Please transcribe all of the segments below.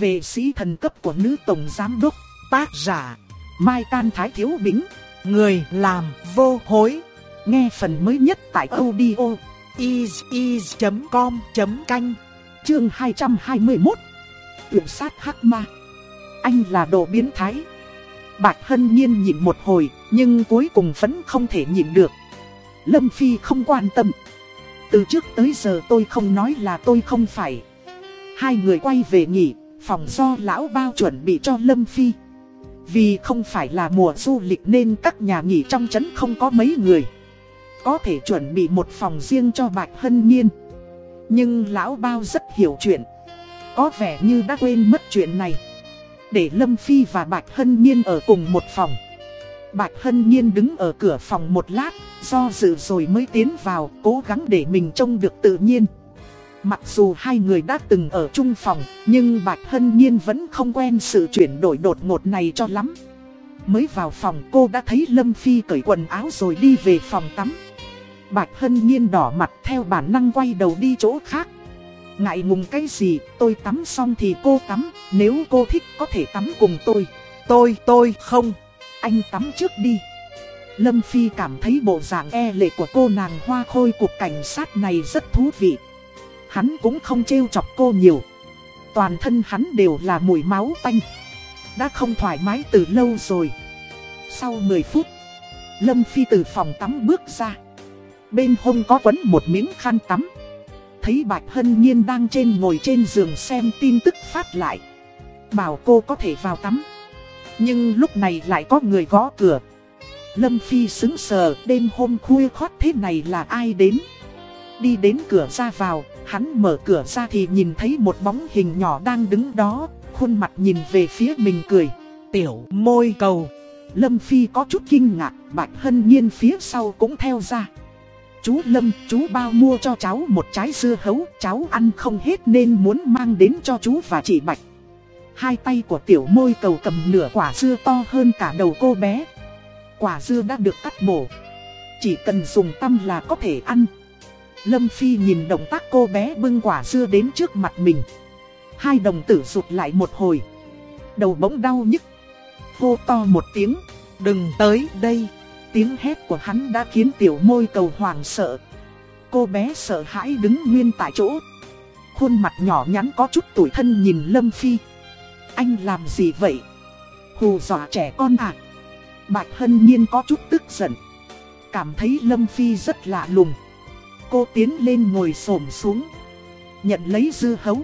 về sĩ thần cấp của nữ tổng giám đốc, tác giả, Mai Can Thái Thiếu Bính, người làm vô hối. Nghe phần mới nhất tại audio is.com.canh, chương 221. Tuyển sát hắc ma. Anh là đồ biến thái. Bạch Hân Nhiên nhịn một hồi, nhưng cuối cùng vẫn không thể nhịn được. Lâm Phi không quan tâm. Từ trước tới giờ tôi không nói là tôi không phải. Hai người quay về nghỉ, phòng do lão bao chuẩn bị cho Lâm Phi. Vì không phải là mùa du lịch nên các nhà nghỉ trong trấn không có mấy người. Có thể chuẩn bị một phòng riêng cho Bạch Hân Nhiên. Nhưng lão bao rất hiểu chuyện. Có vẻ như đã quên mất chuyện này. Để Lâm Phi và Bạch Hân Nhiên ở cùng một phòng. Bạch Hân Nhiên đứng ở cửa phòng một lát, do dự rồi mới tiến vào, cố gắng để mình trông được tự nhiên. Mặc dù hai người đã từng ở chung phòng, nhưng Bạch Hân Nhiên vẫn không quen sự chuyển đổi đột ngột này cho lắm. Mới vào phòng cô đã thấy Lâm Phi cởi quần áo rồi đi về phòng tắm. Bạch Hân Nhiên đỏ mặt theo bản năng quay đầu đi chỗ khác. Ngại ngùng cái gì, tôi tắm xong thì cô tắm, nếu cô thích có thể tắm cùng tôi. Tôi, tôi, không, anh tắm trước đi. Lâm Phi cảm thấy bộ dạng e lệ của cô nàng hoa khôi cuộc cảnh sát này rất thú vị. Hắn cũng không trêu chọc cô nhiều. Toàn thân hắn đều là mùi máu tanh. Đã không thoải mái từ lâu rồi. Sau 10 phút, Lâm Phi từ phòng tắm bước ra. Bên hông có quấn một miếng khăn tắm. Thấy Bạch Hân Nhiên đang trên ngồi trên giường xem tin tức phát lại. Bảo cô có thể vào tắm. Nhưng lúc này lại có người gõ cửa. Lâm Phi xứng sờ đêm hôm khuya khót thế này là ai đến. Đi đến cửa ra vào, hắn mở cửa ra thì nhìn thấy một bóng hình nhỏ đang đứng đó, khuôn mặt nhìn về phía mình cười. Tiểu môi cầu. Lâm Phi có chút kinh ngạc, Bạch Hân Nhiên phía sau cũng theo ra. Chú Lâm, chú bao mua cho cháu một trái dưa hấu, cháu ăn không hết nên muốn mang đến cho chú và chị Bạch. Hai tay của tiểu môi cầu cầm nửa quả dưa to hơn cả đầu cô bé. Quả dưa đã được cắt bổ. Chỉ cần dùng tăm là có thể ăn. Lâm Phi nhìn động tác cô bé bưng quả dưa đến trước mặt mình. Hai đồng tử rụt lại một hồi. Đầu bỗng đau nhức. Hô to một tiếng. Đừng tới đây. Tiếng hét của hắn đã khiến tiểu môi cầu hoàng sợ. Cô bé sợ hãi đứng nguyên tại chỗ. Khuôn mặt nhỏ nhắn có chút tuổi thân nhìn Lâm Phi. Anh làm gì vậy? Hù dọa trẻ con à? Bạch Hân Nhiên có chút tức giận. Cảm thấy Lâm Phi rất lạ lùng. Cô tiến lên ngồi xổm xuống. Nhận lấy dư hấu.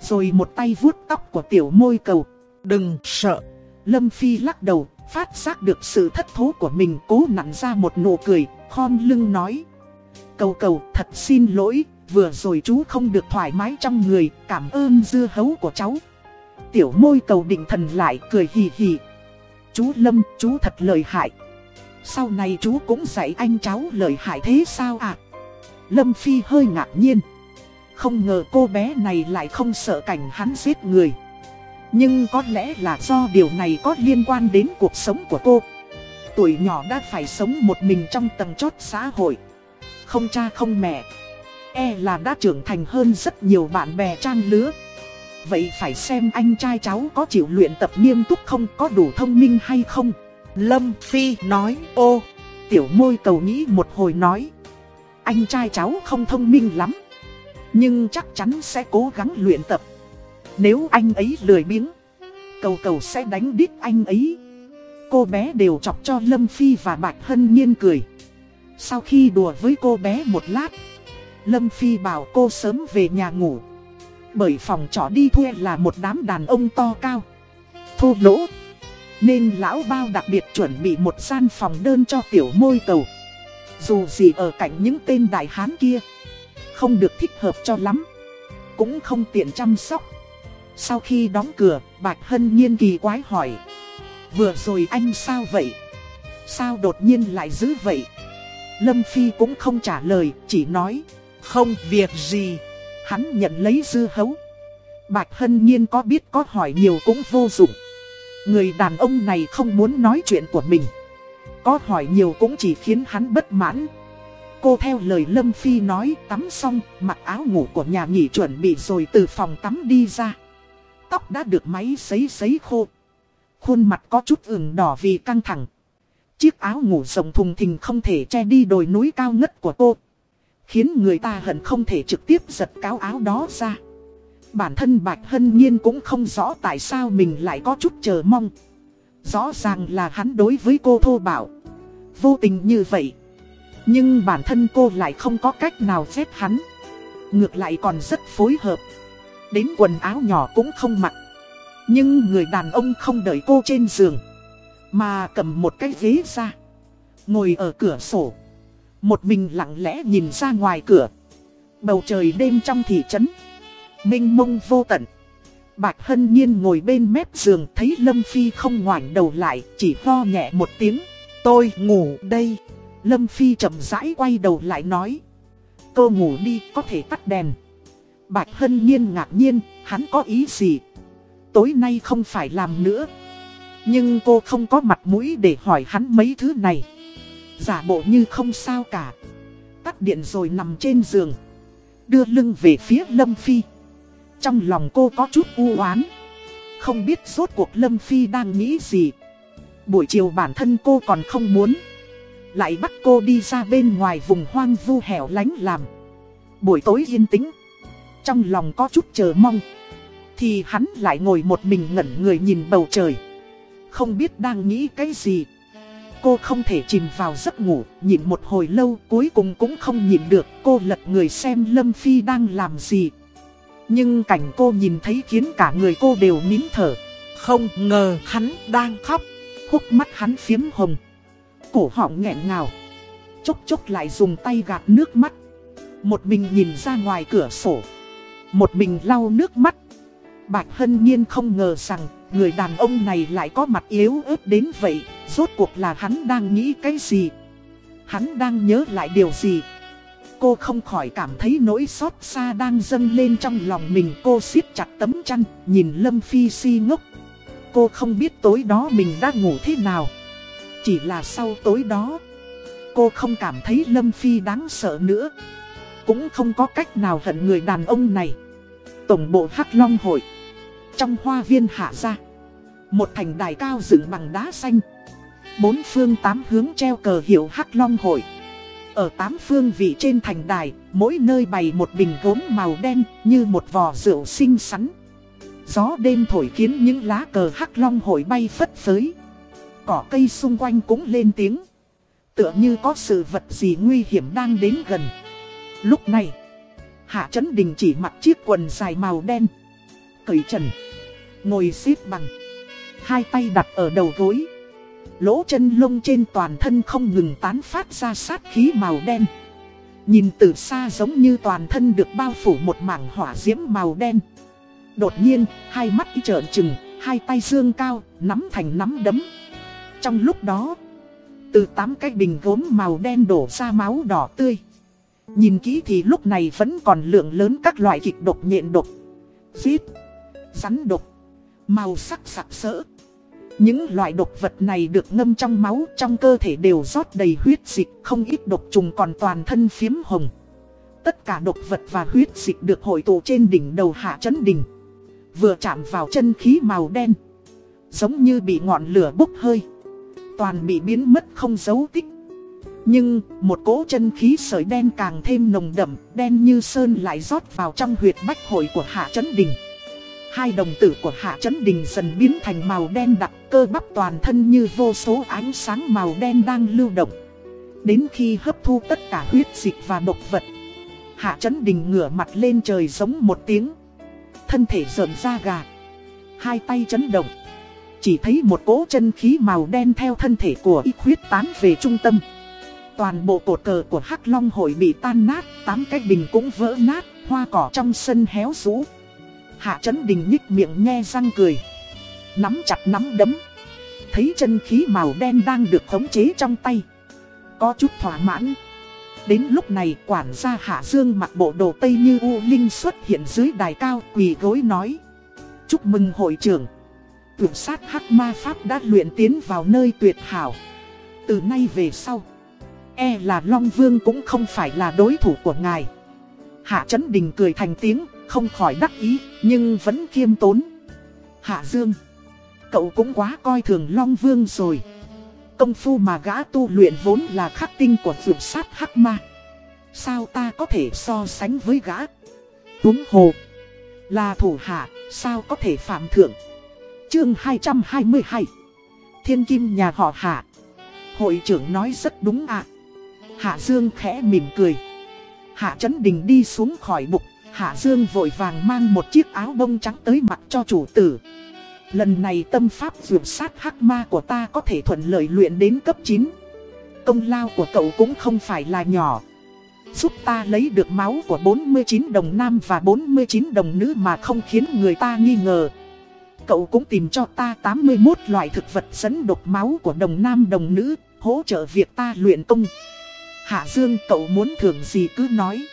Rồi một tay vuốt tóc của tiểu môi cầu. Đừng sợ. Lâm Phi lắc đầu, phát giác được sự thất thố của mình cố nặn ra một nụ cười, khom lưng nói. Cầu cầu thật xin lỗi, vừa rồi chú không được thoải mái trong người, cảm ơn dưa hấu của cháu. Tiểu môi cầu định thần lại cười hì hì. Chú Lâm, chú thật lợi hại. Sau này chú cũng dạy anh cháu lợi hại thế sao à? Lâm Phi hơi ngạc nhiên. Không ngờ cô bé này lại không sợ cảnh hắn giết người. Nhưng có lẽ là do điều này có liên quan đến cuộc sống của cô. Tuổi nhỏ đã phải sống một mình trong tầng chốt xã hội. Không cha không mẹ. E là đã trưởng thành hơn rất nhiều bạn bè trang lứa. Vậy phải xem anh trai cháu có chịu luyện tập nghiêm túc không, có đủ thông minh hay không Lâm Phi nói, ô, Tiểu môi cầu nghĩ một hồi nói anh trai cháu không thông minh lắm. Nhưng chắc chắn sẽ cố gắng luyện tập. Nếu anh ấy lười biếng, Cầu cầu sẽ đánh đít anh ấy. Cô bé đều chọc cho Lâm Phi và Bạch Hân Nhiên cười. Sau khi đùa với cô bé một lát, Lâm Phi bảo cô sớm về nhà ngủ. Bởi phòng trọ đi thuê là một đám đàn ông to cao. Thô lỗ, Nên lão bao đặc biệt chuẩn bị một gian phòng đơn cho tiểu môi cầu dù gì ở cạnh những tên đại hán kia, Không được thích hợp cho lắm, Cũng không tiện chăm sóc Sau khi đóng cửa, Bạch Hân nhiên kỳ quái hỏi, Vừa rồi anh sao vậy Sao đột nhiên lại giữ vậy Lâm Phi cũng không trả lời, Chỉ nói, Không việc gì Hắn nhận lấy dư hấu. Bạch Hân Nhiên có biết có hỏi nhiều cũng vô dụng. Người đàn ông này không muốn nói chuyện của mình. Có hỏi nhiều cũng chỉ khiến hắn bất mãn. Cô theo lời Lâm Phi nói tắm xong, mặc áo ngủ của nhà nghỉ chuẩn bị rồi từ phòng tắm đi ra. tóc đã được máy sấy sấy khô. Khuôn mặt có chút ửng đỏ vì căng thẳng. Chiếc áo ngủ rộng thùng thình không thể che đi đồi núi cao ngất của cô. Khiến người ta hận không thể trực tiếp giật cáo áo đó ra. Bản thân Bạch Hân Nhiên cũng không rõ tại sao mình lại có chút chờ mong. Rõ ràng là hắn đối với cô thô bạo. Vô tình như vậy. Nhưng bản thân cô lại không có cách nào phép hắn. Ngược lại còn rất phối hợp. Đến quần áo nhỏ cũng không mặc. Nhưng người đàn ông không đợi cô trên giường. Mà cầm một cái ghế ra. Ngồi ở cửa sổ. Một mình lặng lẽ nhìn ra ngoài cửa. Bầu trời đêm trong thị trấn. Minh mông vô tận. Bạch Hân Nhiên ngồi bên mép giường thấy Lâm Phi không ngoảnh đầu lại, chỉ ho nhẹ một tiếng. Tôi ngủ đây. Lâm Phi chậm rãi quay đầu lại nói. Cô ngủ đi, có thể tắt đèn. Bạch Hân Nhiên ngạc nhiên, hắn có ý gì? Tối nay không phải làm nữa. Nhưng cô không có mặt mũi để hỏi hắn mấy thứ này. Giả bộ như không sao cả. Tắt điện rồi nằm trên giường. Đưa lưng về phía Lâm Phi. Trong lòng cô có chút u oán. Không biết rốt cuộc Lâm Phi đang nghĩ gì. Buổi chiều bản thân cô còn không muốn. Lại bắt cô đi ra bên ngoài vùng hoang vu hẻo lánh làm. Buổi tối yên tĩnh. Trong lòng có chút chờ mong. Thì hắn lại ngồi một mình ngẩn người nhìn bầu trời. Không biết đang nghĩ cái gì. Cô không thể chìm vào giấc ngủ, Nhìn một hồi lâu, cuối cùng cũng không nhìn được. Cô lật người xem Lâm Phi đang làm gì nhưng cảnh cô nhìn thấy khiến cả người cô đều nín thở. Không ngờ hắn đang khóc. Hút mắt hắn phiếm hồng. Cổ họng nghẹn ngào. Chốc chốc lại dùng tay gạt nước mắt. Một mình nhìn ra ngoài cửa sổ. Một mình lau nước mắt. Bạch Hân Nhiên không ngờ rằng người đàn ông này lại có mặt yếu ớt đến vậy. Rốt cuộc là hắn đang nghĩ cái gì? Hắn đang nhớ lại điều gì? Cô không khỏi cảm thấy nỗi xót xa đang dâng lên trong lòng mình. Cô siết chặt tấm chăn, nhìn Lâm Phi si ngốc. Cô không biết tối đó mình đã ngủ thế nào. Chỉ là sau tối đó Cô không cảm thấy Lâm Phi đáng sợ nữa. Cũng không có cách nào hận người đàn ông này. Tổng bộ Hắc Long Hội Trong hoa viên hạ ra Một thành đài cao dựng bằng đá xanh. Bốn phương tám hướng treo cờ hiệu Hắc Long Hội ở tám phương vị trên thành đài, mỗi nơi bày một bình gốm màu đen như một vò rượu xinh xắn. Gió đêm thổi khiến những lá cờ hắc long hội bay phất phới. Cỏ cây xung quanh cũng lên tiếng. Tựa như có sự vật gì nguy hiểm đang đến gần. Lúc này, Hạ Trấn Đình chỉ mặc chiếc quần dài màu đen. Cởi trần, ngồi xếp bằng. Hai tay đặt ở đầu gối lỗ chân lông trên toàn thân không ngừng tán phát ra sát khí màu đen. Nhìn từ xa giống như toàn thân được bao phủ một mảng hỏa diễm màu đen. Đột nhiên, hai mắt trợn trừng, hai tay dương cao, nắm thành nắm đấm. Trong lúc đó, từ tám cái bình gốm màu đen đổ ra máu đỏ tươi. Nhìn kỹ thì lúc này vẫn còn lượng lớn các loại kịch độc nhện độc, giết, rắn độc, màu sắc sặc sỡ. Những loại độc vật này được ngâm trong máu trong cơ thể đều rót đầy huyết dịch, không ít độc trùng còn toàn thân phiếm hồng. Tất cả độc vật và huyết dịch được hội tụ trên đỉnh đầu hạ chấn đỉnh. Vừa chạm vào chân khí màu đen. Giống như bị ngọn lửa bốc hơi. Toàn bị biến mất không dấu tích. Nhưng một cỗ chân khí sợi đen càng thêm nồng đậm, đen như sơn lại rót vào trong huyệt bách hội của hạ chấn đỉnh. Hai đồng tử của Hạ Chấn Đình dần biến thành màu đen đặc cơ bắp toàn thân như vô số ánh sáng màu đen đang lưu động. Đến khi hấp thu tất cả huyết dịch và độc vật, Hạ Chấn Đình ngửa mặt lên trời giống một tiếng. Thân thể rợn ra gà. Hai tay chấn động. Chỉ thấy một cỗ chân khí màu đen theo thân thể của y khuyết tán về trung tâm. Toàn bộ cột cờ của Hắc Long hội bị tan nát, tám cái bình cũng vỡ nát, hoa cỏ trong sân héo rũ. Hạ Trấn Đình nhích miệng nghe răng cười. Nắm chặt nắm đấm. Thấy chân khí màu đen đang được khống chế trong tay. Có chút thỏa mãn. Đến lúc này quản gia Hạ Dương mặc bộ đồ Tây như U Linh xuất hiện dưới đài cao quỳ gối nói. Chúc mừng hội trưởng. Tuyệt sát hắc ma pháp đã luyện tiến vào nơi tuyệt hảo. Từ nay về sau. E là Long Vương cũng không phải là đối thủ của ngài. Hạ Trấn Đình cười thành tiếng không khỏi đắc ý, nhưng vẫn khiêm tốn. Hạ Dương, cậu cũng quá coi thường Long Vương rồi. Công phu mà gã tu luyện vốn là khắc tinh của vượt sát hắc ma. Sao ta có thể so sánh với gã? Tuống hồ, là thủ hạ, sao có thể phạm thượng? Chương 222 Thiên kim nhà họ Hạ Hội trưởng nói rất đúng ạ. Hạ Dương khẽ mỉm cười. Hạ Trấn Đình đi xuống khỏi bục. Hạ Dương vội vàng mang một chiếc áo bông trắng tới mặt cho chủ tử. Lần này tâm pháp dược sát hắc ma của ta có thể thuận lợi luyện đến cấp 9. Công lao của cậu cũng không phải là nhỏ. Giúp ta lấy được máu của 49 đồng nam và 49 đồng nữ mà không khiến người ta nghi ngờ. Cậu cũng tìm cho ta 81 loại thực vật dẫn độc máu của đồng nam đồng nữ, hỗ trợ việc ta luyện công. Hạ Dương cậu muốn thưởng gì cứ nói.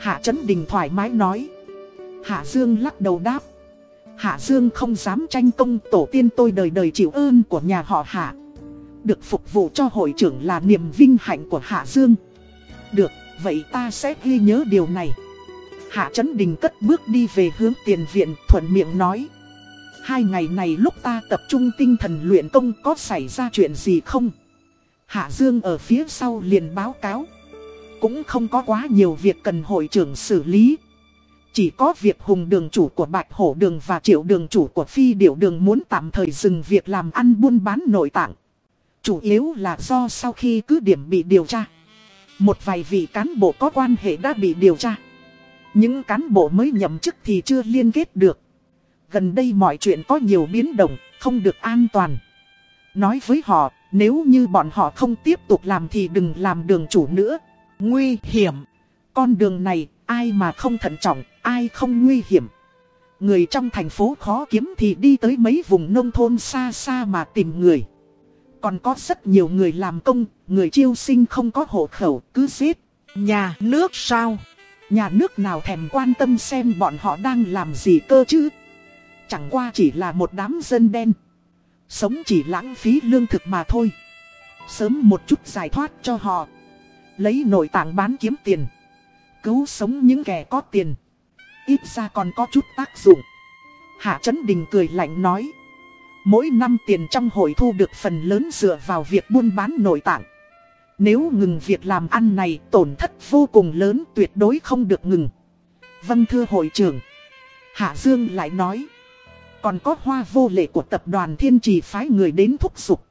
Hạ Trấn Đình thoải mái nói. Hạ Dương lắc đầu đáp. Hạ Dương không dám tranh công tổ tiên tôi đời đời chịu ơn của nhà họ Hạ. Được phục vụ cho hội trưởng là niềm vinh hạnh của Hạ Dương. Được, vậy ta sẽ ghi nhớ điều này. Hạ Trấn Đình cất bước đi về hướng tiền viện thuận miệng nói. Hai ngày này lúc ta tập trung tinh thần luyện công có xảy ra chuyện gì không? Hạ Dương ở phía sau liền báo cáo. Cũng không có quá nhiều việc cần hội trưởng xử lý. Chỉ có việc hùng đường chủ của Bạch Hổ đường và triệu đường chủ của Phi Điểu đường muốn tạm thời dừng việc làm ăn buôn bán nội tạng. Chủ yếu là do sau khi cứ điểm bị điều tra. Một vài vị cán bộ có quan hệ đã bị điều tra. Những cán bộ mới nhậm chức thì chưa liên kết được. Gần đây mọi chuyện có nhiều biến động, không được an toàn. Nói với họ, nếu như bọn họ không tiếp tục làm thì đừng làm đường chủ nữa. Nguy hiểm. Con đường này, ai mà không thận trọng, ai không nguy hiểm. Người trong thành phố khó kiếm thì đi tới mấy vùng nông thôn xa xa mà tìm người. Còn có rất nhiều người làm công, người chiêu sinh không có hộ khẩu, cứ giết. Nhà nước sao? Nhà nước nào thèm quan tâm xem bọn họ đang làm gì cơ chứ? Chẳng qua chỉ là một đám dân đen. Sống chỉ lãng phí lương thực mà thôi. Sớm một chút giải thoát cho họ. Lấy nội tạng bán kiếm tiền. Cứu sống những kẻ có tiền. Ít ra còn có chút tác dụng. Hạ Trấn Đình cười lạnh nói. Mỗi năm tiền trong hội thu được phần lớn dựa vào việc buôn bán nội tạng. Nếu ngừng việc làm ăn này, tổn thất vô cùng lớn, tuyệt đối không được ngừng. Vâng thưa hội trưởng. Hạ Dương lại nói. Còn có hoa vô lệ của tập đoàn thiên trì phái người đến thúc giục.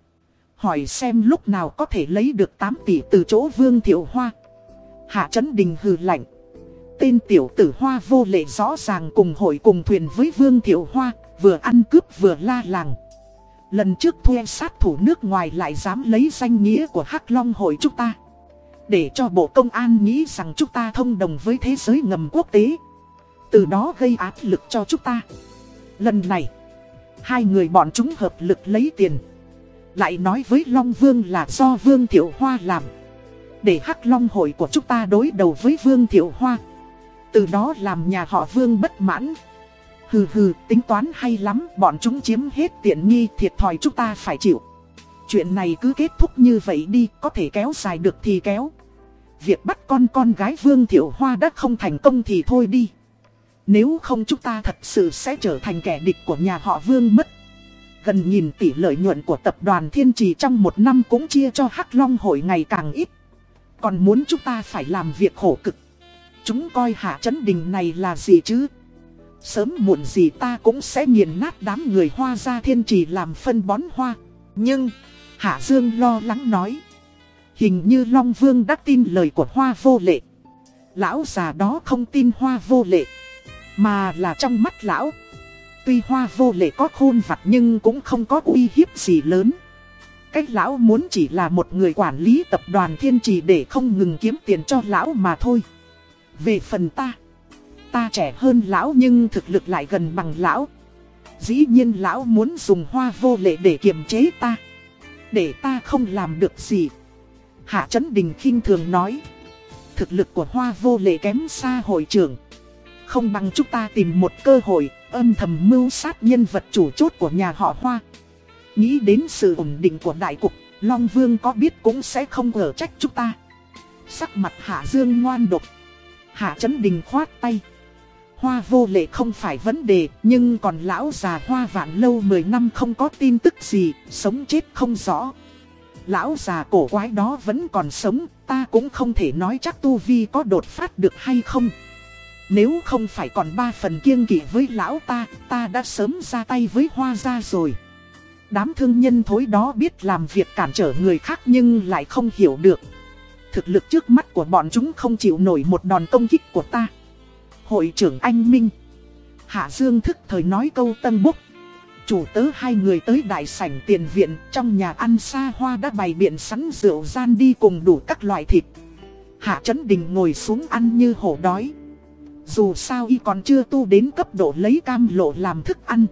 Hỏi xem lúc nào có thể lấy được 8 tỷ từ chỗ Vương Thiệu Hoa. Hạ Trấn Đình hừ lạnh. Tên tiểu tử Hoa vô lệ rõ ràng cùng hội cùng thuyền với Vương Thiệu Hoa, vừa ăn cướp vừa la làng. Lần trước thuê sát thủ nước ngoài lại dám lấy danh nghĩa của Hắc Long hội chúng ta. Để cho Bộ Công an nghĩ rằng chúng ta thông đồng với thế giới ngầm quốc tế. Từ đó gây áp lực cho chúng ta. Lần này, hai người bọn chúng hợp lực lấy tiền. Lại nói với Long Vương là do Vương Thiệu Hoa làm. Để hắc Long hội của chúng ta đối đầu với Vương Thiệu Hoa. Từ đó làm nhà họ Vương bất mãn. Hừ hừ, tính toán hay lắm, bọn chúng chiếm hết tiện nghi, thiệt thòi chúng ta phải chịu. Chuyện này cứ kết thúc như vậy đi, có thể kéo dài được thì kéo. Việc bắt con con gái Vương Thiệu Hoa đã không thành công thì thôi đi. Nếu không chúng ta thật sự sẽ trở thành kẻ địch của nhà họ Vương mất. Gần nhìn tỷ lợi nhuận của tập đoàn Thiên Trì trong một năm cũng chia cho Hắc Long hội ngày càng ít. Còn muốn chúng ta phải làm việc khổ cực. Chúng coi Hạ Trấn Đình này là gì chứ? Sớm muộn gì ta cũng sẽ nghiền nát đám người hoa ra Thiên Trì làm phân bón hoa. Nhưng, Hạ Dương lo lắng nói. Hình như Long Vương đã tin lời của hoa vô lệ. Lão già đó không tin hoa vô lệ. Mà là trong mắt lão Tuy hoa vô lệ có khôn vặt nhưng cũng không có uy hiếp gì lớn. Cách lão muốn chỉ là một người quản lý tập đoàn thiên trì để không ngừng kiếm tiền cho lão mà thôi. Về phần ta Ta trẻ hơn lão nhưng thực lực lại gần bằng lão. Dĩ nhiên lão muốn dùng hoa vô lệ để kiềm chế ta. Để ta không làm được gì. Hạ Trấn Đình khinh thường nói Thực lực của hoa vô lệ kém xa hội trưởng. Không bằng chúng ta tìm một cơ hội, âm thầm mưu sát nhân vật chủ chốt của nhà họ Hoa. Nghĩ đến sự ổn định của đại cục, Long Vương có biết cũng sẽ không ở trách chúng ta. Sắc mặt Hạ Dương ngoan độc. Hạ Trấn Đình khoát tay. hoa vô lệ không phải vấn đề, nhưng còn lão già hoa vạn lâu 10 năm không có tin tức gì, sống chết không rõ. Lão già cổ quái đó vẫn còn sống, ta cũng không thể nói chắc tu vi có đột phát được hay không. Nếu không phải còn ba phần kiêng kỵ với lão ta, ta đã sớm ra tay với hoa gia rồi. Đám thương nhân thối đó biết làm việc cản trở người khác nhưng lại không hiểu được. Thực lực trước mắt của bọn chúng không chịu nổi một đòn công kích của ta. Hội trưởng Anh Minh Hạ Dương thức thời nói câu tân búc Chủ tớ hai người tới đại sảnh tiền viện Trong nhà ăn xa hoa đã bày biện sẵn rượu gian đi cùng đủ các loại thịt Hạ Trấn Đình ngồi xuống ăn như hổ đói dù sao y còn chưa tu đến cấp độ lấy cam lộ làm thức ăn.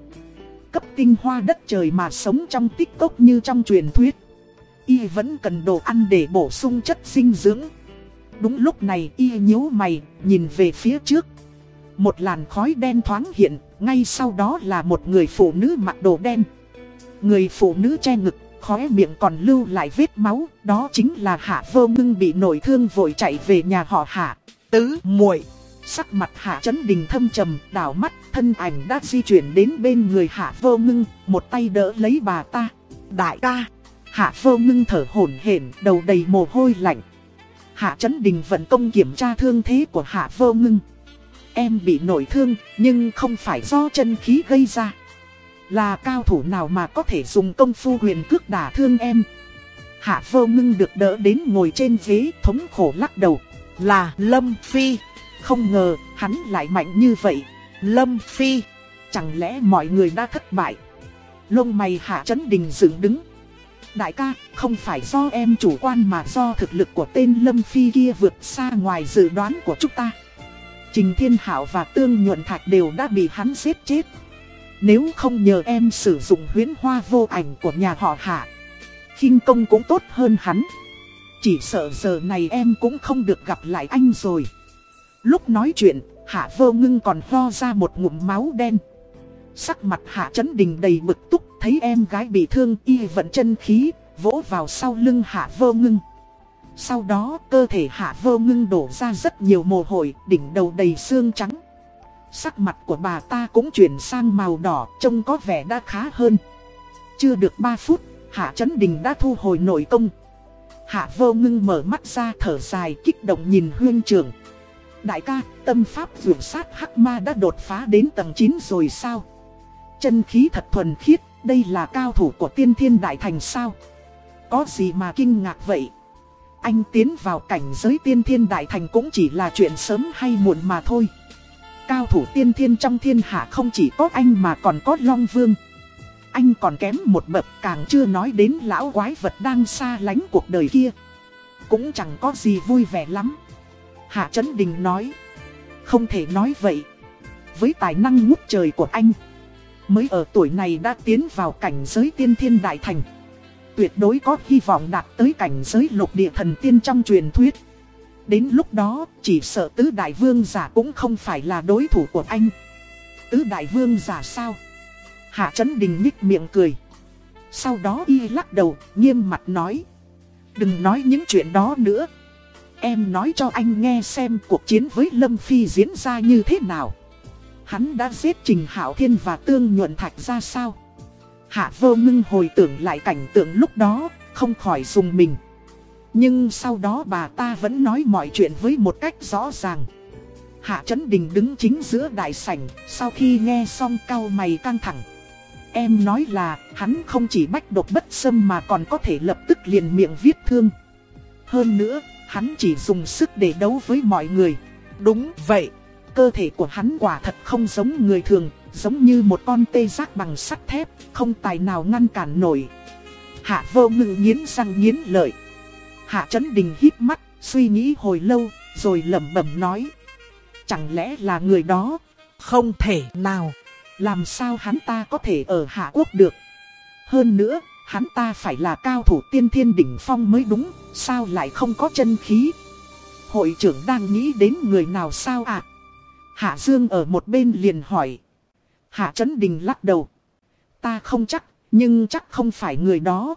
Cấp tinh hoa đất trời mà sống trong tích cốc như trong truyền thuyết. Y vẫn cần đồ ăn để bổ sung chất dinh dưỡng. Đúng lúc này y nhíu mày, nhìn về phía trước. Một làn khói đen thoáng hiện, ngay sau đó là một người phụ nữ mặc đồ đen. Người phụ nữ che ngực, khóe miệng còn lưu lại vết máu, đó chính là Hạ Vô Ngưng bị nổi thương vội chạy về nhà họ Hạ. Tứ muội. Sắc mặt Hạ Chấn Đình thâm trầm, đảo mắt, thân ảnh đã di chuyển đến bên người Hạ Vô Ngưng, một tay đỡ lấy bà ta. Đại ca, Hạ Vô Ngưng thở hổn hển, đầu đầy mồ hôi lạnh. Hạ Chấn Đình vận công kiểm tra thương thế của Hạ Vô Ngưng. Em bị nổi thương, nhưng không phải do chân khí gây ra. Là cao thủ nào mà có thể dùng công phu huyền cước đả thương em. Hạ vô ngưng được đỡ đến ngồi trên ghế thống khổ lắc đầu. Là Lâm Phi. Không ngờ, hắn lại mạnh như vậy. Lâm Phi. Chẳng lẽ mọi người đã thất bại? Lông mày hạ chấn đình dựng đứng. Đại ca, không phải do em chủ quan mà do thực lực của tên Lâm Phi kia vượt xa ngoài dự đoán của chúng ta. Trình Thiên Hảo và Tương Nhuận Thạch đều đã bị hắn giết chết. Nếu không nhờ em sử dụng huyến hoa vô ảnh của nhà họ Hạ, khinh công cũng tốt hơn hắn. Chỉ sợ giờ này em cũng không được gặp lại anh rồi. Lúc nói chuyện, Hạ vô ngưng còn ho ra một ngụm máu đen. Sắc mặt Hạ chấn đình đầy bực túc, thấy em gái bị thương y vận chân khí, vỗ vào sau lưng Hạ vô ngưng. Sau đó cơ thể hạ vô ngưng đổ ra rất nhiều mồ hôi, đỉnh đầu đầy xương trắng. Sắc mặt của bà ta cũng chuyển sang màu đỏ, trông có vẻ đã khá hơn. Chưa được 3 phút, Hạ Chấn Đình đã thu hồi nội công. Hạ vô ngưng mở mắt ra thở dài kích động nhìn huyên trưởng. Đại ca, tâm pháp vượt sát hắc ma đã đột phá đến tầng 9 rồi sao? Chân khí thật thuần khiết, đây là cao thủ của tiên thiên đại thành sao? Có gì mà kinh ngạc vậy? Anh tiến vào cảnh giới tiên thiên đại thành cũng chỉ là chuyện sớm hay muộn mà thôi. Cao thủ tiên thiên trong thiên hạ không chỉ có anh mà còn có Long Vương. Anh còn kém một bậc càng chưa nói đến lão quái vật đang xa lánh cuộc đời kia. Cũng chẳng có gì vui vẻ lắm. Hạ Trấn Đình nói. Không thể nói vậy. Với tài năng ngút trời của anh. Mới ở tuổi này đã tiến vào cảnh giới tiên thiên đại thành tuyệt đối có hy vọng đạt tới cảnh giới lục địa thần tiên trong truyền thuyết. Đến lúc đó, chỉ sợ tứ đại vương giả cũng không phải là đối thủ của anh. Tứ đại vương giả sao? Hạ Trấn Đình nhích miệng cười. Sau đó y lắc đầu, nghiêm mặt nói. Đừng nói những chuyện đó nữa. Em nói cho anh nghe xem cuộc chiến với Lâm Phi diễn ra như thế nào. Hắn đã giết Trình Hảo Thiên và Tương Nhuận Thạch ra sao? Hạ vô ngưng hồi tưởng lại cảnh tượng lúc đó, không khỏi dùng mình. Nhưng sau đó bà ta vẫn nói mọi chuyện với một cách rõ ràng. Hạ Trấn Đình đứng chính giữa đại sảnh, sau khi nghe xong cao mày căng thẳng. Em nói là, hắn không chỉ bách độc bất xâm mà còn có thể lập tức liền miệng viết thương. Hơn nữa, hắn chỉ dùng sức để đấu với mọi người. Đúng vậy, cơ thể của hắn quả thật không giống người thường, giống như một con tê giác bằng sắt thép, không tài nào ngăn cản nổi. Hạ vô ngự nghiến răng nghiến lợi. Hạ chấn đình hít mắt, suy nghĩ hồi lâu, rồi lẩm bẩm nói. Chẳng lẽ là người đó? Không thể nào. Làm sao hắn ta có thể ở Hạ Quốc được? Hơn nữa, hắn ta phải là cao thủ tiên thiên đỉnh phong mới đúng, sao lại không có chân khí? Hội trưởng đang nghĩ đến người nào sao ạ? Hạ Dương ở một bên liền hỏi. Hạ Trấn Đình lắc đầu. Ta không chắc, nhưng chắc không phải người đó.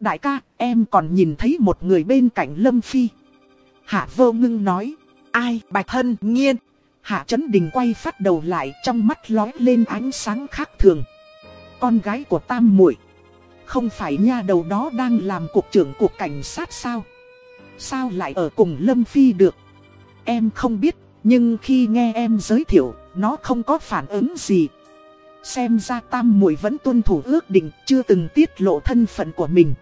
Đại ca, em còn nhìn thấy một người bên cạnh Lâm Phi. Hạ Vô Ngưng nói. Ai, Bạch Hân, nghiên. Hạ Chấn Đình quay phát đầu lại trong mắt lói lên ánh sáng khác thường. Con gái của Tam muội không phải nha đầu đó đang làm cục trưởng cục cảnh sát sao? Sao lại ở cùng Lâm Phi được? Em không biết, nhưng khi nghe em giới thiệu, nó không có phản ứng gì. Xem ra Tam muội vẫn tuân thủ ước định, chưa từng tiết lộ thân phận của mình.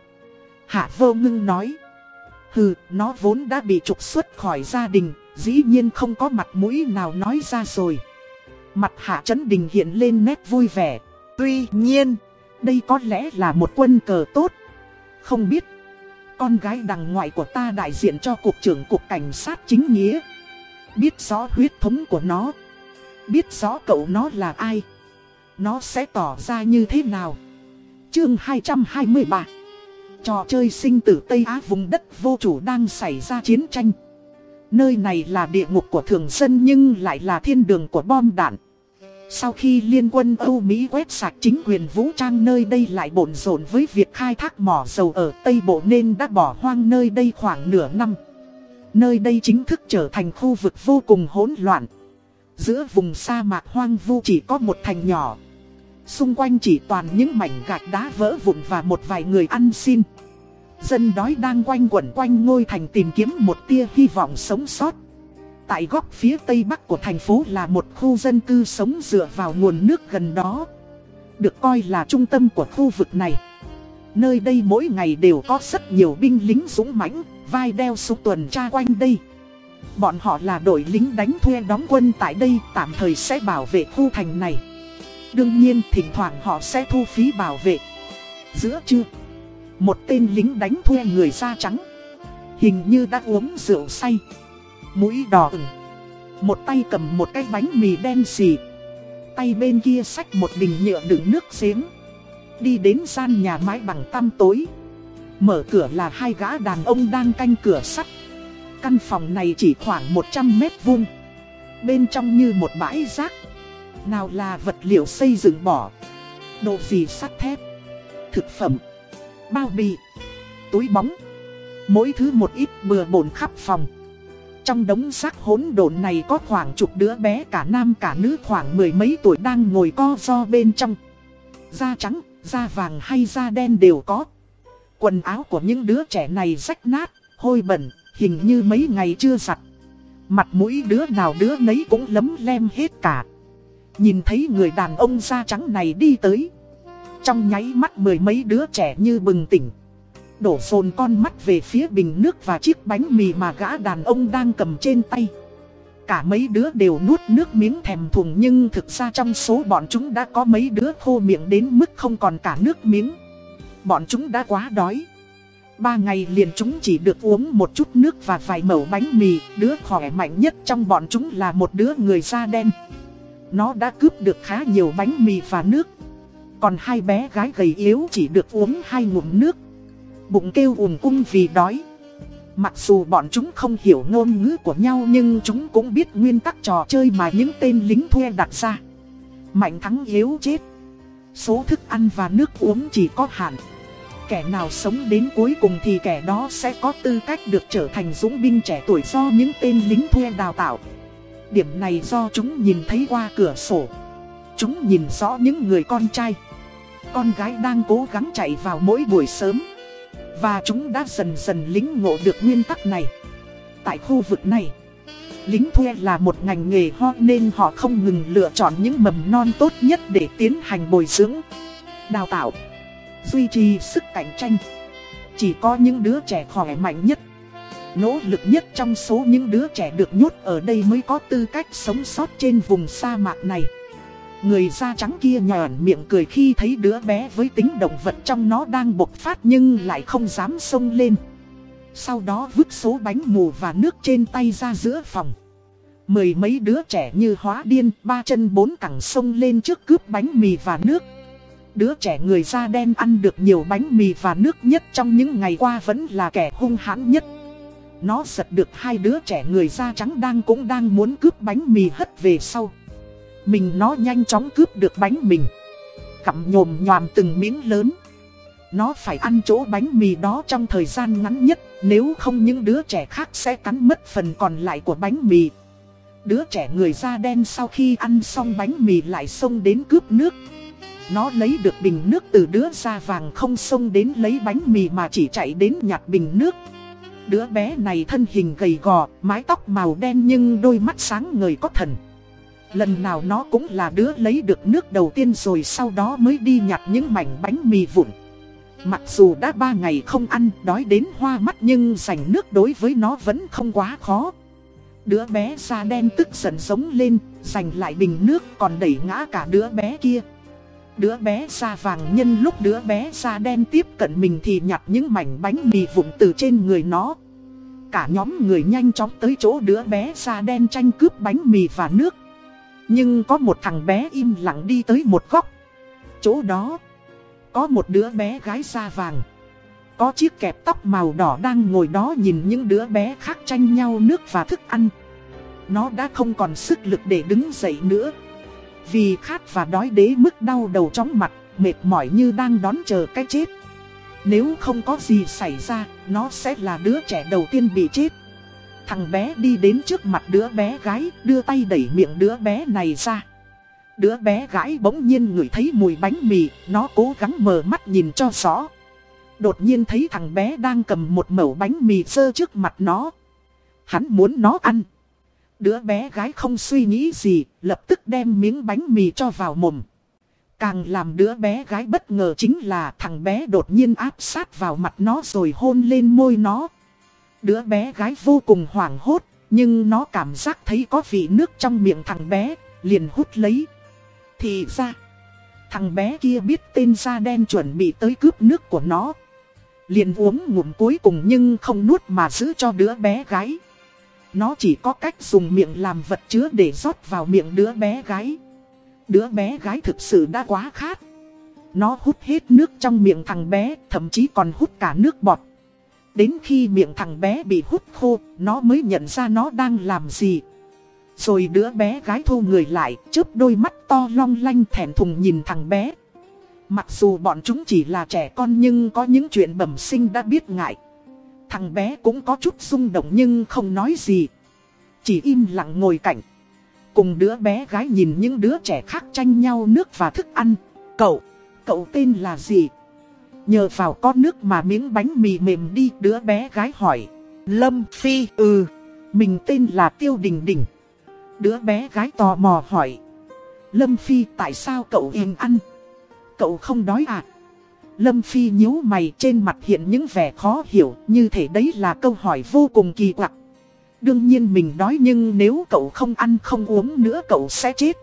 Hạ vô ngưng nói. Hừ, nó vốn đã bị trục xuất khỏi gia đình, dĩ nhiên không có mặt mũi nào nói ra rồi. Mặt Hạ Trấn Đình hiện lên nét vui vẻ. Tuy nhiên, đây có lẽ là một quân cờ tốt. Không biết, con gái đằng ngoại của ta đại diện cho Cục trưởng Cục Cảnh sát chính nghĩa. Biết rõ huyết thống của nó. Biết rõ cậu nó là ai. Nó sẽ tỏ ra như thế nào. Chương 223 Trò chơi sinh tử Tây Á vùng đất vô chủ đang xảy ra chiến tranh. Nơi này là địa ngục của thường dân nhưng lại là thiên đường của bom đạn. Sau khi liên quân Âu Mỹ quét sạch chính quyền vũ trang nơi đây lại bộn rộn với việc khai thác mỏ dầu ở Tây Bộ nên đã bỏ hoang nơi đây khoảng nửa năm. Nơi đây chính thức trở thành khu vực vô cùng hỗn loạn. Giữa vùng sa mạc hoang vu chỉ có một thành nhỏ. Xung quanh chỉ toàn những mảnh gạch đá vỡ vụn và một vài người ăn xin. Dân đói đang quanh quẩn quanh ngôi thành tìm kiếm một tia hy vọng sống sót. Tại góc phía tây bắc của thành phố là một khu dân cư sống dựa vào nguồn nước gần đó. Được coi là trung tâm của khu vực này. Nơi đây mỗi ngày đều có rất nhiều binh lính dũng mãnh, vai đeo súng tuần tra quanh đây. Bọn họ là đội lính đánh thuê đóng quân tại đây tạm thời sẽ bảo vệ khu thành này. Đương nhiên thỉnh thoảng họ sẽ thu phí bảo vệ. Giữa trưa, một tên lính đánh thuê người da trắng. Hình như đã uống rượu say mũi đỏ ửng. Một tay cầm một cái bánh mì đen xì. Tay bên kia xách một bình nhựa đựng nước giếng. Đi đến gian nhà mái bằng tăm tối. Mở cửa là hai gã đàn ông đang canh cửa sắt. Căn phòng này chỉ khoảng 100 mét vuông. Bên trong như một bãi rác. Nào là vật liệu xây dựng bỏ. Đồ gì sắt thép. Thực phẩm. Bao bì. Túi bóng. Mỗi thứ một ít bừa bổn khắp phòng. Trong đống xác hỗn độn này có khoảng chục đứa bé cả nam cả nữ khoảng mười mấy tuổi đang ngồi co do bên trong. Da trắng, da vàng hay da đen đều có. Quần áo của những đứa trẻ này rách nát, hôi bẩn, hình như mấy ngày chưa giặt. Mặt mũi đứa nào đứa nấy cũng lấm lem hết cả. Nhìn thấy người đàn ông da trắng này đi tới. Trong nháy mắt mười mấy đứa trẻ như bừng tỉnh. Đổ dồn con mắt về phía bình nước và chiếc bánh mì mà gã đàn ông đang cầm trên tay. Cả mấy đứa đều nuốt nước miếng thèm thuồng nhưng thực ra trong số bọn chúng đã có mấy đứa khô miệng đến mức không còn cả nước miếng. Bọn chúng đã quá đói. Ba ngày liền chúng chỉ được uống một chút nước và vài mẩu bánh mì, Đứa khỏe mạnh nhất trong bọn chúng là một đứa người da đen. Nó đã cướp được khá nhiều bánh mì và nước. Còn hai bé gái gầy yếu chỉ được uống hai ngụm nước. Bụng kêu ùm cung vì đói. Mặc dù bọn chúng không hiểu ngôn ngữ của nhau nhưng chúng cũng biết nguyên tắc trò chơi mà những tên lính thuê đặt ra. Mạnh thắng yếu chết. Số thức ăn và nước uống chỉ có hạn. Kẻ nào sống đến cuối cùng thì kẻ đó sẽ có tư cách được trở thành dũng binh trẻ tuổi do những tên lính thuê đào tạo. Điểm này do chúng nhìn thấy qua cửa sổ. Chúng nhìn rõ những người con trai. Con gái đang cố gắng chạy vào mỗi buổi sớm và chúng đã dần dần lính ngộ được nguyên tắc này. Tại khu vực này, lính thuê là một ngành nghề ho nên họ không ngừng lựa chọn những mầm non tốt nhất để tiến hành bồi dưỡng, đào tạo, duy trì sức cạnh tranh. Chỉ có những đứa trẻ khỏe mạnh nhất, nỗ lực nhất trong số những đứa trẻ được nhốt ở đây mới có tư cách sống sót trên vùng sa mạc này. Người da trắng kia nhòn miệng cười khi thấy đứa bé với tính động vật trong nó đang bộc phát nhưng lại không dám xông lên. Sau đó vứt số bánh mù và nước trên tay ra giữa phòng. Mười mấy đứa trẻ như hóa điên, ba chân bốn cẳng xông lên trước cướp bánh mì và nước. Đứa trẻ người da đen ăn được nhiều bánh mì và nước nhất trong những ngày qua vẫn là kẻ hung hãn nhất. Nó giật được hai đứa trẻ người da trắng đang cũng đang muốn cướp bánh mì hất về sau. Mình nó nhanh chóng cướp được bánh mình Cặm nhồm nhòm từng miếng lớn. Nó phải ăn chỗ bánh mì đó trong thời gian ngắn nhất Nếu không những đứa trẻ khác sẽ cắn mất phần còn lại của bánh mì. Đứa trẻ người da đen sau khi ăn xong bánh mì lại xông đến cướp nước. Nó lấy được bình nước từ đứa da vàng không xông đến lấy bánh mì mà chỉ chạy đến nhặt bình nước. Đứa bé này thân hình gầy gò, mái tóc màu đen nhưng đôi mắt sáng ngời có thần. Lần nào nó cũng là đứa lấy được nước đầu tiên rồi sau đó mới đi nhặt những mảnh bánh mì vụn. Mặc dù đã ba ngày không ăn, đói đến hoa mắt nhưng giành nước đối với nó vẫn không quá khó. Đứa bé da đen tức giận giống lên, giành lại bình nước còn đẩy ngã cả đứa bé kia. Đứa bé da vàng nhân lúc đứa bé da đen tiếp cận mình thì nhặt những mảnh bánh mì vụn từ trên người nó. Cả nhóm người nhanh chóng tới chỗ đứa bé da đen tranh cướp bánh mì và nước. Nhưng có một thằng bé im lặng đi tới một góc. Chỗ đó, Có một đứa bé gái da vàng. Có chiếc kẹp tóc màu đỏ đang ngồi đó nhìn những đứa bé khác tranh nhau nước và thức ăn. Nó đã không còn sức lực để đứng dậy nữa. Vì khát và đói đế mức đau đầu chóng mặt, Mệt mỏi như đang đón chờ cái chết. Nếu không có gì xảy ra, Nó sẽ là đứa trẻ đầu tiên bị chết. Thằng bé đi đến trước mặt đứa bé gái, đưa tay đẩy miệng đứa bé này ra. Đứa bé gái bỗng nhiên ngửi thấy mùi bánh mì, nó cố gắng mở mắt nhìn cho rõ. Đột nhiên thấy thằng bé đang cầm một mẩu bánh mì sơ trước mặt nó. Hắn muốn nó ăn. Đứa bé gái không suy nghĩ gì, lập tức đem miếng bánh mì cho vào mồm. Càng làm đứa bé gái bất ngờ chính là thằng bé đột nhiên áp sát vào mặt nó rồi hôn lên môi nó. Đứa bé gái vô cùng hoảng hốt, nhưng nó cảm giác thấy có vị nước trong miệng thằng bé, liền hút lấy. Thì ra, thằng bé kia biết tên da đen chuẩn bị tới cướp nước của nó. Liền uống ngụm cuối cùng nhưng không nuốt mà giữ cho đứa bé gái. Nó chỉ có cách dùng miệng làm vật chứa để rót vào miệng đứa bé gái. Đứa bé gái thực sự đã quá khát. Nó hút hết nước trong miệng thằng bé, thậm chí còn hút cả nước bọt. Đến khi miệng thằng bé bị hút khô, nó mới nhận ra nó đang làm gì. Rồi đứa bé gái thu người lại, chớp đôi mắt to long lanh thèm thùng nhìn thằng bé. Mặc dù bọn chúng chỉ là trẻ con nhưng có những chuyện bẩm sinh đã biết ngại. Thằng bé cũng có chút rung động nhưng không nói gì. Chỉ im lặng ngồi cạnh. Cùng đứa bé gái nhìn những đứa trẻ khác tranh nhau nước và thức ăn. Cậu, cậu tên là gì? Nhờ vào con nước mà miếng bánh mì mềm đi đứa bé gái hỏi. Lâm Phi ừ, mình tên là Tiêu Đình Đình. Đứa bé gái tò mò hỏi. Lâm Phi tại sao cậu yên ăn? Cậu không đói à? Lâm Phi nhíu mày trên mặt hiện những vẻ khó hiểu như thể đấy là câu hỏi vô cùng kỳ quặc. Đương nhiên mình đói nhưng nếu cậu không ăn không uống nữa cậu sẽ chết.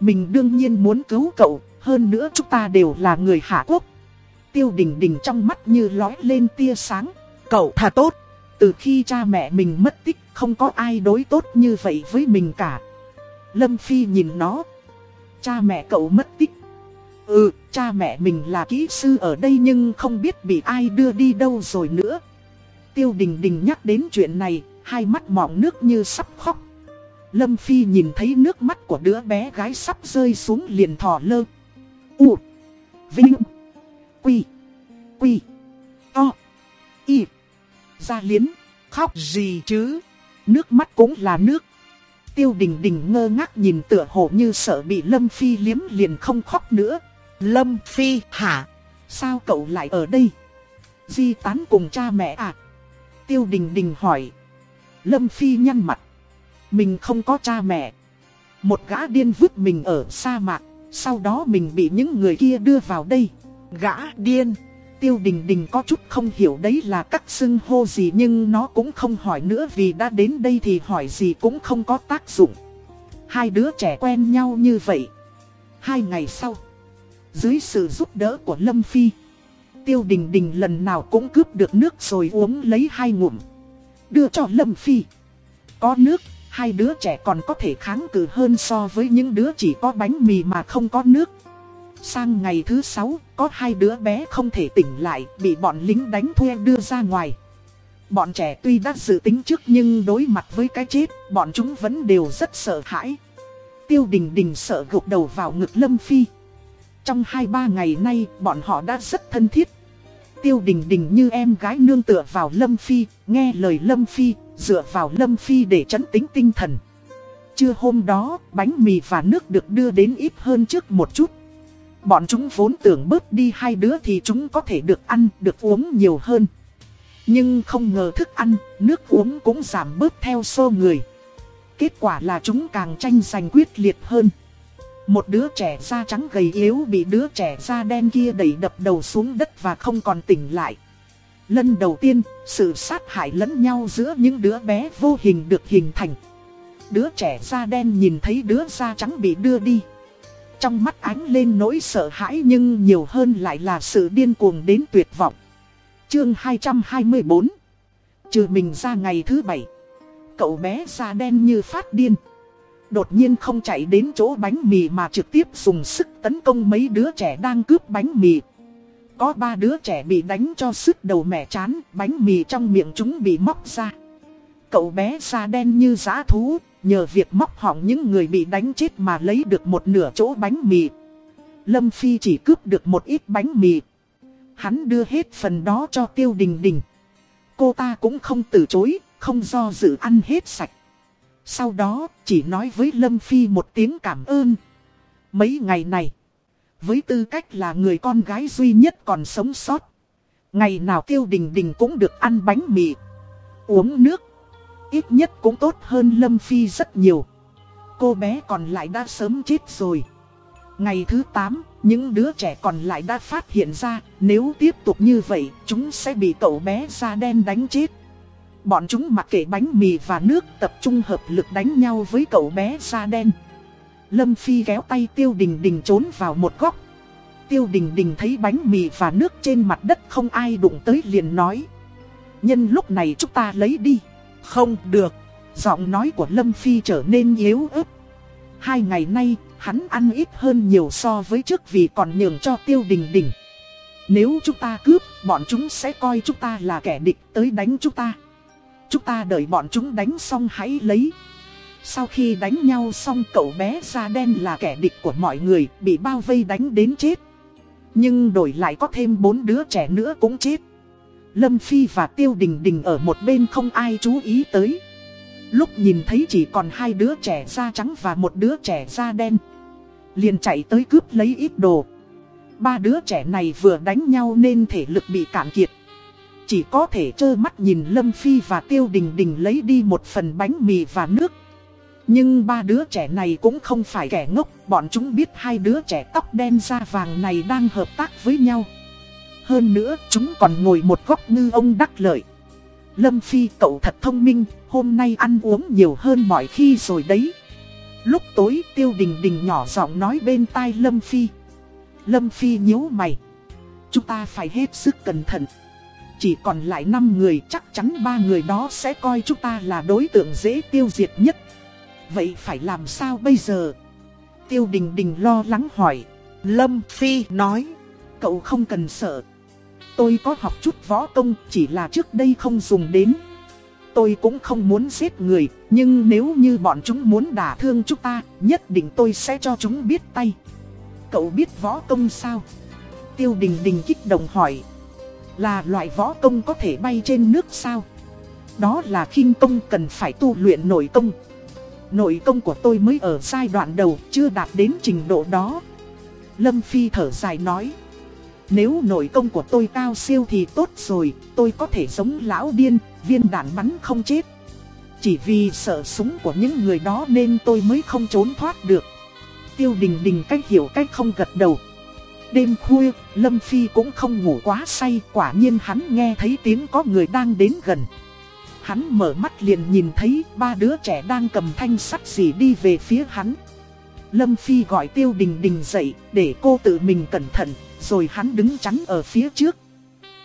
Mình đương nhiên muốn cứu cậu, hơn nữa chúng ta đều là người Hạ Quốc. Tiêu đình đình trong mắt như lói lên tia sáng. Cậu thà tốt. Từ khi cha mẹ mình mất tích không có ai đối tốt như vậy với mình cả. Lâm Phi nhìn nó. Cha mẹ cậu mất tích. Ừ, cha mẹ mình là kỹ sư ở đây nhưng không biết bị ai đưa đi đâu rồi nữa. Tiêu đình đình nhắc đến chuyện này, hai mắt mọng nước như sắp khóc. Lâm Phi nhìn thấy nước mắt của đứa bé gái sắp rơi xuống liền thò lơ. U. Vinh. Quy. Quy. o Y. Ra liến. Khóc gì chứ? Nước mắt cũng là nước. Tiêu đình đình ngơ ngác nhìn tựa hồ như sợ bị Lâm Phi liếm liền không khóc nữa. Lâm Phi hả? Sao cậu lại ở đây? Di tán cùng cha mẹ à? Tiêu đình đình hỏi. Lâm Phi nhăn mặt. Mình không có cha mẹ. Một gã điên vứt mình ở sa mạc. Sau đó mình bị những người kia đưa vào đây. Gã điên. Tiêu đình đình có chút không hiểu đấy là các xưng hô gì nhưng nó cũng không hỏi nữa vì đã đến đây thì hỏi gì cũng không có tác dụng. Hai đứa trẻ quen nhau như vậy. Hai ngày sau, dưới sự giúp đỡ của Lâm Phi, Tiêu đình đình lần nào cũng cướp được nước rồi uống lấy hai ngụm. Đưa cho Lâm Phi. Có nước, hai đứa trẻ còn có thể kháng cự hơn so với những đứa chỉ có bánh mì mà không có nước. Sang ngày thứ sáu, có hai đứa bé không thể tỉnh lại, bị bọn lính đánh thuê đưa ra ngoài. Bọn trẻ tuy đã dự tính trước nhưng đối mặt với cái chết, bọn chúng vẫn đều rất sợ hãi. Tiêu đình đình sợ gục đầu vào ngực Lâm Phi. Trong hai ba ngày nay, bọn họ đã rất thân thiết. Tiêu đình đình như em gái nương tựa vào Lâm Phi, nghe lời Lâm Phi, dựa vào Lâm Phi để chấn tính tinh thần. Trưa hôm đó, bánh mì và nước được đưa đến ít hơn trước một chút. Bọn chúng vốn tưởng bớt đi hai đứa thì chúng có thể được ăn, được uống nhiều hơn. Nhưng không ngờ thức ăn, nước uống cũng giảm bớt theo số người. Kết quả là chúng càng tranh giành quyết liệt hơn. Một đứa trẻ da trắng gầy yếu bị đứa trẻ da đen kia đẩy đập đầu xuống đất và không còn tỉnh lại. Lần đầu tiên, sự sát hại lẫn nhau giữa những đứa bé vô hình được hình thành. Đứa trẻ da đen nhìn thấy đứa da trắng bị đưa đi. Trong mắt ánh lên nỗi sợ hãi nhưng nhiều hơn lại là sự điên cuồng đến tuyệt vọng. Chương 224 Trừ mình ra ngày thứ bảy, Cậu bé da đen như phát điên. Đột nhiên không chạy đến chỗ bánh mì mà trực tiếp dùng sức tấn công mấy đứa trẻ đang cướp bánh mì. Có ba đứa trẻ bị đánh cho sức đầu mẹ chán, Bánh mì trong miệng chúng bị móc ra. Cậu bé da đen như giã thú Nhờ việc móc hỏng những người bị đánh chết mà lấy được một nửa chỗ bánh mì. Lâm Phi chỉ cướp được một ít bánh mì. Hắn đưa hết phần đó cho Tiêu Đình Đình. Cô ta cũng không từ chối, không do dự ăn hết sạch. Sau đó chỉ nói với Lâm Phi một tiếng cảm ơn. Mấy ngày này Với tư cách là người con gái duy nhất còn sống sót Ngày nào Tiêu Đình Đình cũng được ăn bánh mì Uống nước Ít nhất cũng tốt hơn Lâm Phi rất nhiều. Cô bé còn lại đã sớm chết rồi. Ngày thứ 8, những đứa trẻ còn lại đã phát hiện ra, nếu tiếp tục như vậy, chúng sẽ bị cậu bé da đen đánh chết. Bọn chúng mặc kệ bánh mì và nước tập trung hợp lực đánh nhau với cậu bé da đen. Lâm Phi kéo tay Tiêu Đình Đình trốn vào một góc. Tiêu Đình Đình thấy bánh mì và nước trên mặt đất không ai đụng tới liền nói. Nhân lúc này chúng ta lấy đi. Không được. Giọng nói của Lâm Phi trở nên yếu ớt. Hai ngày nay, hắn ăn ít hơn nhiều so với trước vì còn nhường cho tiêu đình đình. Nếu chúng ta cướp, bọn chúng sẽ coi chúng ta là kẻ địch tới đánh chúng ta. Chúng ta đợi bọn chúng đánh xong hãy lấy. Sau khi đánh nhau xong cậu bé da đen là kẻ địch của mọi người, bị bao vây đánh đến chết. Nhưng đổi lại có thêm bốn đứa trẻ nữa cũng chết. Lâm Phi và Tiêu Đình Đình ở một bên không ai chú ý tới. Lúc nhìn thấy chỉ còn hai đứa trẻ da trắng và một đứa trẻ da đen. Liền chạy tới cướp lấy ít đồ. Ba đứa trẻ này vừa đánh nhau nên thể lực bị cạn kiệt. Chỉ có thể trơ mắt nhìn Lâm Phi và Tiêu Đình Đình lấy đi một phần bánh mì và nước. Nhưng ba đứa trẻ này cũng không phải kẻ ngốc, bọn chúng biết hai đứa trẻ tóc đen da vàng này đang hợp tác với nhau. Hơn nữa, chúng còn ngồi một góc ngư ông đắc lợi. Lâm Phi cậu thật thông minh, Hôm nay ăn uống nhiều hơn mọi khi rồi đấy. Lúc tối, tiêu đình đình nhỏ giọng nói bên tai Lâm Phi. Lâm Phi nhíu mày. Chúng ta phải hết sức cẩn thận. Chỉ còn lại 5 người, chắc chắn ba người đó sẽ coi chúng ta là đối tượng dễ tiêu diệt nhất. Vậy phải làm sao bây giờ? Tiêu đình đình lo lắng hỏi. Lâm Phi nói. Cậu không cần sợ. Tôi có học chút võ công, chỉ là trước đây không dùng đến. Tôi cũng không muốn giết người, Nhưng nếu như bọn chúng muốn đả thương chúng ta, Nhất định tôi sẽ cho chúng biết tay. Cậu biết võ công sao? Tiêu đình đình kích động hỏi. Là loại võ công có thể bay trên nước sao? Đó là khinh công cần phải tu luyện nội công. Nội công của tôi mới ở giai đoạn đầu, chưa đạt đến trình độ đó. Lâm Phi thở dài nói nếu nội công của tôi cao siêu thì tốt rồi, tôi có thể giống lão điên, viên đạn bắn không chết. Chỉ vì sợ súng của những người đó nên tôi mới không trốn thoát được. Tiêu đình đình cách hiểu cách không gật đầu. Đêm khuya, Lâm Phi cũng không ngủ quá say, quả nhiên hắn nghe thấy tiếng có người đang đến gần. Hắn mở mắt liền nhìn thấy ba đứa trẻ đang cầm thanh sắt gì đi về phía hắn. Lâm Phi gọi Tiêu Đình Đình dậy để cô tự mình cẩn thận, rồi hắn đứng chắn ở phía trước.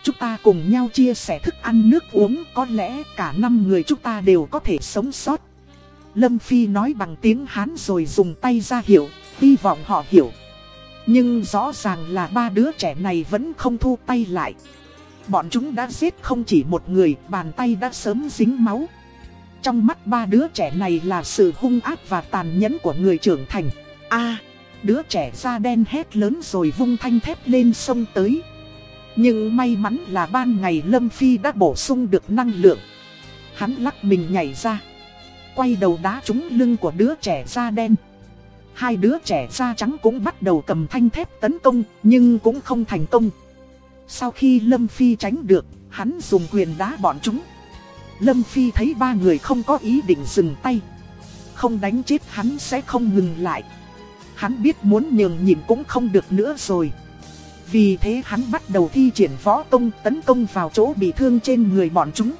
Chúng ta cùng nhau chia sẻ thức ăn nước uống, có lẽ cả năm người chúng ta đều có thể sống sót. Lâm Phi nói bằng tiếng Hán rồi dùng tay ra hiểu, hy vọng họ hiểu. Nhưng rõ ràng là ba đứa trẻ này vẫn không thu tay lại. Bọn chúng đã giết không chỉ một người, bàn tay đã sớm dính máu. Trong mắt ba đứa trẻ này là sự hung ác và tàn nhẫn của người trưởng thành. a đứa trẻ da đen hét lớn rồi vung thanh thép lên sông tới. Nhưng may mắn là ban ngày Lâm Phi đã bổ sung được năng lượng. Hắn lắc mình nhảy ra. quay đầu đá trúng lưng của đứa trẻ da đen. Hai đứa trẻ da trắng cũng bắt đầu cầm thanh thép tấn công, nhưng cũng không thành công. Sau khi Lâm Phi tránh được, hắn dùng quyền đá bọn chúng. Lâm Phi thấy ba người không có ý định dừng tay. Không đánh chết hắn sẽ không ngừng lại. Hắn biết muốn nhường nhịn cũng không được nữa rồi. Vì thế hắn bắt đầu thi triển võ công tấn công vào chỗ bị thương trên người bọn chúng.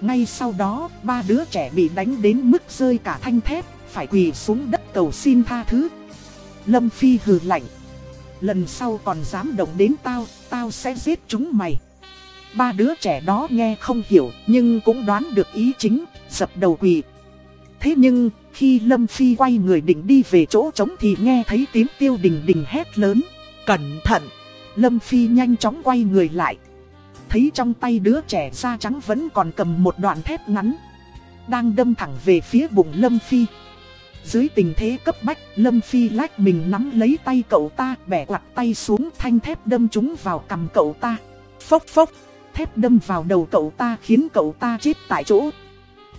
Ngay sau đó, ba đứa trẻ bị đánh đến mức rơi cả thanh thép, phải quỳ xuống đất cầu xin tha thứ. Lâm Phi hừ lạnh. Lần sau còn dám động đến tao, tao sẽ giết chúng mày. Ba đứa trẻ đó nghe không hiểu, nhưng cũng đoán được ý chính, dập đầu quỳ. Thế nhưng, khi Lâm Phi quay người định đi về chỗ trống thì nghe thấy tiếng tiêu đình đình hét lớn. Cẩn thận! Lâm Phi nhanh chóng quay người lại. Thấy trong tay đứa trẻ da trắng vẫn còn cầm một đoạn thép ngắn. Đang đâm thẳng về phía bụng Lâm Phi. Dưới tình thế cấp bách, Lâm Phi lách mình nắm lấy tay cậu ta, bẻ quạt tay xuống thanh thép đâm chúng vào cầm cậu ta. Phốc phốc, thép đâm vào đầu cậu ta khiến cậu ta chết tại chỗ.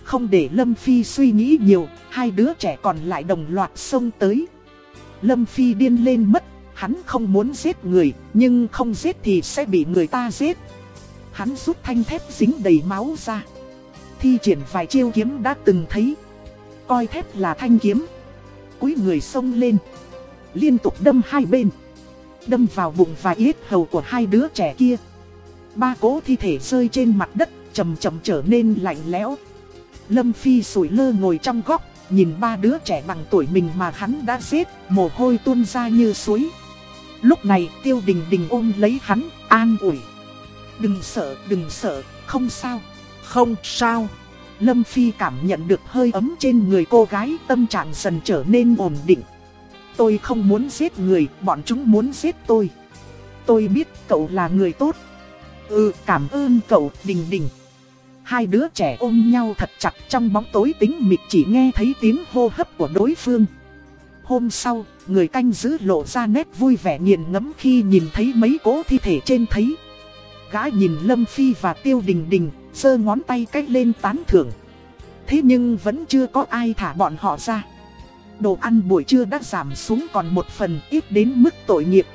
Không để Lâm Phi suy nghĩ nhiều, hai đứa trẻ còn lại đồng loạt xông tới. Lâm Phi điên lên mất, hắn không muốn giết người, nhưng không giết thì sẽ bị người ta giết. Hắn rút thanh thép dính đầy máu ra. Thi triển vài chiêu kiếm đã từng thấy. Coi thép là thanh kiếm. Cúi người xông lên. Liên tục đâm hai bên. Đâm vào bụng và yết hầu của hai đứa trẻ kia. Ba cố thi thể rơi trên mặt đất, chầm chậm trở nên lạnh lẽo. Lâm Phi sủi lơ ngồi trong góc, nhìn ba đứa trẻ bằng tuổi mình mà hắn đã giết, mồ hôi tuôn ra như suối. Lúc này tiêu đình đình ôm lấy hắn, an ủi. Đừng sợ, đừng sợ, không sao, không sao. Lâm Phi cảm nhận được hơi ấm trên người cô gái tâm trạng dần trở nên ổn định. Tôi không muốn giết người, bọn chúng muốn giết tôi. Tôi biết cậu là người tốt. Ừ, cảm ơn cậu, Đình Đình. Hai đứa trẻ ôm nhau thật chặt trong bóng tối tính mịt chỉ nghe thấy tiếng hô hấp của đối phương. Hôm sau, người canh giữ lộ ra nét vui vẻ nghiền ngẫm khi nhìn thấy mấy cố thi thể trên thấy. Gã nhìn Lâm Phi và Tiêu Đình Đình, giơ ngón tay cách lên tán thưởng. Thế nhưng vẫn chưa có ai thả bọn họ ra. Đồ ăn buổi trưa đã giảm xuống còn một phần ít đến mức tội nghiệp.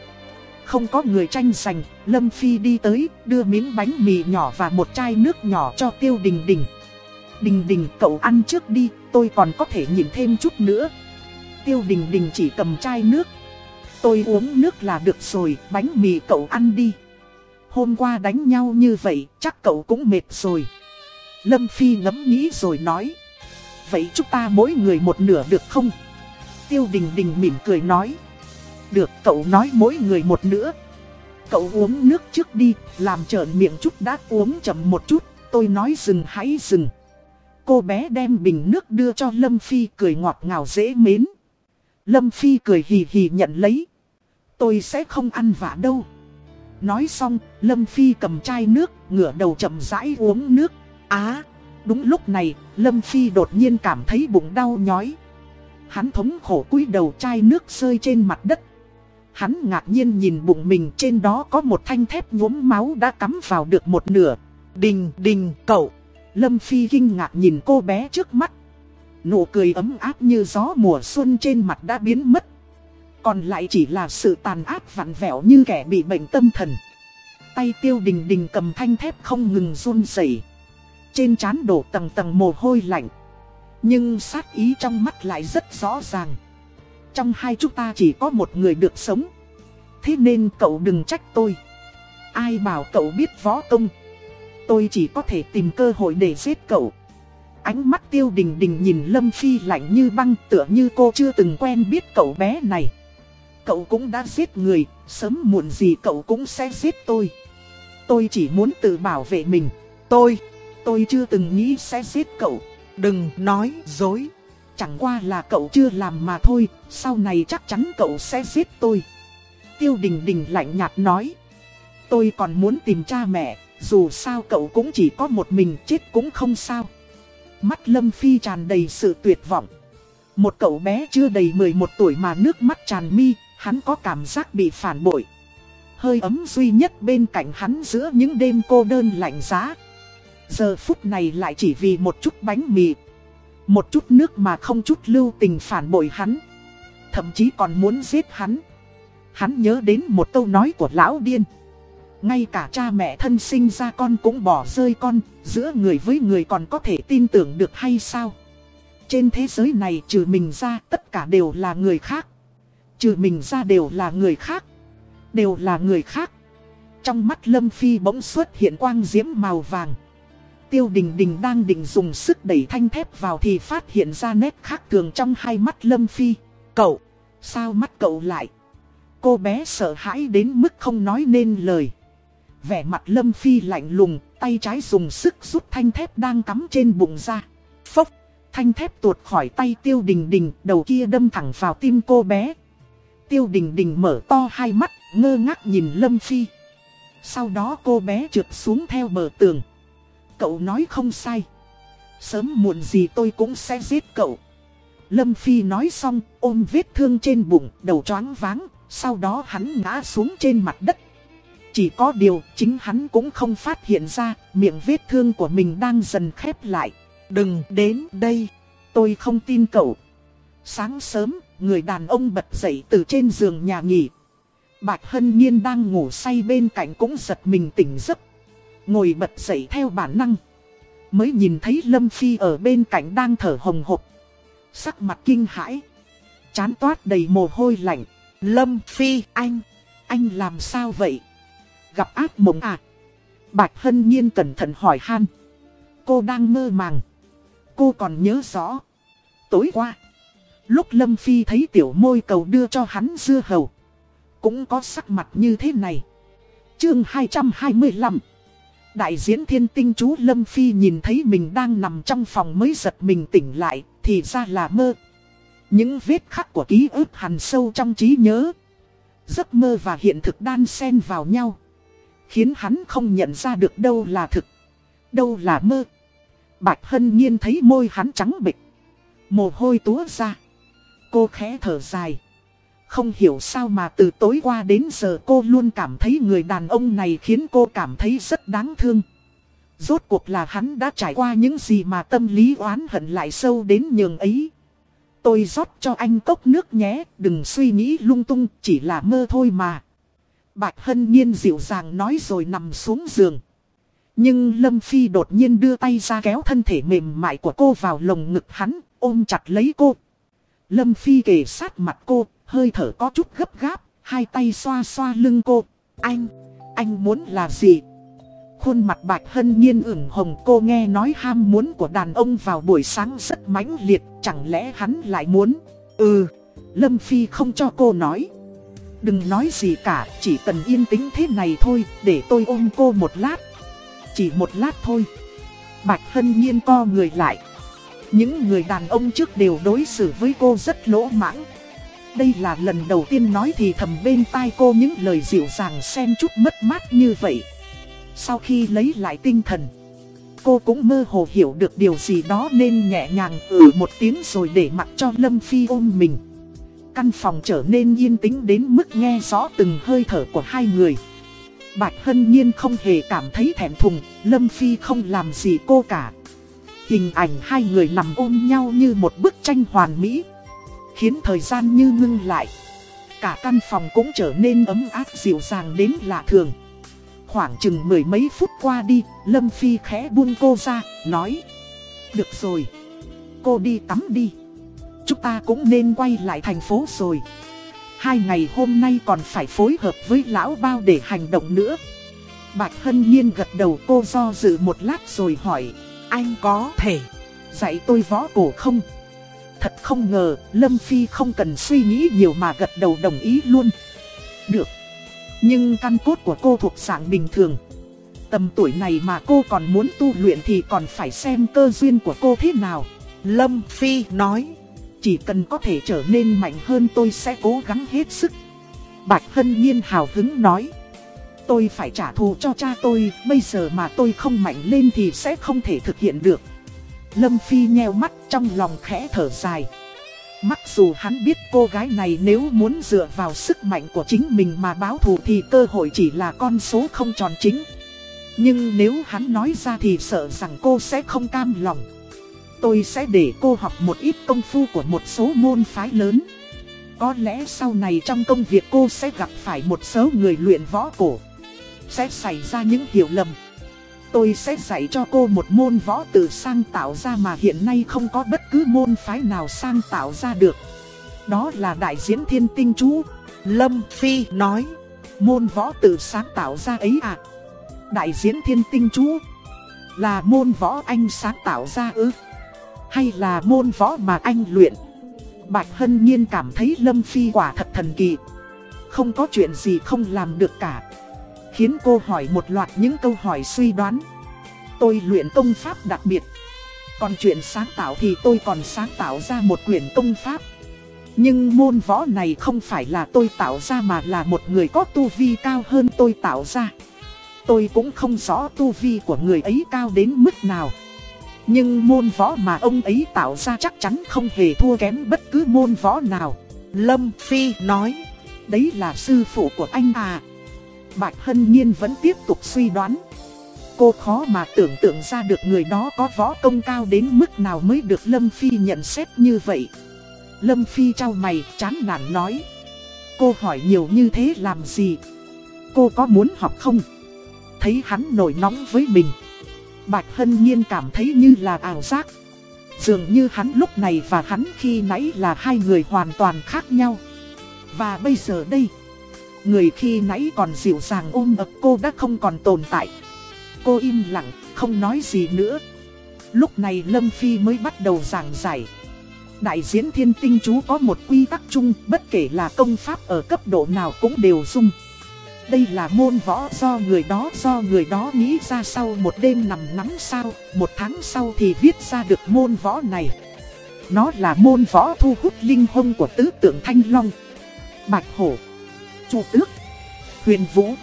Không có người tranh giành, Lâm Phi đi tới, đưa miếng bánh mì nhỏ và một chai nước nhỏ cho Tiêu Đình Đình. Đình Đình cậu ăn trước đi, tôi còn có thể nhìn thêm chút nữa. Tiêu Đình Đình chỉ cầm chai nước. Tôi uống nước là được rồi, bánh mì cậu ăn đi. Hôm qua đánh nhau như vậy, chắc cậu cũng mệt rồi. Lâm Phi ngẫm nghĩ rồi nói. Vậy chúng ta mỗi người một nửa được không? Tiêu Đình Đình mỉm cười nói. Được cậu nói mỗi người một nữa Cậu uống nước trước đi, làm trợn miệng chút đã uống chậm một chút, tôi nói dừng hãy dừng. Cô bé đem bình nước đưa cho Lâm Phi cười ngọt ngào dễ mến. Lâm Phi cười hì hì nhận lấy. Tôi sẽ không ăn vả đâu. Nói xong, Lâm Phi cầm chai nước, ngửa đầu chậm rãi uống nước. Á, đúng lúc này, Lâm Phi đột nhiên cảm thấy bụng đau nhói. Hắn thống khổ cúi đầu chai nước rơi trên mặt đất. Hắn ngạc nhiên nhìn bụng mình trên đó có một thanh thép nhuốm máu đã cắm vào được một nửa. Đình, đình, cậu. Lâm Phi kinh ngạc nhìn cô bé trước mắt. Nụ cười ấm áp như gió mùa xuân trên mặt đã biến mất. Còn lại chỉ là sự tàn ác vặn vẹo như kẻ bị bệnh tâm thần. Tay tiêu đình đình cầm thanh thép không ngừng run rẩy Trên trán đổ tầng tầng mồ hôi lạnh. Nhưng sát ý trong mắt lại rất rõ ràng. Trong hai chúng ta chỉ có một người được sống. Thế nên cậu đừng trách tôi. Ai bảo cậu biết võ công. Tôi chỉ có thể tìm cơ hội để giết cậu. Ánh mắt tiêu đình đình nhìn Lâm Phi lạnh như băng tựa như cô chưa từng quen biết cậu bé này. Cậu cũng đã giết người, sớm muộn gì cậu cũng sẽ giết tôi. Tôi chỉ muốn tự bảo vệ mình. Tôi, tôi chưa từng nghĩ sẽ giết cậu. Đừng nói dối. Chẳng qua là cậu chưa làm mà thôi, sau này chắc chắn cậu sẽ giết tôi. Tiêu đình đình lạnh nhạt nói. Tôi còn muốn tìm cha mẹ, dù sao cậu cũng chỉ có một mình chết cũng không sao. Mắt Lâm Phi tràn đầy sự tuyệt vọng. Một cậu bé chưa đầy 11 tuổi mà nước mắt tràn mi, hắn có cảm giác bị phản bội. Hơi ấm duy nhất bên cạnh hắn giữa những đêm cô đơn lạnh giá. Giờ phút này lại chỉ vì một chút bánh mì. Một chút nước mà không chút lưu tình phản bội hắn. Thậm chí còn muốn giết hắn. Hắn nhớ đến một câu nói của lão điên. Ngay cả cha mẹ thân sinh ra con cũng bỏ rơi con, giữa người với người còn có thể tin tưởng được hay sao? Trên thế giới này trừ mình ra tất cả đều là người khác. Trừ mình ra đều là người khác. Đều là người khác. Trong mắt Lâm Phi bỗng xuất hiện quang diễm màu vàng. Tiêu Đình Đình đang định dùng sức đẩy thanh thép vào thì phát hiện ra nét khác thường trong hai mắt Lâm Phi. Cậu, sao mắt cậu lại? Cô bé sợ hãi đến mức không nói nên lời. Vẻ mặt Lâm Phi lạnh lùng, tay trái dùng sức rút thanh thép đang cắm trên bụng ra. Phốc, thanh thép tuột khỏi tay Tiêu Đình Đình, đầu kia đâm thẳng vào tim cô bé. Tiêu Đình Đình mở to hai mắt, ngơ ngác nhìn Lâm Phi. Sau đó cô bé trượt xuống theo bờ tường. Cậu nói không sai. Sớm muộn gì tôi cũng sẽ giết cậu. Lâm Phi nói xong, ôm vết thương trên bụng, đầu choáng váng, sau đó hắn ngã xuống trên mặt đất. Chỉ có điều, chính hắn cũng không phát hiện ra, miệng vết thương của mình đang dần khép lại. Đừng đến đây, tôi không tin cậu. Sáng sớm, người đàn ông bật dậy từ trên giường nhà nghỉ. Bạch Hân Nhiên đang ngủ say bên cạnh cũng giật mình tỉnh giấc. Ngồi bật dậy theo bản năng. Mới nhìn thấy Lâm Phi ở bên cạnh đang thở hồng hộc. Sắc mặt kinh hãi. Chán toát đầy mồ hôi lạnh. Lâm Phi anh, anh làm sao vậy? Gặp ác mộng à? Bạch Hân Nhiên cẩn thận hỏi han. Cô đang mơ màng. Cô còn nhớ rõ. Tối qua, lúc Lâm Phi thấy tiểu môi cầu đưa cho hắn dưa hầu. Cũng có sắc mặt như thế này. Chương 225 Đại diễn thiên tinh chú Lâm Phi nhìn thấy mình đang nằm trong phòng mới giật mình tỉnh lại, thì ra là mơ. Những vết khắc của ký ức hằn sâu trong trí nhớ. Giấc mơ và hiện thực đan xen vào nhau. Khiến hắn không nhận ra được đâu là thực, đâu là mơ. Bạch Hân Nhiên thấy môi hắn trắng bịch. Mồ hôi túa ra. Cô khẽ thở dài. Không hiểu sao mà từ tối qua đến giờ cô luôn cảm thấy người đàn ông này khiến cô cảm thấy rất đáng thương. Rốt cuộc là hắn đã trải qua những gì mà tâm lý oán hận lại sâu đến nhường ấy. Tôi rót cho anh cốc nước nhé, đừng suy nghĩ lung tung, chỉ là mơ thôi mà. Bạch Hân Nhiên dịu dàng nói rồi nằm xuống giường. Nhưng Lâm Phi đột nhiên đưa tay ra kéo thân thể mềm mại của cô vào lồng ngực hắn, ôm chặt lấy cô. Lâm Phi kề sát mặt cô, hơi thở có chút gấp gáp, hai tay xoa xoa lưng cô. Anh, anh muốn là gì? Khuôn mặt bạch hân nhiên ửng hồng cô nghe nói ham muốn của đàn ông vào buổi sáng rất mãnh liệt, chẳng lẽ hắn lại muốn? Ừ, Lâm Phi không cho cô nói. Đừng nói gì cả, chỉ cần yên tĩnh thế này thôi, để tôi ôm cô một lát. Chỉ một lát thôi. Bạch Hân Nhiên co người lại. Những người đàn ông trước đều đối xử với cô rất lỗ mãng. Đây là lần đầu tiên nói thì thầm bên tai cô những lời dịu dàng xen chút mất mát như vậy. Sau khi lấy lại tinh thần, cô cũng mơ hồ hiểu được điều gì đó nên nhẹ nhàng ừ một tiếng rồi để mặc cho Lâm Phi ôm mình. Căn phòng trở nên yên tĩnh đến mức nghe rõ từng hơi thở của hai người. Bạch Hân Nhiên không hề cảm thấy thèm thùng, Lâm Phi không làm gì cô cả. Hình ảnh hai người nằm ôm nhau như một bức tranh hoàn mỹ khiến thời gian như ngưng lại. Cả căn phòng cũng trở nên ấm áp dịu dàng đến lạ thường. Khoảng chừng mười mấy phút qua đi, Lâm Phi khẽ buông cô ra, nói Được rồi, cô đi tắm đi. Chúng ta cũng nên quay lại thành phố rồi. Hai ngày hôm nay còn phải phối hợp với lão bao để hành động nữa. Bạch Hân Nhiên gật đầu cô do dự một lát rồi hỏi anh có thể dạy tôi võ cổ không? Thật không ngờ, Lâm Phi không cần suy nghĩ nhiều mà gật đầu đồng ý luôn. Được. Nhưng căn cốt của cô thuộc dạng bình thường. Tầm tuổi này mà cô còn muốn tu luyện thì còn phải xem cơ duyên của cô thế nào. Lâm Phi nói, chỉ cần có thể trở nên mạnh hơn tôi sẽ cố gắng hết sức. Bạch Hân Nhiên hào hứng nói, tôi phải trả thù cho cha tôi, bây giờ mà tôi không mạnh lên thì sẽ không thể thực hiện được. Lâm Phi nheo mắt trong lòng khẽ thở dài. Mặc dù hắn biết cô gái này nếu muốn dựa vào sức mạnh của chính mình mà báo thù thì cơ hội chỉ là con số không tròn chính. Nhưng nếu hắn nói ra thì sợ rằng cô sẽ không cam lòng. Tôi sẽ để cô học một ít công phu của một số môn phái lớn. Có lẽ sau này trong công việc cô sẽ gặp phải một số người luyện võ cổ. Sẽ xảy ra những hiểu lầm. Tôi sẽ dạy cho cô một môn võ từ sang tạo ra mà hiện nay không có bất cứ môn phái nào sang tạo ra được. Đó là đại diễn thiên tinh chú. Lâm Phi nói, môn võ từ sáng tạo ra ấy à. Đại diễn thiên tinh chú là môn võ anh sáng tạo ra ư? Hay là môn võ mà anh luyện? Bạch Hân Nhiên cảm thấy Lâm Phi quả thật thần kỳ. Không có chuyện gì không làm được cả. Khiến cô hỏi một loạt những câu hỏi suy đoán. Tôi luyện công pháp đặc biệt. Còn chuyện sáng tạo thì tôi còn sáng tạo ra một quyển công pháp. Nhưng môn võ này không phải là tôi tạo ra mà là một người có tu vi cao hơn tôi tạo ra. Tôi cũng không rõ tu vi của người ấy cao đến mức nào. Nhưng môn võ mà ông ấy tạo ra chắc chắn không hề thua kém bất cứ môn võ nào. Lâm Phi nói, đấy là sư phụ của anh à. Bạch Hân Nhiên vẫn tiếp tục suy đoán. Cô khó mà tưởng tượng ra được người đó có võ công cao đến mức nào mới được Lâm Phi nhận xét như vậy. Lâm Phi trao mày chán nản nói. Cô hỏi nhiều như thế làm gì? Cô có muốn học không? Thấy hắn nổi nóng với mình. Bạch Hân Nhiên cảm thấy như là ảo giác. Dường như hắn lúc này và hắn khi nãy là hai người hoàn toàn khác nhau. Và bây giờ đây, người khi nãy còn dịu dàng ôm ập cô đã không còn tồn tại. Cô im lặng, không nói gì nữa. Lúc này Lâm Phi mới bắt đầu giảng giải. Đại diễn thiên tinh chú có một quy tắc chung, bất kể là công pháp ở cấp độ nào cũng đều dung. Đây là môn võ do người đó do người đó nghĩ ra sau một đêm nằm ngắm sao, một tháng sau thì viết ra được môn võ này. Nó là môn võ thu hút linh hồn của tứ tượng Thanh Long, Bạch Hổ, Chu Tước, Huyền Vũ.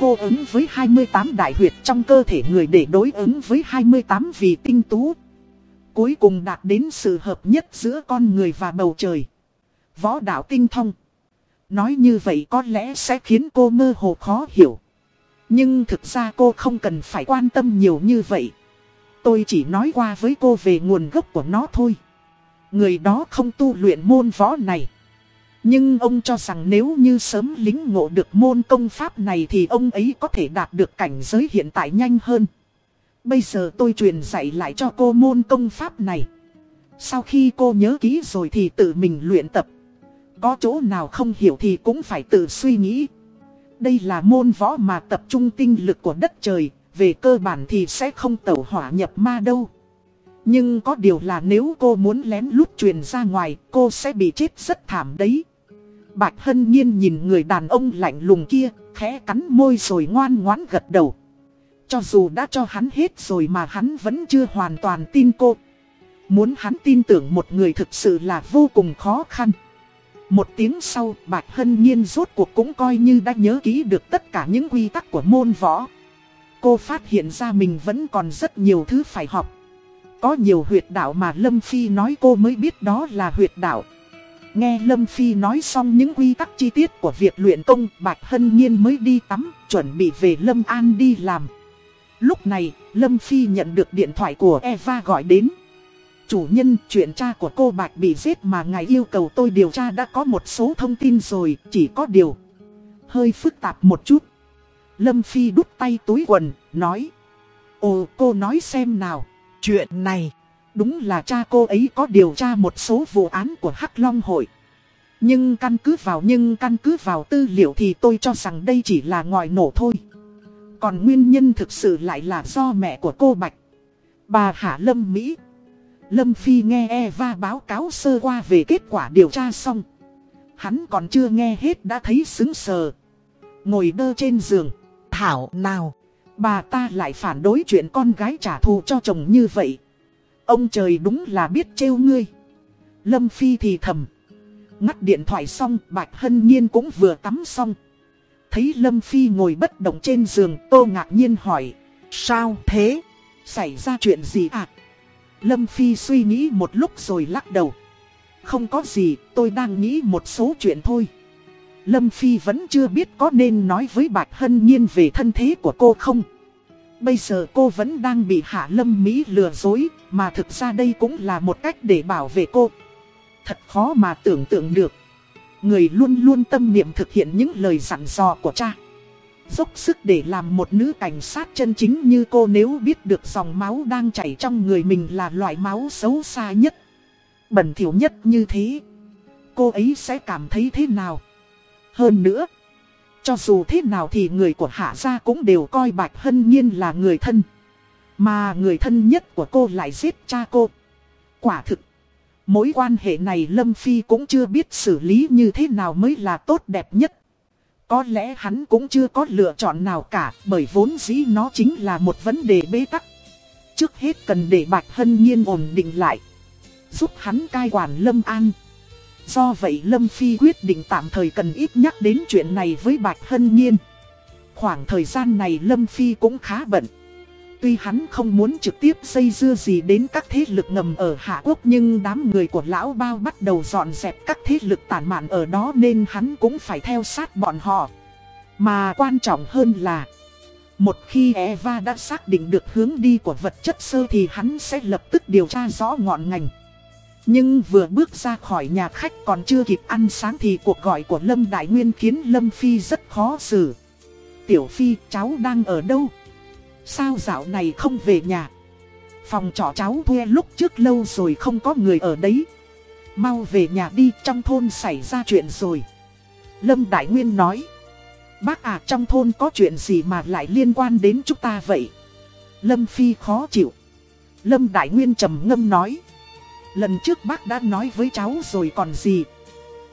Cô ứng với 28 đại huyệt trong cơ thể người để đối ứng với 28 vị tinh tú. Cuối cùng đạt đến sự hợp nhất giữa con người và bầu trời. Võ đạo tinh thông. Nói như vậy có lẽ sẽ khiến cô mơ hồ khó hiểu. Nhưng thực ra cô không cần phải quan tâm nhiều như vậy. Tôi chỉ nói qua với cô về nguồn gốc của nó thôi. Người đó không tu luyện môn võ này. Nhưng ông cho rằng nếu như sớm lính ngộ được môn công pháp này thì ông ấy có thể đạt được cảnh giới hiện tại nhanh hơn. Bây giờ tôi truyền dạy lại cho cô môn công pháp này. Sau khi cô nhớ kỹ rồi thì tự mình luyện tập. Có chỗ nào không hiểu thì cũng phải tự suy nghĩ. Đây là môn võ mà tập trung tinh lực của đất trời, về cơ bản thì sẽ không tẩu hỏa nhập ma đâu. Nhưng có điều là nếu cô muốn lén lút truyền ra ngoài, cô sẽ bị chết rất thảm đấy. Bạch Hân Nhiên nhìn người đàn ông lạnh lùng kia, khẽ cắn môi rồi ngoan ngoãn gật đầu. Cho dù đã cho hắn hết rồi mà hắn vẫn chưa hoàn toàn tin cô. Muốn hắn tin tưởng một người thực sự là vô cùng khó khăn. Một tiếng sau, Bạch Hân Nhiên rốt cuộc cũng coi như đã nhớ kỹ được tất cả những quy tắc của môn võ. Cô phát hiện ra mình vẫn còn rất nhiều thứ phải học. Có nhiều huyệt đạo mà Lâm Phi nói cô mới biết đó là huyệt đạo. Nghe Lâm Phi nói xong những quy tắc chi tiết của việc luyện công, Bạch Hân Nhiên mới đi tắm, chuẩn bị về Lâm An đi làm. Lúc này, Lâm Phi nhận được điện thoại của Eva gọi đến. Chủ nhân, chuyện cha của cô Bạch bị giết mà ngài yêu cầu tôi điều tra đã có một số thông tin rồi, chỉ có điều. Hơi phức tạp một chút. Lâm Phi đút tay túi quần, nói. Ồ, cô nói xem nào. Chuyện này, đúng là cha cô ấy có điều tra một số vụ án của Hắc Long Hội. Nhưng căn cứ vào nhưng căn cứ vào tư liệu thì tôi cho rằng đây chỉ là ngòi nổ thôi. Còn nguyên nhân thực sự lại là do mẹ của cô Bạch. Bà Hạ Lâm Mỹ. Lâm Phi nghe Eva báo cáo sơ qua về kết quả điều tra xong. Hắn còn chưa nghe hết đã thấy xứng sờ. Ngồi đơ trên giường. Thảo nào. Bà ta lại phản đối chuyện con gái trả thù cho chồng như vậy. Ông trời đúng là biết trêu ngươi. Lâm Phi thì thầm. Ngắt điện thoại xong, Bạch Hân Nhiên cũng vừa tắm xong. Thấy Lâm Phi ngồi bất động trên giường, Tô ngạc nhiên hỏi. Sao thế? Xảy ra chuyện gì à? Lâm Phi suy nghĩ một lúc rồi lắc đầu. Không có gì, tôi đang nghĩ một số chuyện thôi. Lâm Phi vẫn chưa biết có nên nói với Bạch Hân Nhiên về thân thế của cô không. Bây giờ cô vẫn đang bị Hạ Lâm Mỹ lừa dối, mà thực ra đây cũng là một cách để bảo vệ cô. Thật khó mà tưởng tượng được. Người luôn luôn tâm niệm thực hiện những lời dặn dò của cha. Dốc sức để làm một nữ cảnh sát chân chính như cô nếu biết được dòng máu đang chảy trong người mình là loại máu xấu xa nhất. Bẩn thỉu nhất như thế. Cô ấy sẽ cảm thấy thế nào? Hơn nữa. Cho dù thế nào thì người của Hạ Gia cũng đều coi Bạch Hân Nhiên là người thân. Mà người thân nhất của cô lại giết cha cô. Quả thực. Mối quan hệ này Lâm Phi cũng chưa biết xử lý như thế nào mới là tốt đẹp nhất. Có lẽ hắn cũng chưa có lựa chọn nào cả, bởi vốn dĩ nó chính là một vấn đề bế tắc. Trước hết cần để Bạch Hân Nhiên ổn định lại. Giúp hắn cai quản Lâm An. Do vậy Lâm Phi quyết định tạm thời cần ít nhắc đến chuyện này với Bạch Hân Nhiên. Khoảng thời gian này Lâm Phi cũng khá bận. Tuy hắn không muốn trực tiếp xây dưa gì đến các thế lực ngầm ở Hạ Quốc nhưng đám người của lão bao bắt đầu dọn dẹp các thế lực tàn mạn ở đó nên hắn cũng phải theo sát bọn họ. Mà quan trọng hơn là, một khi Eva đã xác định được hướng đi của vật chất sơ thì hắn sẽ lập tức điều tra rõ ngọn ngành. Nhưng vừa bước ra khỏi nhà khách còn chưa kịp ăn sáng thì cuộc gọi của Lâm Đại Nguyên khiến Lâm Phi rất khó xử. Tiểu Phi, cháu đang ở đâu? Sao dạo này không về nhà? Phòng trọ cháu thuê lúc trước lâu rồi không có người ở đấy. Mau về nhà đi, trong thôn xảy ra chuyện rồi. Lâm Đại Nguyên nói. Bác à trong thôn có chuyện gì mà lại liên quan đến chúng ta vậy? Lâm Phi khó chịu. Lâm Đại Nguyên trầm ngâm nói. Lần trước bác đã nói với cháu rồi còn gì.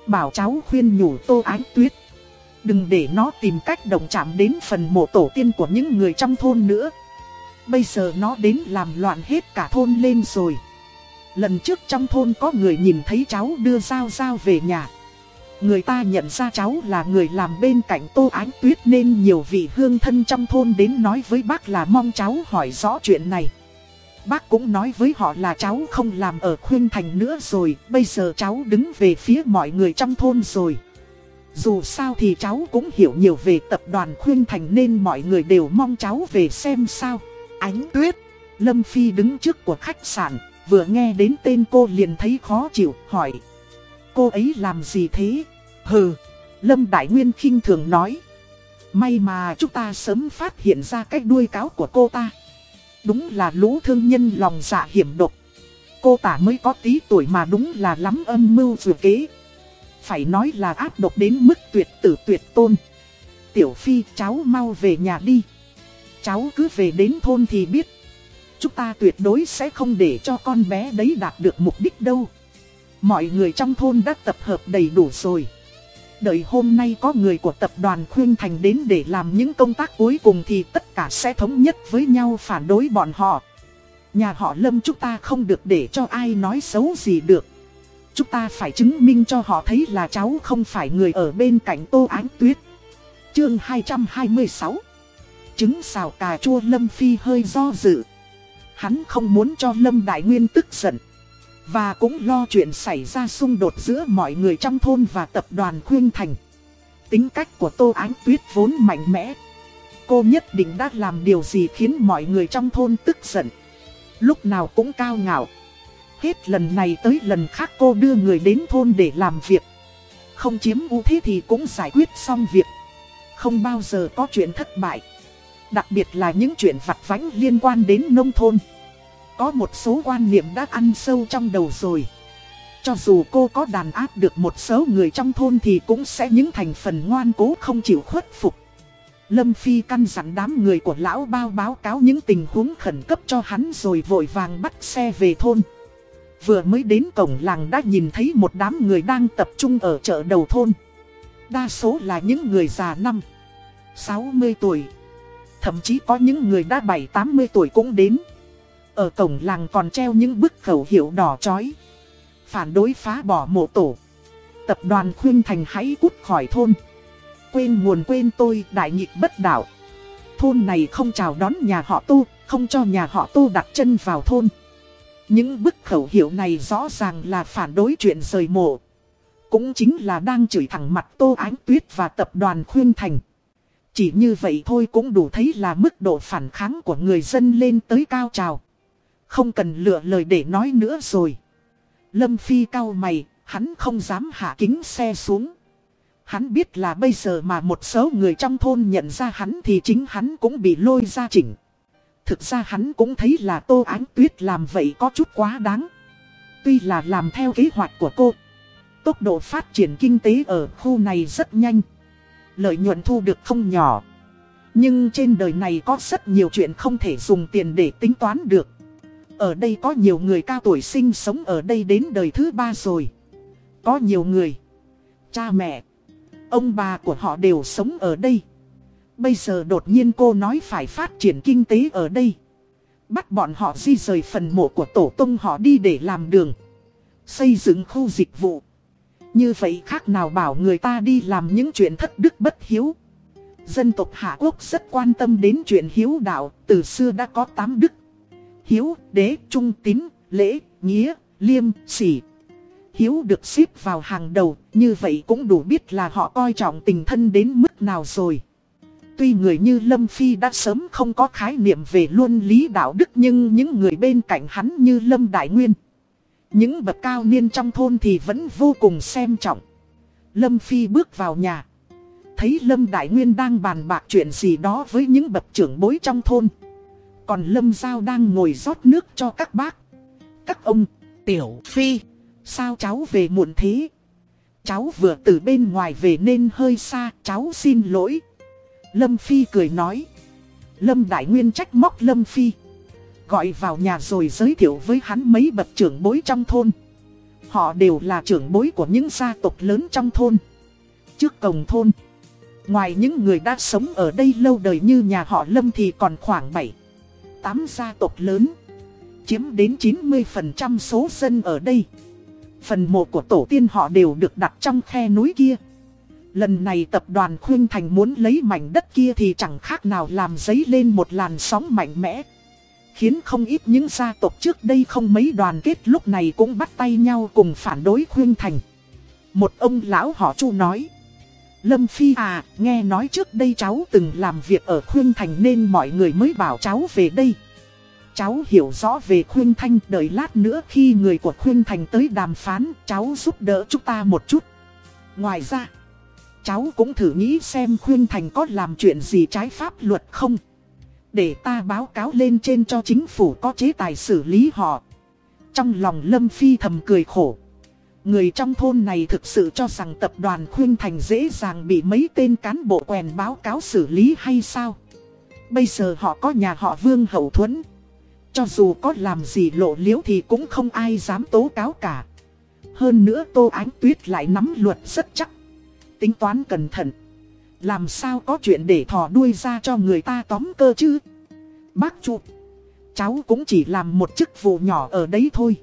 Bảo cháu khuyên nhủ Tô Ánh Tuyết. Đừng để nó tìm cách động chạm đến phần mộ tổ tiên của những người trong thôn nữa. Bây giờ nó đến làm loạn hết cả thôn lên rồi. Lần trước trong thôn có người nhìn thấy cháu đưa dao dao về nhà. Người ta nhận ra cháu là người làm bên cạnh Tô Ánh Tuyết nên nhiều vị hương thân trong thôn đến nói với bác là mong cháu hỏi rõ chuyện này. Bác cũng nói với họ là cháu không làm ở Khuyên Thành nữa rồi, bây giờ cháu đứng về phía mọi người trong thôn rồi. Dù sao thì cháu cũng hiểu nhiều về tập đoàn Khuyên Thành nên mọi người đều mong cháu về xem sao. Ánh tuyết, Lâm Phi đứng trước của khách sạn, vừa nghe đến tên cô liền thấy khó chịu, hỏi. Cô ấy làm gì thế? Hừ, Lâm Đại Nguyên khinh thường nói. May mà chúng ta sớm phát hiện ra cái đuôi cáo của cô ta. Đúng là lũ thương nhân lòng dạ hiểm độc. Cô tả mới có tí tuổi mà đúng là lắm âm mưu vừa kế. Phải nói là áp độc đến mức tuyệt tử tuyệt tôn. Tiểu Phi, cháu mau về nhà đi. Cháu cứ về đến thôn thì biết. Chúng ta tuyệt đối sẽ không để cho con bé đấy đạt được mục đích đâu. Mọi người trong thôn đã tập hợp đầy đủ rồi. Đợi hôm nay có người của tập đoàn Khuyên Thành đến để làm những công tác cuối cùng thì tất cả sẽ thống nhất với nhau phản đối bọn họ. Nhà họ Lâm chúng ta không được để cho ai nói xấu gì được. Chúng ta phải chứng minh cho họ thấy là cháu không phải người ở bên cạnh Tô Ánh Tuyết. Chương 226 Trứng xào cà chua Lâm Phi hơi do dự. Hắn không muốn cho Lâm Đại Nguyên tức giận. Và cũng lo chuyện xảy ra xung đột giữa mọi người trong thôn và tập đoàn Khuyên Thành. Tính cách của Tô Ánh Tuyết vốn mạnh mẽ. Cô nhất định đã làm điều gì khiến mọi người trong thôn tức giận. Lúc nào cũng cao ngạo. Hết lần này tới lần khác cô đưa người đến thôn để làm việc. Không chiếm ưu thế thì cũng giải quyết xong việc. Không bao giờ có chuyện thất bại. Đặc biệt là những chuyện vặt vãnh liên quan đến nông thôn. Có một số quan niệm đã ăn sâu trong đầu rồi. Cho dù cô có đàn áp được một số người trong thôn thì cũng sẽ những thành phần ngoan cố không chịu khuất phục. Lâm Phi căn dặn đám người của lão bao báo cáo những tình huống khẩn cấp cho hắn rồi vội vàng bắt xe về thôn. Vừa mới đến cổng làng đã nhìn thấy một đám người đang tập trung ở chợ đầu thôn. Đa số là những người già năm, 60 tuổi. Thậm chí có những người đã 7-80 tuổi cũng đến. Ở cổng làng còn treo những bức khẩu hiệu đỏ chói. Phản đối phá bỏ mộ tổ. Tập đoàn khuyên thành hãy cút khỏi thôn. Quên nguồn quên tôi đại nghịch bất đạo. Thôn này không chào đón nhà họ tu, không cho nhà họ tu đặt chân vào thôn. Những bức khẩu hiệu này rõ ràng là phản đối chuyện rời mộ. Cũng chính là đang chửi thẳng mặt Tô Ánh Tuyết và tập đoàn Khuyên Thành. Chỉ như vậy thôi cũng đủ thấy là mức độ phản kháng của người dân lên tới cao trào. Không cần lựa lời để nói nữa rồi. Lâm Phi cao mày, hắn không dám hạ kính xe xuống. Hắn biết là bây giờ mà một số người trong thôn nhận ra hắn thì chính hắn cũng bị lôi ra chỉnh. Thực ra hắn cũng thấy là Tô Ánh Tuyết làm vậy có chút quá đáng. Tuy là làm theo kế hoạch của cô. Tốc độ phát triển kinh tế ở khu này rất nhanh. Lợi nhuận thu được không nhỏ. Nhưng trên đời này có rất nhiều chuyện không thể dùng tiền để tính toán được. Ở đây có nhiều người cao tuổi sinh sống ở đây đến đời thứ ba rồi. Có nhiều người. Cha mẹ. Ông bà của họ đều sống ở đây. Bây giờ đột nhiên cô nói phải phát triển kinh tế ở đây. Bắt bọn họ di rời phần mộ của tổ tông họ đi để làm đường. Xây dựng khu dịch vụ. Như vậy khác nào bảo người ta đi làm những chuyện thất đức bất hiếu. Dân tộc Hạ Quốc rất quan tâm đến chuyện hiếu đạo, từ xưa đã có tám đức. Hiếu, đế, trung tín, lễ, nghĩa, liêm, sỉ. Hiếu được xếp vào hàng đầu, như vậy cũng đủ biết là họ coi trọng tình thân đến mức nào rồi. Tuy người như Lâm Phi đã sớm không có khái niệm về luân lý đạo đức nhưng những người bên cạnh hắn như Lâm Đại Nguyên. Những bậc cao niên trong thôn thì vẫn vô cùng xem trọng. Lâm Phi bước vào nhà. Thấy Lâm Đại Nguyên đang bàn bạc chuyện gì đó với những bậc trưởng bối trong thôn. Còn Lâm Giao đang ngồi rót nước cho các bác. Các ông, Tiểu Phi, sao cháu về muộn thế? Cháu vừa từ bên ngoài về nên hơi xa, cháu xin lỗi. Lâm Phi cười nói. Lâm Đại Nguyên trách móc Lâm Phi. Gọi vào nhà rồi giới thiệu với hắn mấy bậc trưởng bối trong thôn. Họ đều là trưởng bối của những gia tộc lớn trong thôn. Trước cổng thôn. Ngoài những người đã sống ở đây lâu đời như nhà họ Lâm thì còn khoảng 7, 8 gia tộc lớn. Chiếm đến 90% số dân ở đây. Phần mộ của tổ tiên họ đều được đặt trong khe núi kia. Lần này tập đoàn Khuyên Thành muốn lấy mảnh đất kia thì chẳng khác nào làm giấy lên một làn sóng mạnh mẽ. Khiến không ít những gia tộc trước đây không mấy đoàn kết lúc này cũng bắt tay nhau cùng phản đối Khuyên Thành. Một ông lão họ chu nói. Lâm Phi à, nghe nói trước đây cháu từng làm việc ở Khuyên Thành nên mọi người mới bảo cháu về đây. Cháu hiểu rõ về Khuyên Thanh, đợi lát nữa khi người của Khuyên Thành tới đàm phán, cháu giúp đỡ chúng ta một chút. Ngoài ra, cháu cũng thử nghĩ xem Khuyên Thành có làm chuyện gì trái pháp luật không. Để ta báo cáo lên trên cho chính phủ có chế tài xử lý họ. Trong lòng Lâm Phi thầm cười khổ. Người trong thôn này thực sự cho rằng tập đoàn Khuyên Thành dễ dàng bị mấy tên cán bộ quèn báo cáo xử lý hay sao? Bây giờ họ có nhà họ Vương Hậu Thuẫn. Cho dù có làm gì lộ liễu thì cũng không ai dám tố cáo cả. Hơn nữa Tô Ánh Tuyết lại nắm luật rất chắc. Tính toán cẩn thận. Làm sao có chuyện để thò đuôi ra cho người ta tóm cơ chứ? Bác Chu, cháu cũng chỉ làm một chức vụ nhỏ ở đấy thôi.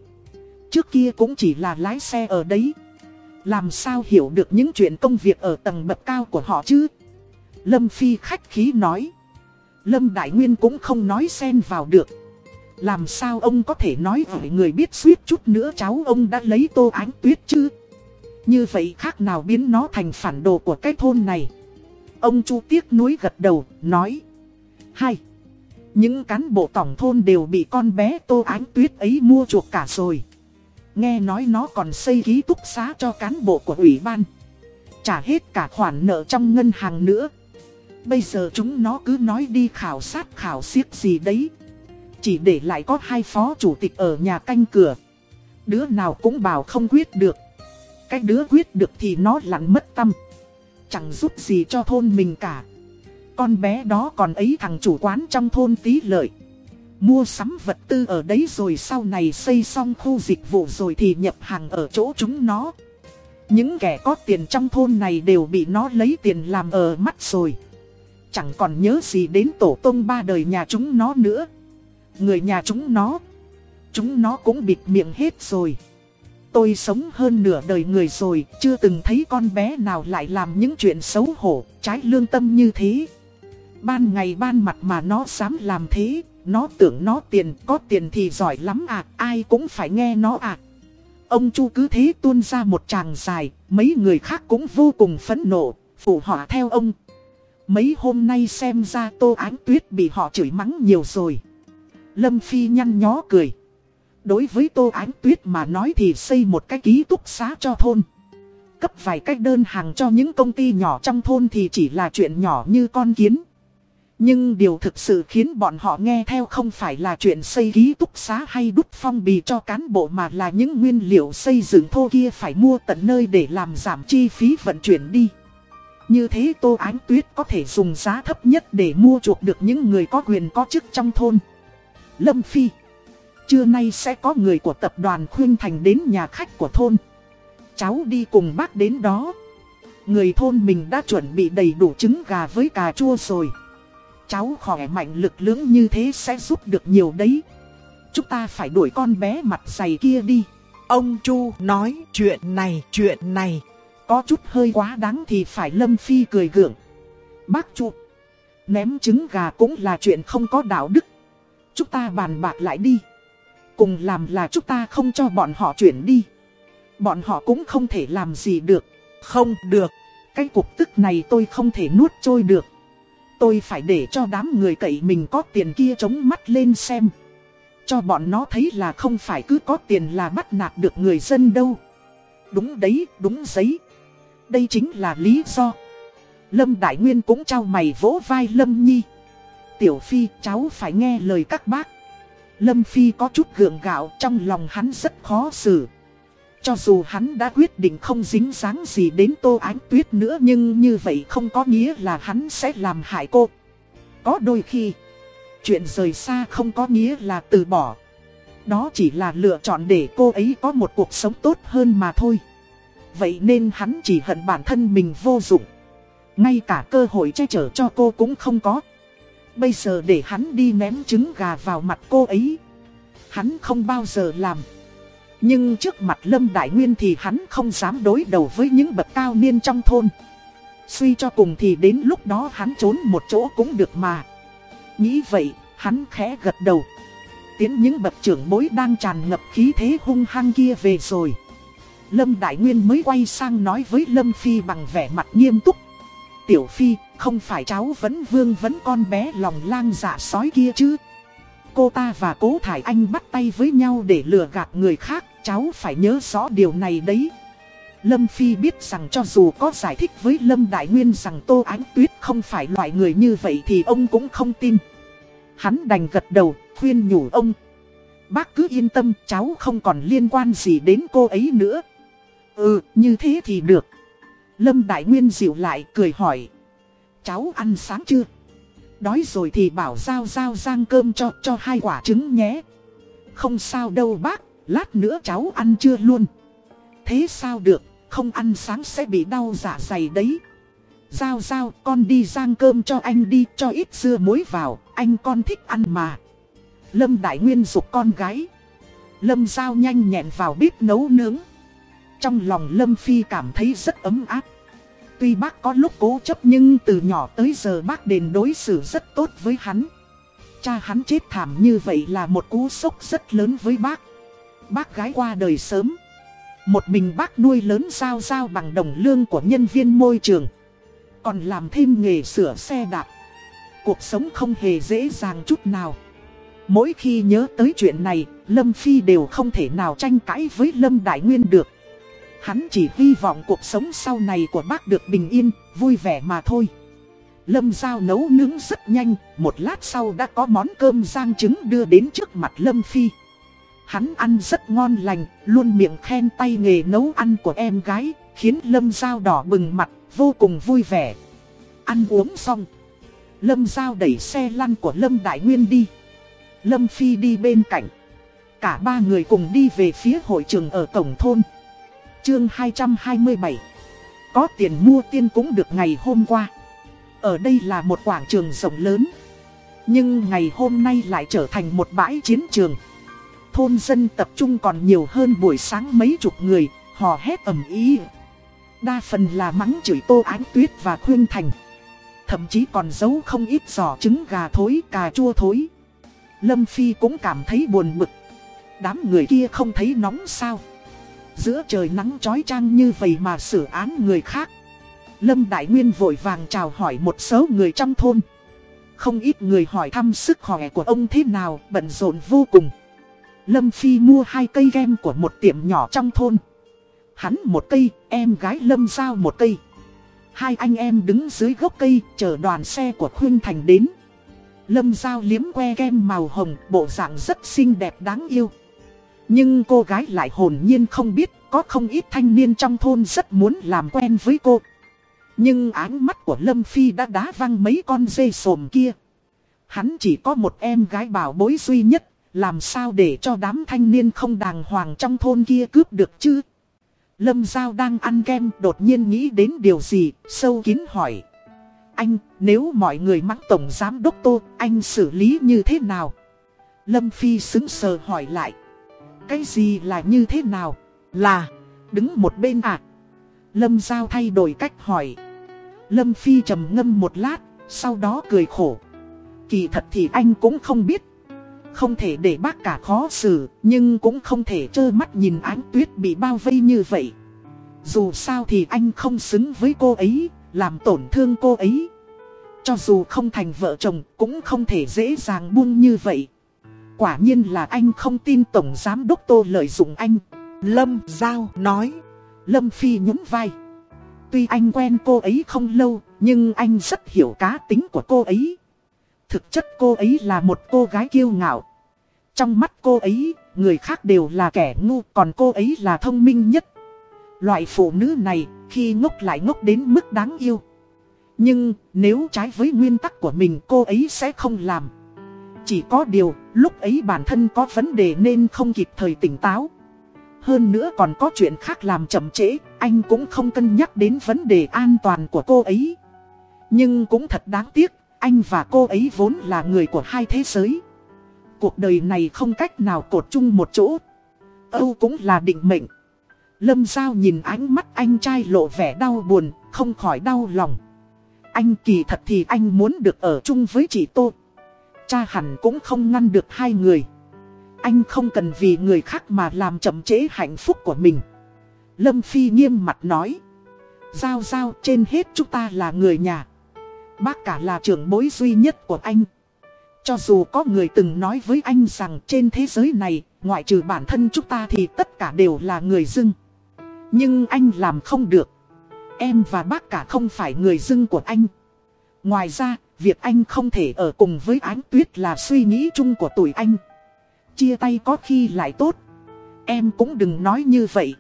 Trước kia cũng chỉ là lái xe ở đấy. Làm sao hiểu được những chuyện công việc ở tầng bậc cao của họ chứ? Lâm Phi khách khí nói. Lâm Đại Nguyên cũng không nói xen vào được. Làm sao ông có thể nói với người biết suýt chút nữa cháu ông đã lấy tô ánh tuyết chứ? Như vậy khác nào biến nó thành phản đồ của cái thôn này? Ông Chu tiếc núi gật đầu, nói. Hai. Những cán bộ tổng thôn đều bị con bé tô ánh tuyết ấy mua chuộc cả rồi. Nghe nói nó còn xây ký túc xá cho cán bộ của ủy ban. Trả hết cả khoản nợ trong ngân hàng nữa. Bây giờ chúng nó cứ nói đi khảo sát khảo siết gì đấy. Chỉ để lại có hai phó chủ tịch ở nhà canh cửa. Đứa nào cũng bảo không quyết được. Cái đứa quyết được thì nó lặn mất tâm. Chẳng giúp gì cho thôn mình cả. Con bé đó còn ấy thằng chủ quán trong thôn tí lợi. Mua sắm vật tư ở đấy rồi sau này xây xong khu dịch vụ rồi thì nhập hàng ở chỗ chúng nó. Những kẻ có tiền trong thôn này đều bị nó lấy tiền làm ở mắt rồi. Chẳng còn nhớ gì đến tổ tông ba đời nhà chúng nó nữa. Người nhà chúng nó. Chúng nó cũng bịt miệng hết rồi. Tôi sống hơn nửa đời người rồi, chưa từng thấy con bé nào lại làm những chuyện xấu hổ, trái lương tâm như thế. Ban ngày ban mặt mà nó dám làm thế, nó tưởng nó tiền, có tiền thì giỏi lắm à, ai cũng phải nghe nó à. Ông Chu cứ thế tuôn ra một tràng dài, mấy người khác cũng vô cùng phẫn nộ, phụ họ theo ông. Mấy hôm nay xem ra Tô Ánh Tuyết bị họ chửi mắng nhiều rồi. Lâm Phi nhăn nhó cười. Đối với Tô Ánh Tuyết mà nói thì xây một cái ký túc xá cho thôn. Cấp vài cách đơn hàng cho những công ty nhỏ trong thôn thì chỉ là chuyện nhỏ như con kiến. Nhưng điều thực sự khiến bọn họ nghe theo không phải là chuyện xây ký túc xá hay đúc phong bì cho cán bộ mà là những nguyên liệu xây dựng thô kia phải mua tận nơi để làm giảm chi phí vận chuyển đi. Như thế Tô Ánh Tuyết có thể dùng giá thấp nhất để mua chuộc được những người có quyền có chức trong thôn. Lâm Phi, Trưa nay sẽ có người của tập đoàn Khuyên Thành đến nhà khách của thôn. Cháu đi cùng bác đến đó. Người thôn mình đã chuẩn bị đầy đủ trứng gà với cà chua rồi. Cháu khỏe mạnh lực lưỡng như thế sẽ giúp được nhiều đấy. Chúng ta phải đuổi con bé mặt dày kia đi. Ông Chu nói chuyện này, chuyện này. Có chút hơi quá đáng thì phải Lâm Phi cười gượng. Bác Chu, ném trứng gà cũng là chuyện không có đạo đức. Chúng ta bàn bạc lại đi. Cùng làm là chúng ta không cho bọn họ chuyển đi. Bọn họ cũng không thể làm gì được. Không được. Cái cục tức này tôi không thể nuốt trôi được. Tôi phải để cho đám người cậy mình có tiền kia chống mắt lên xem. Cho bọn nó thấy là không phải cứ có tiền là bắt nạt được người dân đâu. Đúng đấy, đúng giấy. Đây chính là lý do. Lâm Đại Nguyên cũng trao mày vỗ vai Lâm Nhi. Tiểu Phi, cháu phải nghe lời các bác. Lâm Phi có chút gượng gạo trong lòng hắn rất khó xử. Cho dù hắn đã quyết định không dính dáng gì đến Tô Ánh Tuyết nữa nhưng như vậy không có nghĩa là hắn sẽ làm hại cô. Có đôi khi, chuyện rời xa không có nghĩa là từ bỏ. Đó chỉ là lựa chọn để cô ấy có một cuộc sống tốt hơn mà thôi. Vậy nên hắn chỉ hận bản thân mình vô dụng. Ngay cả cơ hội che chở cho cô cũng không có. Bây giờ để hắn đi ném trứng gà vào mặt cô ấy. Hắn không bao giờ làm. Nhưng trước mặt Lâm Đại Nguyên thì hắn không dám đối đầu với những bậc cao niên trong thôn. Suy cho cùng thì đến lúc đó hắn trốn một chỗ cũng được mà. Nghĩ vậy, hắn khẽ gật đầu. Tiến những bậc trưởng bối đang tràn ngập khí thế hung hăng kia về rồi. Lâm Đại Nguyên mới quay sang nói với Lâm Phi bằng vẻ mặt nghiêm túc. Tiểu Phi, không phải cháu vẫn vương vấn con bé lòng lang dạ sói kia chứ? Cô ta và cố Thải Anh bắt tay với nhau để lừa gạt người khác, cháu phải nhớ rõ điều này đấy. Lâm Phi biết rằng cho dù có giải thích với Lâm Đại Nguyên rằng Tô Ánh Tuyết không phải loại người như vậy thì ông cũng không tin. Hắn đành gật đầu, khuyên nhủ ông. Bác cứ yên tâm, cháu không còn liên quan gì đến cô ấy nữa. Ừ, như thế thì được. Lâm Đại Nguyên dịu lại, cười hỏi. Cháu ăn sáng chưa? Đói rồi thì bảo Giao Giao rang cơm cho cho hai quả trứng nhé. Không sao đâu bác, lát nữa cháu ăn chưa luôn. Thế sao được, không ăn sáng sẽ bị đau dạ dày đấy. Giao Giao, con đi rang cơm cho anh đi, cho ít dưa muối vào, anh con thích ăn mà. Lâm Đại Nguyên dục con gái. Lâm Giao nhanh nhẹn vào bếp nấu nướng. Trong lòng Lâm Phi cảm thấy rất ấm áp. Tuy bác có lúc cố chấp nhưng từ nhỏ tới giờ bác đền đối xử rất tốt với hắn. Cha hắn chết thảm như vậy là một cú sốc rất lớn với bác. Bác gái qua đời sớm. Một mình bác nuôi lớn sao sao bằng đồng lương của nhân viên môi trường. Còn làm thêm nghề sửa xe đạp. Cuộc sống không hề dễ dàng chút nào. Mỗi khi nhớ tới chuyện này, Lâm Phi đều không thể nào tranh cãi với Lâm Đại Nguyên được. Hắn chỉ hy vọng cuộc sống sau này của bác được bình yên, vui vẻ mà thôi. Lâm Giao nấu nướng rất nhanh, một lát sau đã có món cơm rang trứng đưa đến trước mặt Lâm Phi. Hắn ăn rất ngon lành, luôn miệng khen tay nghề nấu ăn của em gái, khiến Lâm Giao đỏ bừng mặt, vô cùng vui vẻ. Ăn uống xong, Lâm Giao đẩy xe lăn của Lâm Đại Nguyên đi. Lâm Phi đi bên cạnh. Cả ba người cùng đi về phía hội trường ở cổng thôn. Chương 227 Có tiền mua tiên cũng được ngày hôm qua. Ở đây là một quảng trường rộng lớn. Nhưng ngày hôm nay lại trở thành một bãi chiến trường. Thôn dân tập trung còn nhiều hơn buổi sáng mấy chục người, Hò hét ầm ý Đa phần là mắng chửi tô ánh tuyết và khuyên thành. Thậm chí còn giấu không ít giỏ trứng gà thối, cà chua thối. Lâm Phi cũng cảm thấy buồn bực. Đám người kia không thấy nóng sao? Giữa trời nắng chói chang như vậy mà xử án người khác Lâm Đại Nguyên vội vàng chào hỏi một số người trong thôn. Không ít người hỏi thăm sức khỏe của ông thế nào, bận rộn vô cùng. Lâm Phi mua hai cây game của một tiệm nhỏ trong thôn. Hắn một cây, em gái Lâm Giao một cây. Hai anh em đứng dưới gốc cây chờ đoàn xe của Khuyên Thành đến. Lâm Giao liếm que kem màu hồng, bộ dạng rất xinh đẹp đáng yêu. Nhưng cô gái lại hồn nhiên không biết có không ít thanh niên trong thôn rất muốn làm quen với cô. Nhưng ánh mắt của Lâm Phi đã đá văng mấy con dê sồm kia. Hắn chỉ có một em gái bảo bối duy nhất, làm sao để cho đám thanh niên không đàng hoàng trong thôn kia cướp được chứ? Lâm Giao đang ăn kem đột nhiên nghĩ đến điều gì, sâu kín hỏi. Anh, nếu mọi người mắng tổng giám đốc tô, anh xử lý như thế nào? Lâm Phi xứng sờ hỏi lại. Cái gì là như thế nào? Là, đứng một bên à? Lâm Giao thay đổi cách hỏi. Lâm Phi trầm ngâm một lát, sau đó cười khổ. Kỳ thật thì anh cũng không biết. Không thể để bác cả khó xử, nhưng cũng không thể trơ mắt nhìn ánh tuyết bị bao vây như vậy. Dù sao thì anh không xứng với cô ấy, làm tổn thương cô ấy. Cho dù không thành vợ chồng, cũng không thể dễ dàng buông như vậy. Quả nhiên là anh không tin Tổng Giám Đốc Tô lợi dụng anh. Lâm Giao nói. Lâm Phi nhún vai. Tuy anh quen cô ấy không lâu, nhưng anh rất hiểu cá tính của cô ấy. Thực chất cô ấy là một cô gái kiêu ngạo. Trong mắt cô ấy, người khác đều là kẻ ngu, còn cô ấy là thông minh nhất. Loại phụ nữ này, khi ngốc lại ngốc đến mức đáng yêu. Nhưng, nếu trái với nguyên tắc của mình cô ấy sẽ không làm. Chỉ có điều, lúc ấy bản thân có vấn đề nên không kịp thời tỉnh táo. Hơn nữa còn có chuyện khác làm chậm trễ, anh cũng không cân nhắc đến vấn đề an toàn của cô ấy. Nhưng cũng thật đáng tiếc, anh và cô ấy vốn là người của hai thế giới. Cuộc đời này không cách nào cột chung một chỗ. Âu cũng là định mệnh. Lâm Giao nhìn ánh mắt anh trai lộ vẻ đau buồn, không khỏi đau lòng. Anh kỳ thật thì anh muốn được ở chung với chị Tô. Cha hẳn cũng không ngăn được hai người. Anh không cần vì người khác mà làm chậm chế hạnh phúc của mình. Lâm Phi nghiêm mặt nói. Giao giao trên hết chúng ta là người nhà. Bác cả là trưởng bối duy nhất của anh. Cho dù có người từng nói với anh rằng trên thế giới này, ngoại trừ bản thân chúng ta thì tất cả đều là người dưng. Nhưng anh làm không được. Em và bác cả không phải người dưng của anh. Ngoài ra, việc anh không thể ở cùng với ánh tuyết là suy nghĩ chung của tuổi anh. Chia tay có khi lại tốt. Em cũng đừng nói như vậy.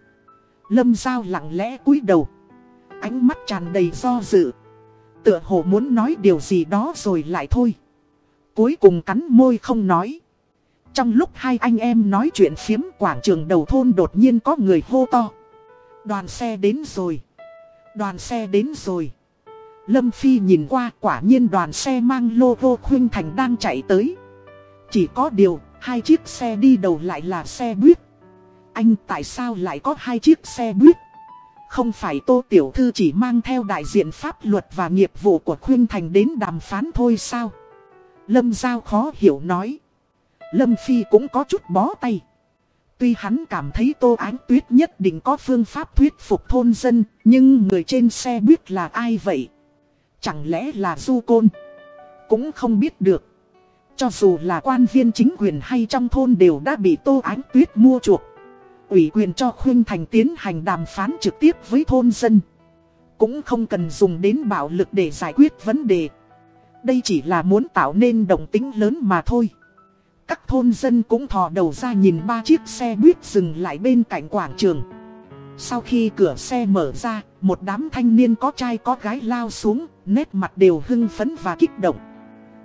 Lâm Giao lặng lẽ cúi đầu. Ánh mắt tràn đầy do dự. Tựa hồ muốn nói điều gì đó rồi lại thôi. Cuối cùng cắn môi không nói. Trong lúc hai anh em nói chuyện phiếm quảng trường đầu thôn đột nhiên có người hô to. Đoàn xe đến rồi. Đoàn xe đến rồi. Lâm Phi nhìn qua quả nhiên đoàn xe mang logo khuyên thành đang chạy tới. Chỉ có điều, hai chiếc xe đi đầu lại là xe buýt. Anh tại sao lại có hai chiếc xe buýt? Không phải Tô Tiểu Thư chỉ mang theo đại diện pháp luật và nghiệp vụ của Khuyên Thành đến đàm phán thôi sao? Lâm Giao khó hiểu nói. Lâm Phi cũng có chút bó tay. Tuy hắn cảm thấy Tô Ánh Tuyết nhất định có phương pháp thuyết phục thôn dân, nhưng người trên xe buýt là ai vậy? Chẳng lẽ là Du Côn? Cũng không biết được. Cho dù là quan viên chính quyền hay trong thôn đều đã bị Tô Ánh Tuyết mua chuộc ủy quyền cho Khuyên Thành tiến hành đàm phán trực tiếp với thôn dân. Cũng không cần dùng đến bạo lực để giải quyết vấn đề. Đây chỉ là muốn tạo nên đồng tính lớn mà thôi. Các thôn dân cũng thò đầu ra nhìn ba chiếc xe buýt dừng lại bên cạnh quảng trường. Sau khi cửa xe mở ra, một đám thanh niên có trai có gái lao xuống, nét mặt đều hưng phấn và kích động.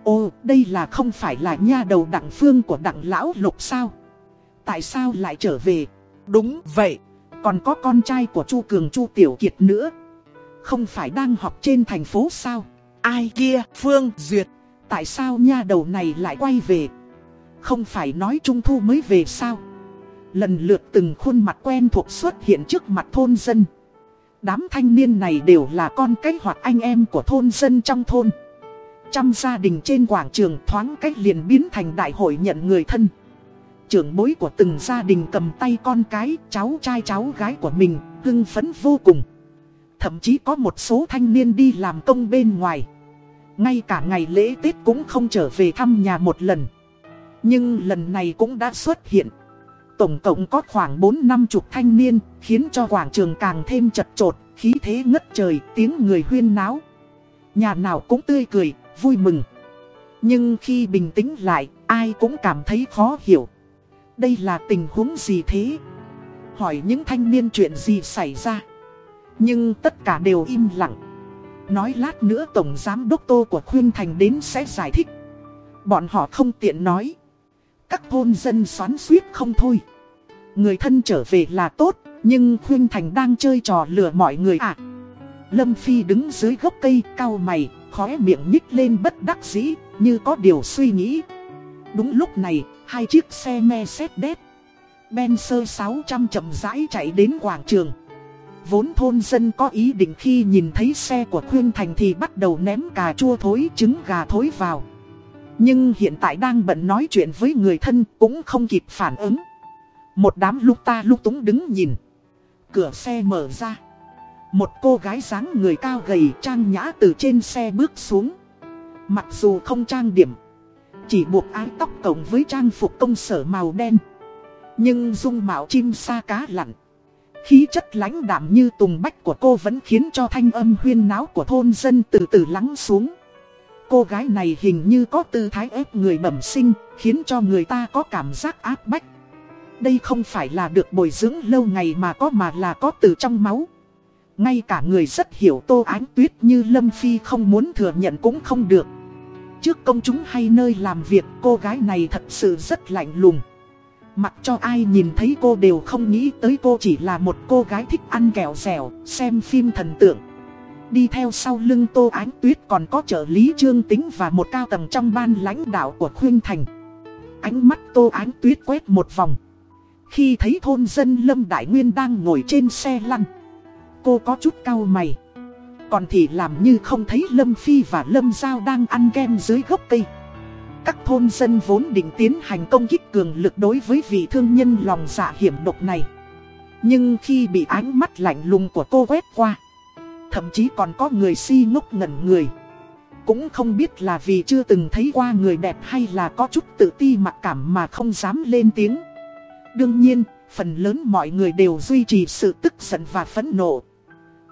Ô, đây là không phải là nha đầu đặng phương của đặng lão lục sao? Tại sao lại trở về? Đúng vậy, còn có con trai của Chu Cường Chu Tiểu Kiệt nữa. Không phải đang học trên thành phố sao? Ai kia, Phương Duyệt, tại sao nha đầu này lại quay về? Không phải nói Trung Thu mới về sao? Lần lượt từng khuôn mặt quen thuộc xuất hiện trước mặt thôn dân. Đám thanh niên này đều là con cái hoặc anh em của thôn dân trong thôn. Trăm gia đình trên quảng trường thoáng cách liền biến thành đại hội nhận người thân trưởng bối của từng gia đình cầm tay con cái, cháu trai cháu gái của mình, hưng phấn vô cùng. Thậm chí có một số thanh niên đi làm công bên ngoài Ngay cả ngày lễ Tết cũng không trở về thăm nhà một lần Nhưng lần này cũng đã xuất hiện Tổng cộng có khoảng 4 năm chục thanh niên Khiến cho quảng trường càng thêm chật chội, Khí thế ngất trời tiếng người huyên náo. Nhà nào cũng tươi cười, vui mừng. Nhưng khi bình tĩnh lại ai cũng cảm thấy khó hiểu. Đây là tình huống gì thế? Hỏi những thanh niên chuyện gì xảy ra? Nhưng tất cả đều im lặng. Nói lát nữa Tổng Giám Đốc Tô của Khuyên Thành đến sẽ giải thích. Bọn họ không tiện nói. Các thôn dân xoắn suýt không thôi. Người thân trở về là tốt, Nhưng Khuyên Thành đang chơi trò lừa mọi người à Lâm Phi đứng dưới gốc cây cao mày, Khóe miệng nhích lên bất đắc dĩ, Như có điều suy nghĩ. Đúng lúc này, Hai chiếc xe Mercedes Benzer 600 chậm rãi chạy đến quảng trường. Vốn thôn dân có ý định khi nhìn thấy xe của Khuyên Thành thì bắt đầu ném cà chua thối, trứng gà thối vào. Nhưng hiện tại đang bận nói chuyện với người thân cũng không kịp phản ứng. Một đám lúc ta lúc túng đứng nhìn. Cửa xe mở ra. Một cô gái dáng người cao gầy trang nhã từ trên xe bước xuống. Mặc dù không trang điểm Chỉ buộc ái tóc cộng với trang phục công sở màu đen. Nhưng dung mạo chim sa cá lặn. Khí chất lãnh đạm như tùng bách của cô vẫn khiến cho thanh âm huyên náo của thôn dân từ từ lắng xuống. Cô gái này hình như có tư thái ép người bẩm sinh, khiến cho người ta có cảm giác áp bách. Đây không phải là được bồi dưỡng lâu ngày mà có mà là có từ trong máu. Ngay cả người rất hiểu tô ánh tuyết như Lâm Phi không muốn thừa nhận cũng không được. Trước công chúng hay nơi làm việc cô gái này thật sự rất lạnh lùng. Mặc cho ai nhìn thấy cô đều không nghĩ tới cô chỉ là một cô gái thích ăn kẹo dẻo, xem phim thần tượng. Đi theo sau lưng Tô Ánh Tuyết còn có trợ lý Trương Tính và một cao tầng trong ban lãnh đạo của Khuyên Thành. Ánh mắt Tô Ánh Tuyết quét một vòng. Khi thấy thôn dân Lâm Đại Nguyên đang ngồi trên xe lăn, cô có chút cau mày. Còn thì làm như không thấy Lâm Phi và Lâm Giao đang ăn kem dưới gốc cây. Các thôn dân vốn định tiến hành công kích cường lực đối với vị thương nhân lòng dạ hiểm độc này. Nhưng khi bị ánh mắt lạnh lùng của cô quét qua, thậm chí còn có người si ngốc ngẩn người. Cũng không biết là vì chưa từng thấy qua người đẹp hay là có chút tự ti mặc cảm mà không dám lên tiếng. Đương nhiên, phần lớn mọi người đều duy trì sự tức giận và phẫn nộ.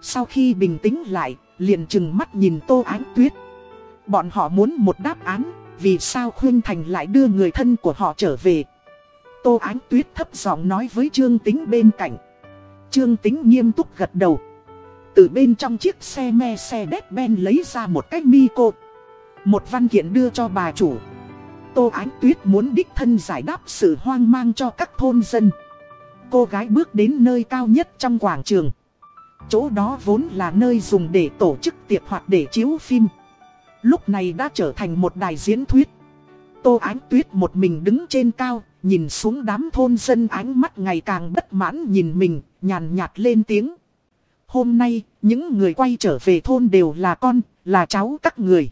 Sau khi bình tĩnh lại, liền chừng mắt nhìn Tô Ánh Tuyết. Bọn họ muốn một đáp án, vì sao Khuyên Thành lại đưa người thân của họ trở về Tô Ánh Tuyết thấp giọng nói với Trương Tính bên cạnh Trương Tính nghiêm túc gật đầu Từ bên trong chiếc xe me xe đét ben lấy ra một cái mi cột. Một văn kiện đưa cho bà chủ Tô Ánh Tuyết muốn đích thân giải đáp sự hoang mang cho các thôn dân. Cô gái bước đến nơi cao nhất trong quảng trường. Chỗ đó vốn là nơi dùng để tổ chức tiệc hoặc để chiếu phim. Lúc này đã trở thành một đài diễn thuyết. Tô Ánh Tuyết một mình đứng trên cao Nhìn xuống đám thôn dân ánh mắt ngày càng bất mãn nhìn mình Nhàn nhạt lên tiếng. Hôm nay những người quay trở về thôn đều là con, là cháu các người.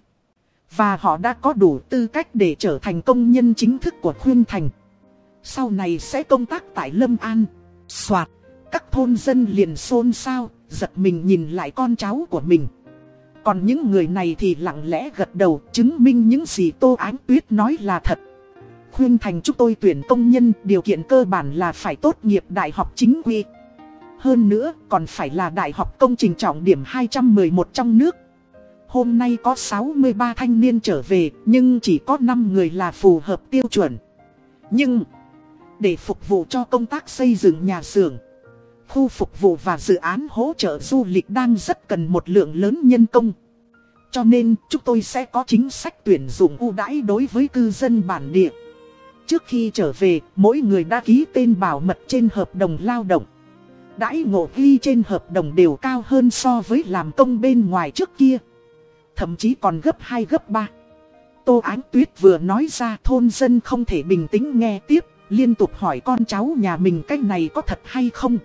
Và họ đã có đủ tư cách để trở thành công nhân chính thức của Khuyên Thành Sau này sẽ công tác tại Lâm An Soạt, Các thôn dân liền xôn xao, Giật mình nhìn lại con cháu của mình còn những người này thì lặng lẽ gật đầu, chứng minh những gì Tô Ánh Tuyết nói là thật. Khuyên thành chúng tôi tuyển công nhân, điều kiện cơ bản là phải tốt nghiệp đại học chính quy. Hơn nữa, còn phải là đại học công trình trọng điểm 211 trong nước. Hôm nay có 63 thanh niên trở về nhưng chỉ có 5 người là phù hợp tiêu chuẩn. Nhưng để phục vụ cho công tác xây dựng nhà xưởng Khu phục vụ và dự án hỗ trợ du lịch đang rất cần một lượng lớn nhân công. Cho nên chúng tôi sẽ có chính sách tuyển dụng ưu đãi đối với cư dân bản địa. Trước khi trở về, mỗi người đã ký tên bảo mật trên hợp đồng lao động. Đãi ngộ ghi trên hợp đồng đều cao hơn so với làm công bên ngoài trước kia. Thậm chí còn gấp 2 gấp 3. Tô Ánh Tuyết vừa nói ra thôn dân không thể bình tĩnh nghe tiếp, liên tục hỏi con cháu nhà mình cách này có thật hay không.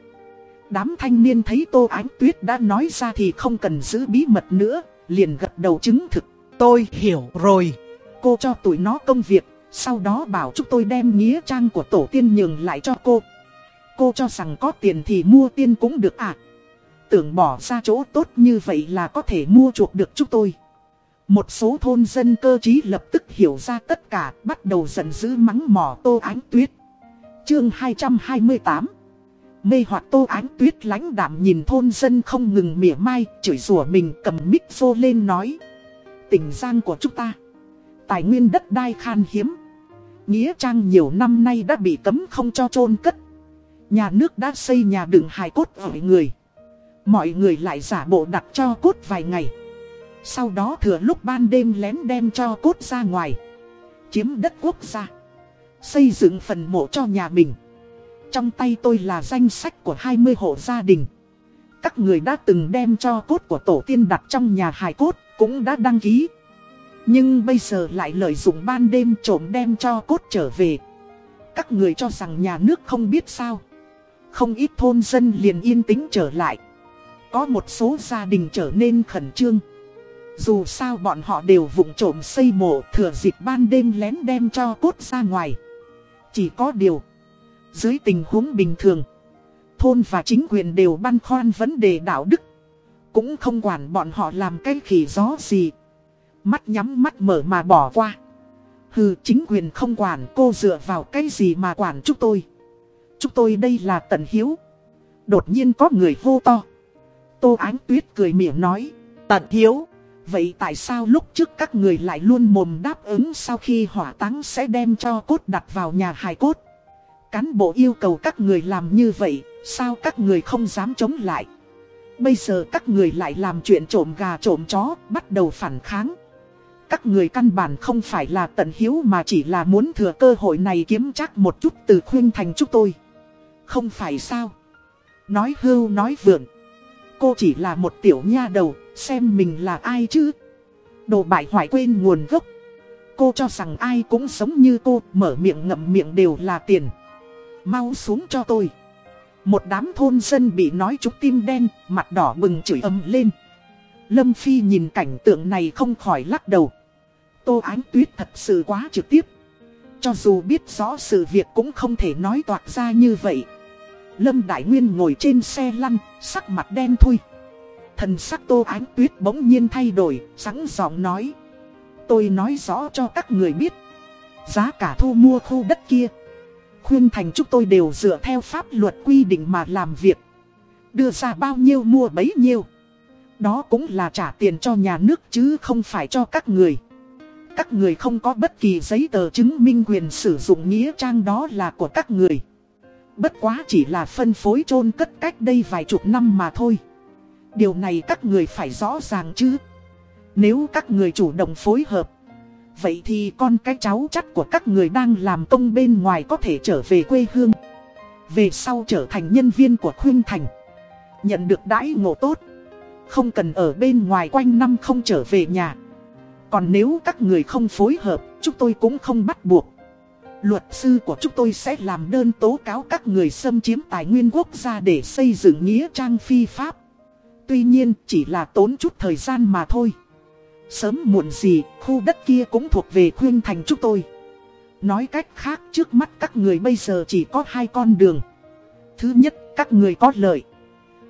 Đám thanh niên thấy Tô Ánh Tuyết đã nói ra thì không cần giữ bí mật nữa, liền gật đầu chứng thực. Tôi hiểu rồi. Cô cho tụi nó công việc, sau đó bảo chúng tôi đem nghĩa trang của tổ tiên nhường lại cho cô. Cô cho rằng có tiền thì mua tiên cũng được à. tưởng bỏ ra chỗ tốt như vậy là có thể mua chuộc được chúng tôi. Một số thôn dân cơ trí lập tức hiểu ra tất cả, bắt đầu giận dữ mắng mỏ Tô Ánh Tuyết. Chương 228 Mê hoặc Tô Ánh Tuyết lãnh đạm nhìn thôn dân không ngừng mỉa mai, chửi rủa mình cầm mic vô lên nói. Tỉnh Giang của chúng ta, tài nguyên đất đai khan hiếm. Nghĩa trang nhiều năm nay đã bị cấm không cho chôn cất. Nhà nước đã xây nhà đựng hài cốt ở người. Mọi người lại giả bộ đặt cho cốt vài ngày. Sau đó thừa lúc ban đêm lén đem cho cốt ra ngoài. Chiếm đất quốc gia. Xây dựng phần mộ cho nhà mình. Trong tay tôi là danh sách của 20 hộ gia đình. Các người đã từng đem cho cốt của tổ tiên đặt trong nhà hài cốt cũng đã đăng ký. Nhưng bây giờ lại lợi dụng ban đêm trộm đem cho cốt trở về. Các người cho rằng nhà nước không biết sao. Không ít thôn dân liền yên tĩnh trở lại. Có một số gia đình trở nên khẩn trương. Dù sao bọn họ đều vụng trộm xây mộ thừa dịp ban đêm lén đem cho cốt ra ngoài. Chỉ có điều, dưới tình huống bình thường, thôn và chính quyền đều băn khoăn vấn đề đạo đức. Cũng không quản bọn họ làm cái khỉ gió gì. Mắt nhắm mắt mở mà bỏ qua. Hừ chính quyền không quản cô dựa vào cái gì mà quản chúng tôi. Chúng tôi đây là tận hiếu. Đột nhiên có người hô to. Tô Ánh Tuyết cười miệng nói. Tận hiếu. Vậy tại sao lúc trước các người lại luôn mồm đáp ứng sau khi hỏa táng sẽ đem cho cốt đặt vào nhà hài cốt? Cán bộ yêu cầu các người làm như vậy, sao các người không dám chống lại? Bây giờ các người lại làm chuyện trộm gà trộm chó, bắt đầu phản kháng. Các người căn bản không phải là tận hiếu mà chỉ là muốn thừa cơ hội này kiếm chắc một chút từ khuyên thành chúng tôi. Không phải sao? Nói hưu nói vượng. Cô chỉ là một tiểu nha đầu, xem mình là ai chứ? Đồ bại hoại quên nguồn gốc. Cô cho rằng ai cũng sống như cô, mở miệng ngậm miệng đều là tiền. Mau xuống cho tôi. Một đám thôn dân bị nói trúng tim đen, mặt đỏ bừng chửi ầm lên. Lâm Phi nhìn cảnh tượng này không khỏi lắc đầu. Tô Ánh Tuyết thật sự quá trực tiếp. Cho dù biết rõ sự việc cũng không thể nói toạc ra như vậy. Lâm Đại Nguyên ngồi trên xe lăn, sắc mặt đen thui. Thần sắc Tô Ánh Tuyết bỗng nhiên thay đổi, sẵn giọng nói. Tôi nói rõ cho các người biết. Giá cả thu mua khu đất kia. Khuyên thành chúng tôi đều dựa theo pháp luật quy định mà làm việc. Đưa ra bao nhiêu mua bấy nhiêu. Đó cũng là trả tiền cho nhà nước chứ không phải cho các người. Các người không có bất kỳ giấy tờ chứng minh quyền sử dụng nghĩa trang đó là của các người. Bất quá chỉ là phân phối chôn cất cách đây vài chục năm mà thôi. Điều này các người phải rõ ràng chứ. Nếu các người chủ động phối hợp, vậy thì con cái cháu chắc của các người đang làm công bên ngoài có thể trở về quê hương. Về sau trở thành nhân viên của Khuyên Thành. Nhận được đãi ngộ tốt. Không cần ở bên ngoài quanh năm không trở về nhà. Còn nếu các người không phối hợp, chúng tôi cũng không bắt buộc. Luật sư của chúng tôi sẽ làm đơn tố cáo các người xâm chiếm tài nguyên quốc gia để xây dựng nghĩa trang phi pháp. Tuy nhiên chỉ là tốn chút thời gian mà thôi. Sớm muộn gì, khu đất kia cũng thuộc về khuyên thành chúng tôi. Nói cách khác trước mắt các người bây giờ chỉ có hai con đường. Thứ nhất, các người có lợi.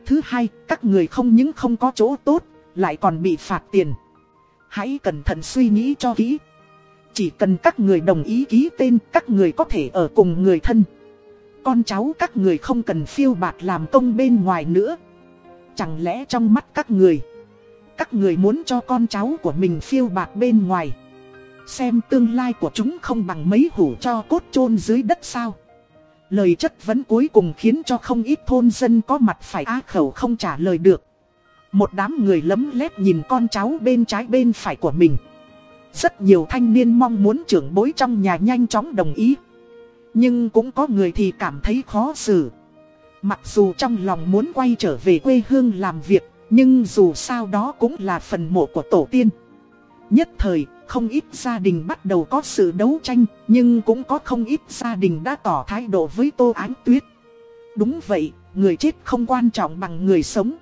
Thứ hai, các người không những không có chỗ tốt, lại còn bị phạt tiền. Hãy cẩn thận suy nghĩ cho kỹ. Chỉ cần các người đồng ý ký tên, các người có thể ở cùng người thân. Con cháu các người không cần phiêu bạt làm công bên ngoài nữa. Chẳng lẽ trong mắt các người, các người muốn cho con cháu của mình phiêu bạc bên ngoài. Xem tương lai của chúng không bằng mấy hủ cho cốt chôn dưới đất sao. Lời chất vấn cuối cùng khiến cho không ít thôn dân có mặt phải á khẩu không trả lời được. Một đám người lấm lét nhìn con cháu bên trái bên phải của mình. Rất nhiều thanh niên mong muốn trưởng bối trong nhà nhanh chóng đồng ý. Nhưng cũng có người thì cảm thấy khó xử. Mặc dù trong lòng muốn quay trở về quê hương làm việc, nhưng dù sao đó cũng là phần mộ của tổ tiên. Nhất thời, không ít gia đình bắt đầu có sự đấu tranh, nhưng cũng có không ít gia đình đã tỏ thái độ với Tô Ánh Tuyết. Đúng vậy, người chết không quan trọng bằng người sống.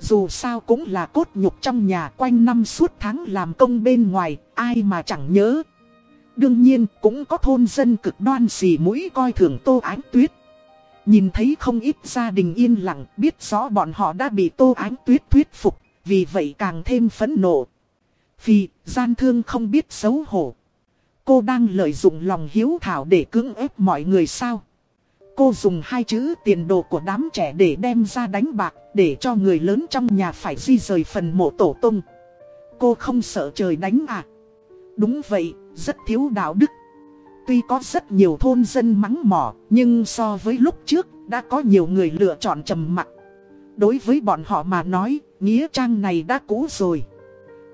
Dù sao cũng là cốt nhục trong nhà quanh năm suốt tháng làm công bên ngoài, ai mà chẳng nhớ. Đương nhiên cũng có thôn dân cực đoan xì mũi coi thường Tô Ánh Tuyết. Nhìn thấy không ít gia đình yên lặng biết rõ bọn họ đã bị tô ánh tuyết thuyết phục, vì vậy càng thêm phẫn nộ. Vì gian thương không biết xấu hổ. Cô đang lợi dụng lòng hiếu thảo để cưỡng ép mọi người sao? Cô dùng hai chữ tiền đồ của đám trẻ để đem ra đánh bạc, để cho người lớn trong nhà phải di rời phần mộ tổ tung. Cô không sợ trời đánh à? Đúng vậy, rất thiếu đạo đức. Tuy có rất nhiều thôn dân mắng mỏ, nhưng so với lúc trước, đã có nhiều người lựa chọn trầm mặc. Đối với bọn họ mà nói, nghĩa trang này đã cũ rồi.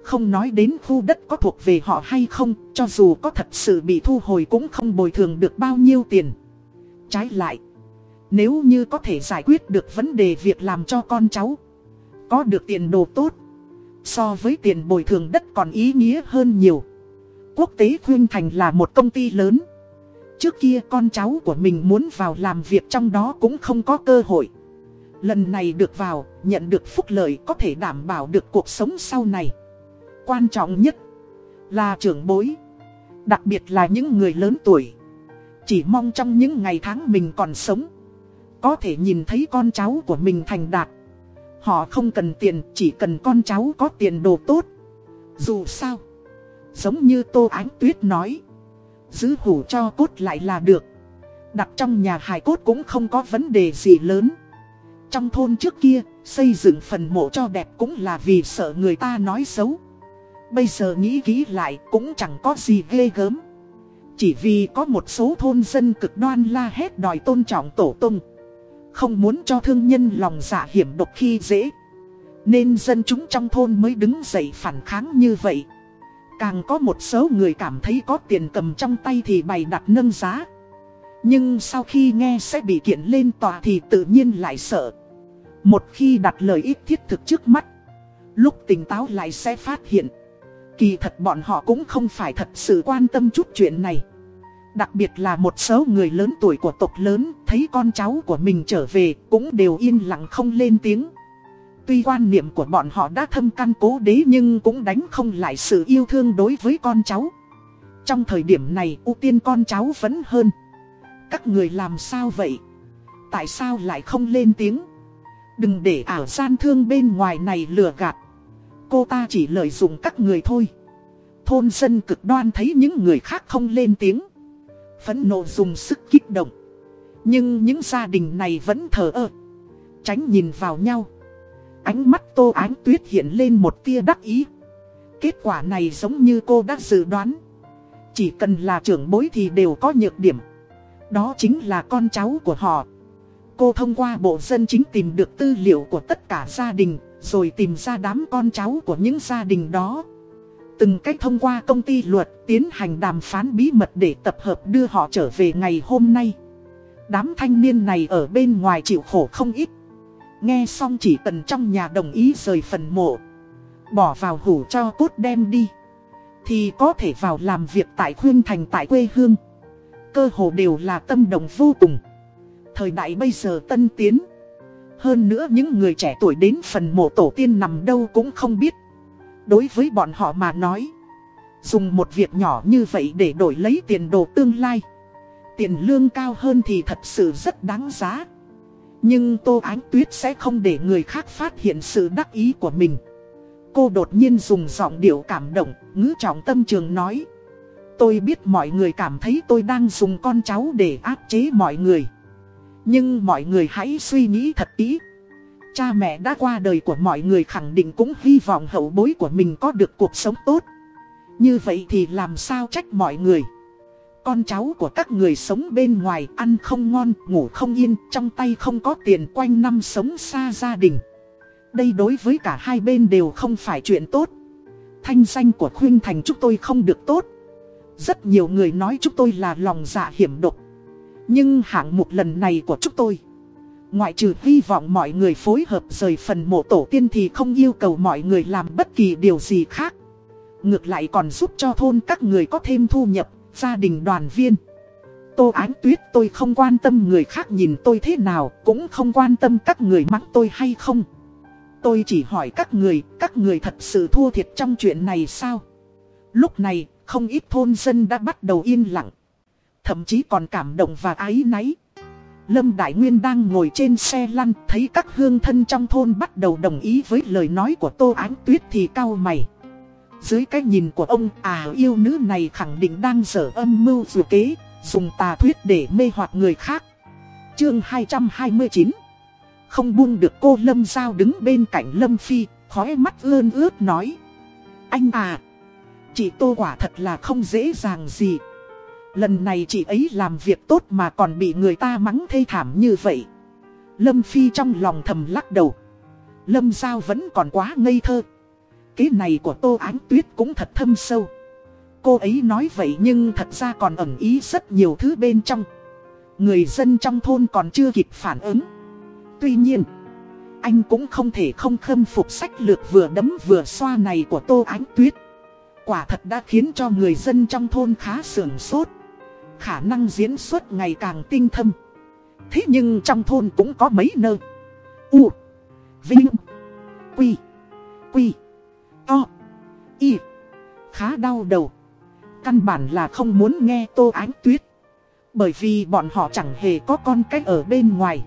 Không nói đến khu đất có thuộc về họ hay không, cho dù có thật sự bị thu hồi cũng không bồi thường được bao nhiêu tiền. Trái lại, nếu như có thể giải quyết được vấn đề việc làm cho con cháu, có được tiền đồ tốt, so với tiền bồi thường đất còn ý nghĩa hơn nhiều. Quốc tế Khuyên Thành là một công ty lớn. Trước kia con cháu của mình muốn vào làm việc trong đó cũng không có cơ hội. Lần này được vào, nhận được phúc lợi có thể đảm bảo được cuộc sống sau này. Quan trọng nhất là trưởng bối, đặc biệt là những người lớn tuổi. Chỉ mong trong những ngày tháng mình còn sống, có thể nhìn thấy con cháu của mình thành đạt. Họ không cần tiền, chỉ cần con cháu có tiền đồ tốt. Dù sao, giống như Tô Ánh Tuyết nói, giữ hủ cho cốt lại là được. Đặt trong nhà hài cốt cũng không có vấn đề gì lớn. Trong thôn trước kia, xây dựng phần mộ cho đẹp cũng là vì sợ người ta nói xấu. Bây giờ nghĩ kỹ lại cũng chẳng có gì ghê gớm. Chỉ vì có một số thôn dân cực đoan la hét đòi tôn trọng tổ tung. Không muốn cho thương nhân lòng dạ hiểm độc khi dễ. Nên dân chúng trong thôn mới đứng dậy phản kháng như vậy. Càng có một số người cảm thấy có tiền cầm trong tay thì bày đặt nâng giá. Nhưng sau khi nghe sẽ bị kiện lên tòa thì tự nhiên lại sợ. Một khi đặt lời ít thiết thực trước mắt, lúc tỉnh táo lại sẽ phát hiện. Kỳ thật bọn họ cũng không phải thật sự quan tâm chút chuyện này. Đặc biệt là một số người lớn tuổi của tộc lớn thấy con cháu của mình trở về cũng đều yên lặng không lên tiếng. Tuy quan niệm của bọn họ đã thâm căn cố đế nhưng cũng đánh không lại sự yêu thương đối với con cháu. Trong thời điểm này, ưu tiên con cháu vẫn hơn. Các người làm sao vậy? Tại sao lại không lên tiếng? Đừng để ảo gian thương bên ngoài này lừa gạt. Cô ta chỉ lợi dụng các người thôi. Thôn dân cực đoan thấy những người khác không lên tiếng. Phẫn nộ dùng sức kích động. Nhưng những gia đình này vẫn thờ ơ. Tránh nhìn vào nhau. Ánh mắt tô ánh tuyết hiện lên một tia đắc ý. Kết quả này giống như cô đã dự đoán. Chỉ cần là trưởng bối thì đều có nhược điểm. Đó chính là con cháu của họ. Cô thông qua bộ dân chính tìm được tư liệu của tất cả gia đình, rồi tìm ra đám con cháu của những gia đình đó. Từng cách thông qua công ty luật tiến hành đàm phán bí mật để tập hợp đưa họ trở về ngày hôm nay. Đám thanh niên này ở bên ngoài chịu khổ không ít. Nghe xong chỉ cần trong nhà đồng ý rời phần mộ. Bỏ vào hủ cho cốt đem đi. Thì có thể vào làm việc tại Khuyên Thành tại quê hương. Cơ hồ đều là tâm đồng vô cùng. Thời đại bây giờ tân tiến. Hơn nữa những người trẻ tuổi đến phần mộ tổ tiên nằm đâu cũng không biết. Đối với bọn họ mà nói. Dùng một việc nhỏ như vậy để đổi lấy tiền đồ tương lai. Tiền lương cao hơn thì thật sự rất đáng giá. Nhưng Tô Ánh Tuyết sẽ không để người khác phát hiện sự đắc ý của mình. Cô đột nhiên dùng giọng điệu cảm động, ngữ trọng tâm trường nói. Tôi biết mọi người cảm thấy tôi đang dùng con cháu để áp chế mọi người. Nhưng mọi người hãy suy nghĩ thật kỹ. Cha mẹ đã qua đời của mọi người khẳng định cũng hy vọng hậu bối của mình có được cuộc sống tốt. Như vậy thì làm sao trách mọi người. Con cháu của các người sống bên ngoài ăn không ngon, ngủ không yên, trong tay không có tiền quanh năm sống xa gia đình. Đây đối với cả hai bên đều không phải chuyện tốt. Thanh danh của Khuyên Thành chúng tôi không được tốt. Rất nhiều người nói chúng tôi là lòng dạ hiểm độc. Nhưng hạng mục lần này của chúng tôi Ngoại trừ hy vọng mọi người phối hợp rời phần mộ tổ tiên thì không yêu cầu mọi người làm bất kỳ điều gì khác Ngược lại còn giúp cho thôn các người có thêm thu nhập, gia đình đoàn viên. Tô Ánh Tuyết tôi không quan tâm người khác nhìn tôi thế nào Cũng không quan tâm các người mắng tôi hay không. Tôi chỉ hỏi các người, các người thật sự thua thiệt trong chuyện này sao? Lúc này, không ít thôn dân đã bắt đầu yên lặng. Thậm chí còn cảm động và ái náy. Lâm Đại Nguyên đang ngồi trên xe lăn Thấy các hương thân trong thôn bắt đầu đồng ý với lời nói của Tô Ánh Tuyết thì cau mày. Dưới cái nhìn của ông à yêu nữ này khẳng định đang dở âm mưu dù kế, Dùng tà thuyết để mê hoặc người khác. Chương 229 Không buông được cô Lâm Giao đứng bên cạnh Lâm Phi Khói mắt ơn ướt nói. Anh à Chị Tô quả thật là không dễ dàng gì. Lần này chị ấy làm việc tốt mà còn bị người ta mắng thê thảm như vậy. Lâm Phi trong lòng thầm lắc đầu. Lâm Giao vẫn còn quá ngây thơ kế này của Tô Ánh Tuyết cũng thật thâm sâu. Cô ấy nói vậy nhưng thật ra còn ẩn ý rất nhiều thứ bên trong. Người dân trong thôn còn chưa kịp phản ứng. Tuy nhiên, Anh cũng không thể không khâm phục sách lược vừa đấm vừa xoa này của Tô Ánh Tuyết. Quả thật đã khiến cho người dân trong thôn khá sườn sốt. Khả năng diễn xuất ngày càng tinh thâm. Thế nhưng trong thôn cũng có mấy nơi. U, Vinh, Quy Quy. O Y. Khá đau đầu. Căn bản là không muốn nghe Tô Ánh Tuyết. Bởi vì bọn họ chẳng hề có con cách ở bên ngoài.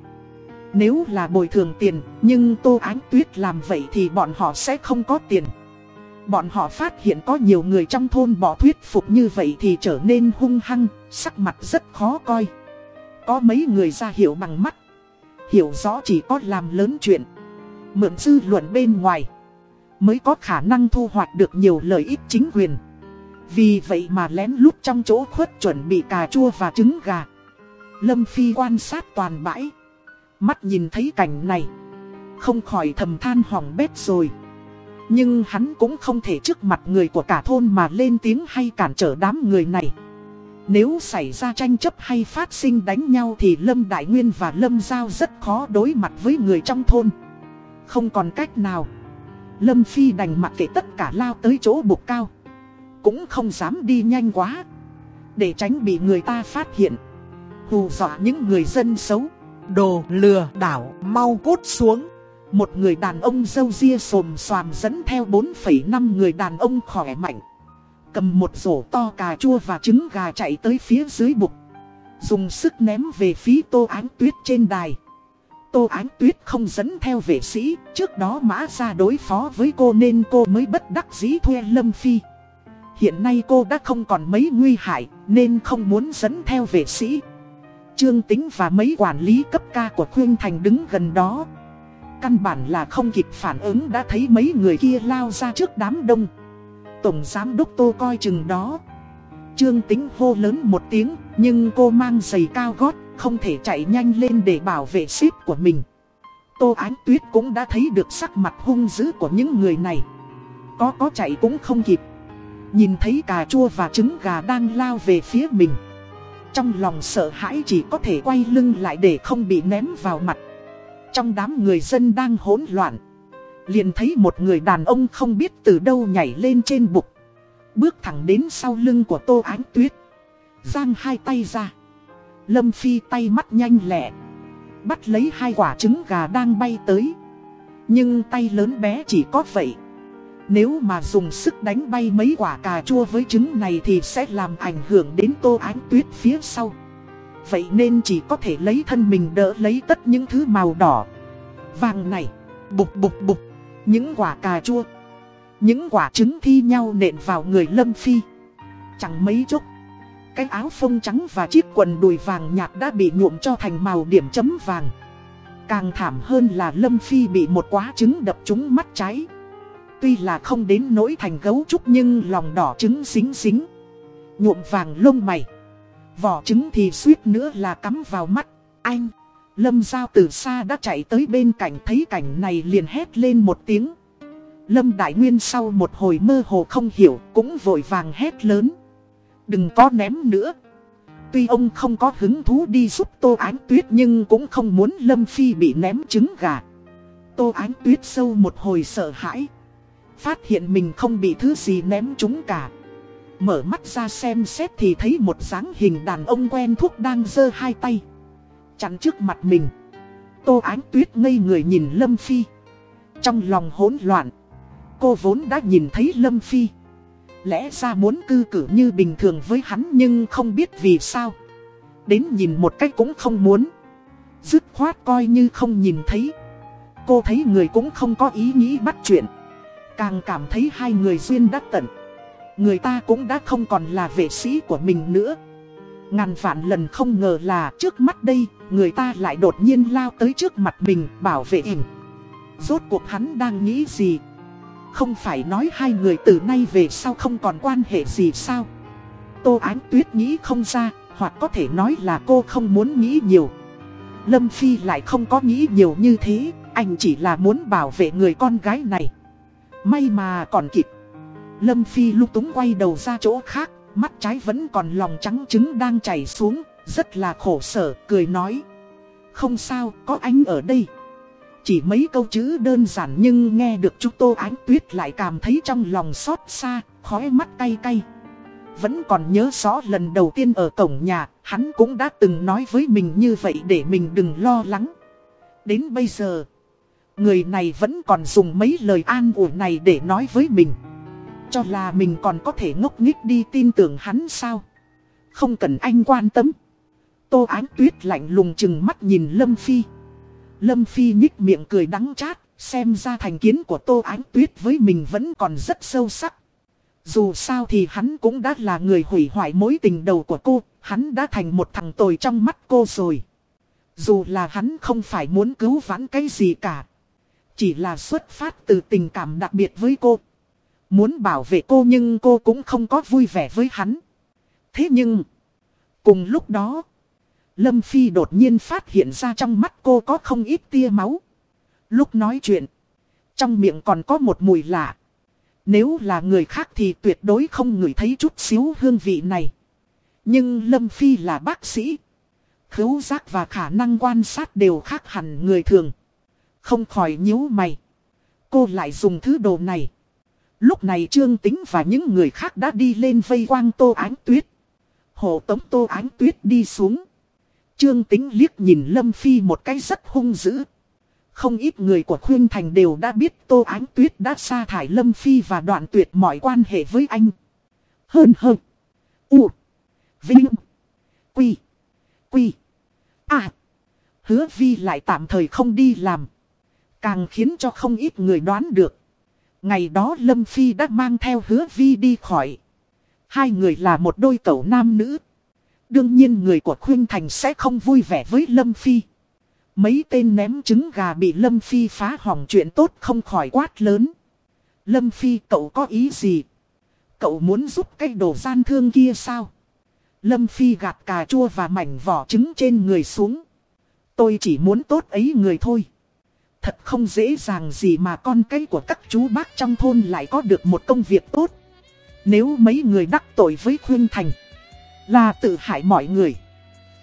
Nếu là bồi thường tiền Nhưng Tô Ánh Tuyết làm vậy thì bọn họ sẽ không có tiền. Bọn họ phát hiện có nhiều người trong thôn bỏ thuyết phục như vậy thì trở nên hung hăng, sắc mặt rất khó coi. Có mấy người ra hiểu bằng mắt, hiểu rõ chỉ có làm lớn chuyện, mượn dư luận bên ngoài, mới có khả năng thu hoạch được nhiều lợi ích chính quyền. Vì vậy mà lén lút trong chỗ khuất chuẩn bị cà chua và trứng gà. Lâm Phi quan sát toàn bãi, mắt nhìn thấy cảnh này, không khỏi thầm than hỏng bét rồi. Nhưng hắn cũng không thể trước mặt người của cả thôn mà lên tiếng hay cản trở đám người này. Nếu xảy ra tranh chấp hay phát sinh đánh nhau thì Lâm Đại Nguyên và Lâm Giao rất khó đối mặt với người trong thôn. Không còn cách nào. Lâm Phi đành mặc kệ tất cả lao tới chỗ bục cao. Cũng không dám đi nhanh quá. Để tránh bị người ta phát hiện. Hù dọa những người dân xấu. Đồ lừa đảo mau cút xuống. Một người đàn ông dâu ria xồm xoàm dẫn theo 4,5 người đàn ông khỏe mạnh. Cầm một rổ to cà chua và trứng gà chạy tới phía dưới bục. Dùng sức ném về phía tô ánh tuyết trên đài. Tô ánh tuyết không dẫn theo vệ sĩ, trước đó mã ra đối phó với cô nên cô mới bất đắc dĩ thuê Lâm Phi. Hiện nay cô đã không còn mấy nguy hại nên không muốn dẫn theo vệ sĩ. Trương Tính và mấy quản lý cấp ca của Khuyên Thành đứng gần đó. Căn bản là không kịp phản ứng đã thấy mấy người kia lao ra trước đám đông Tổng giám đốc tô coi chừng đó Trương tính hô lớn một tiếng nhưng cô mang giày cao gót, Không thể chạy nhanh lên để bảo vệ ship của mình. Tô Ánh Tuyết cũng đã thấy được sắc mặt hung dữ của những người này. Có có chạy cũng không kịp. Nhìn thấy cà chua và trứng gà đang lao về phía mình. Trong lòng sợ hãi chỉ có thể quay lưng lại để không bị ném vào mặt. Trong đám người dân đang hỗn loạn, Liền thấy một người đàn ông không biết từ đâu nhảy lên trên bục. Bước thẳng đến sau lưng của Tô Ánh Tuyết. Giang hai tay ra. Lâm Phi tay mắt nhanh lẹ. Bắt lấy hai quả trứng gà đang bay tới. Nhưng tay lớn bé chỉ có vậy. Nếu mà dùng sức đánh bay mấy quả cà chua với trứng này Thì sẽ làm ảnh hưởng đến Tô Ánh Tuyết phía sau. Vậy nên chỉ có thể lấy thân mình đỡ lấy tất những thứ màu đỏ. Vàng này Bục bục bục Những quả cà chua. Những quả trứng thi nhau nện vào người Lâm Phi. Chẳng mấy chốc cái áo phông trắng và chiếc quần đùi vàng nhạt đã bị nhuộm cho thành màu điểm chấm vàng Càng thảm hơn là Lâm Phi bị một quả trứng đập trúng mắt cháy. Tuy là không đến nỗi thành gấu trúc nhưng lòng đỏ trứng xính xính Nhuộm vàng lông mày Vỏ trứng thì suýt nữa là cắm vào mắt. Anh, Lâm Giao từ xa đã chạy tới bên cạnh thấy cảnh này liền hét lên một tiếng. Lâm Đại Nguyên sau một hồi mơ hồ không hiểu cũng vội vàng hét lớn. Đừng có ném nữa. Tuy ông không có hứng thú đi giúp Tô Ánh Tuyết nhưng cũng không muốn Lâm Phi bị ném trứng gà. Tô Ánh Tuyết sâu một hồi sợ hãi. Phát hiện mình không bị thứ gì ném chúng cả. Mở mắt ra xem xét thì thấy một dáng hình đàn ông quen thuốc đang giơ hai tay Chắn trước mặt mình Tô Ánh Tuyết ngây người nhìn Lâm Phi Trong lòng hỗn loạn, Cô vốn đã nhìn thấy Lâm Phi Lẽ ra muốn cư cử như bình thường với hắn nhưng không biết vì sao. Đến nhìn một cách cũng không muốn. Dứt khoát coi như không nhìn thấy. Cô thấy người cũng không có ý nghĩ bắt chuyện. Càng cảm thấy hai người duyên đắc tận. Người ta cũng đã không còn là vệ sĩ của mình nữa. Ngàn vạn lần không ngờ là trước mắt đây, Người ta lại đột nhiên lao tới trước mặt mình bảo vệ hình. Rốt cuộc hắn đang nghĩ gì? Không phải nói hai người từ nay về sau không còn quan hệ gì sao? Tô Ánh Tuyết nghĩ không ra, Hoặc có thể nói là cô không muốn nghĩ nhiều. Lâm Phi lại không có nghĩ nhiều như thế, Anh chỉ là muốn bảo vệ người con gái này. May mà còn kịp. Lâm Phi lúc túng quay đầu ra chỗ khác, Mắt trái vẫn còn lòng trắng trứng đang chảy xuống, Rất là khổ sở, cười nói. Không sao, có anh ở đây. Chỉ mấy câu chữ đơn giản nhưng nghe được chú Tô Ánh Tuyết lại cảm thấy trong lòng xót xa Khói mắt cay cay. Vẫn còn nhớ rõ lần đầu tiên ở cổng nhà, Hắn cũng đã từng nói với mình như vậy để mình đừng lo lắng. Đến bây giờ, Người này vẫn còn dùng mấy lời an ủi này để nói với mình. Cho là mình còn có thể ngốc nghích đi tin tưởng hắn sao? Không cần anh quan tâm. Tô Ánh Tuyết lạnh lùng chừng mắt nhìn Lâm Phi. Lâm Phi nhích miệng cười đắng chát Xem ra thành kiến của Tô Ánh Tuyết với mình vẫn còn rất sâu sắc. Dù sao thì hắn cũng đã là người hủy hoại mối tình đầu của cô Hắn đã thành một thằng tồi trong mắt cô rồi. Dù là hắn không phải muốn cứu vãn cái gì cả Chỉ là xuất phát từ tình cảm đặc biệt với cô. Muốn bảo vệ cô nhưng cô cũng không có vui vẻ với hắn. Thế nhưng, cùng lúc đó, Lâm Phi đột nhiên phát hiện ra trong mắt cô có không ít tia máu. Lúc nói chuyện, trong miệng còn có một mùi lạ. Nếu là người khác thì tuyệt đối không ngửi thấy chút xíu hương vị này. Nhưng Lâm Phi là bác sĩ. Khứu giác và khả năng quan sát đều khác hẳn người thường. Không khỏi nhíu mày. Cô lại dùng thứ đồ này. Lúc này Trương Tính và những người khác đã đi lên vây quang Tô Ánh Tuyết. Hộ tống Tô Ánh Tuyết đi xuống. Trương Tính liếc nhìn Lâm Phi một cái rất hung dữ. Không ít người của Khuyên Thành đều đã biết Tô Ánh Tuyết đã sa thải Lâm Phi và đoạn tuyệt mọi quan hệ với anh. Hơn hơn. U. Vinh. Quy. Quy. À. Hứa Vi lại tạm thời không đi làm. Càng khiến cho không ít người đoán được. Ngày đó Lâm Phi đã mang theo hứa vi đi khỏi. Hai người là một đôi cậu nam nữ. Đương nhiên người của Khuyên Thành sẽ không vui vẻ với Lâm Phi. Mấy tên ném trứng gà bị Lâm Phi phá hỏng chuyện tốt không khỏi quát lớn. Lâm Phi, cậu có ý gì? Cậu muốn giúp cái đồ gian thương kia sao? Lâm Phi gạt cà chua và mảnh vỏ trứng trên người xuống. Tôi chỉ muốn tốt ấy người thôi. Thật không dễ dàng gì mà con cây của các chú bác trong thôn lại có được một công việc tốt. Nếu mấy người đắc tội với Khuyên Thành là tự hại mọi người.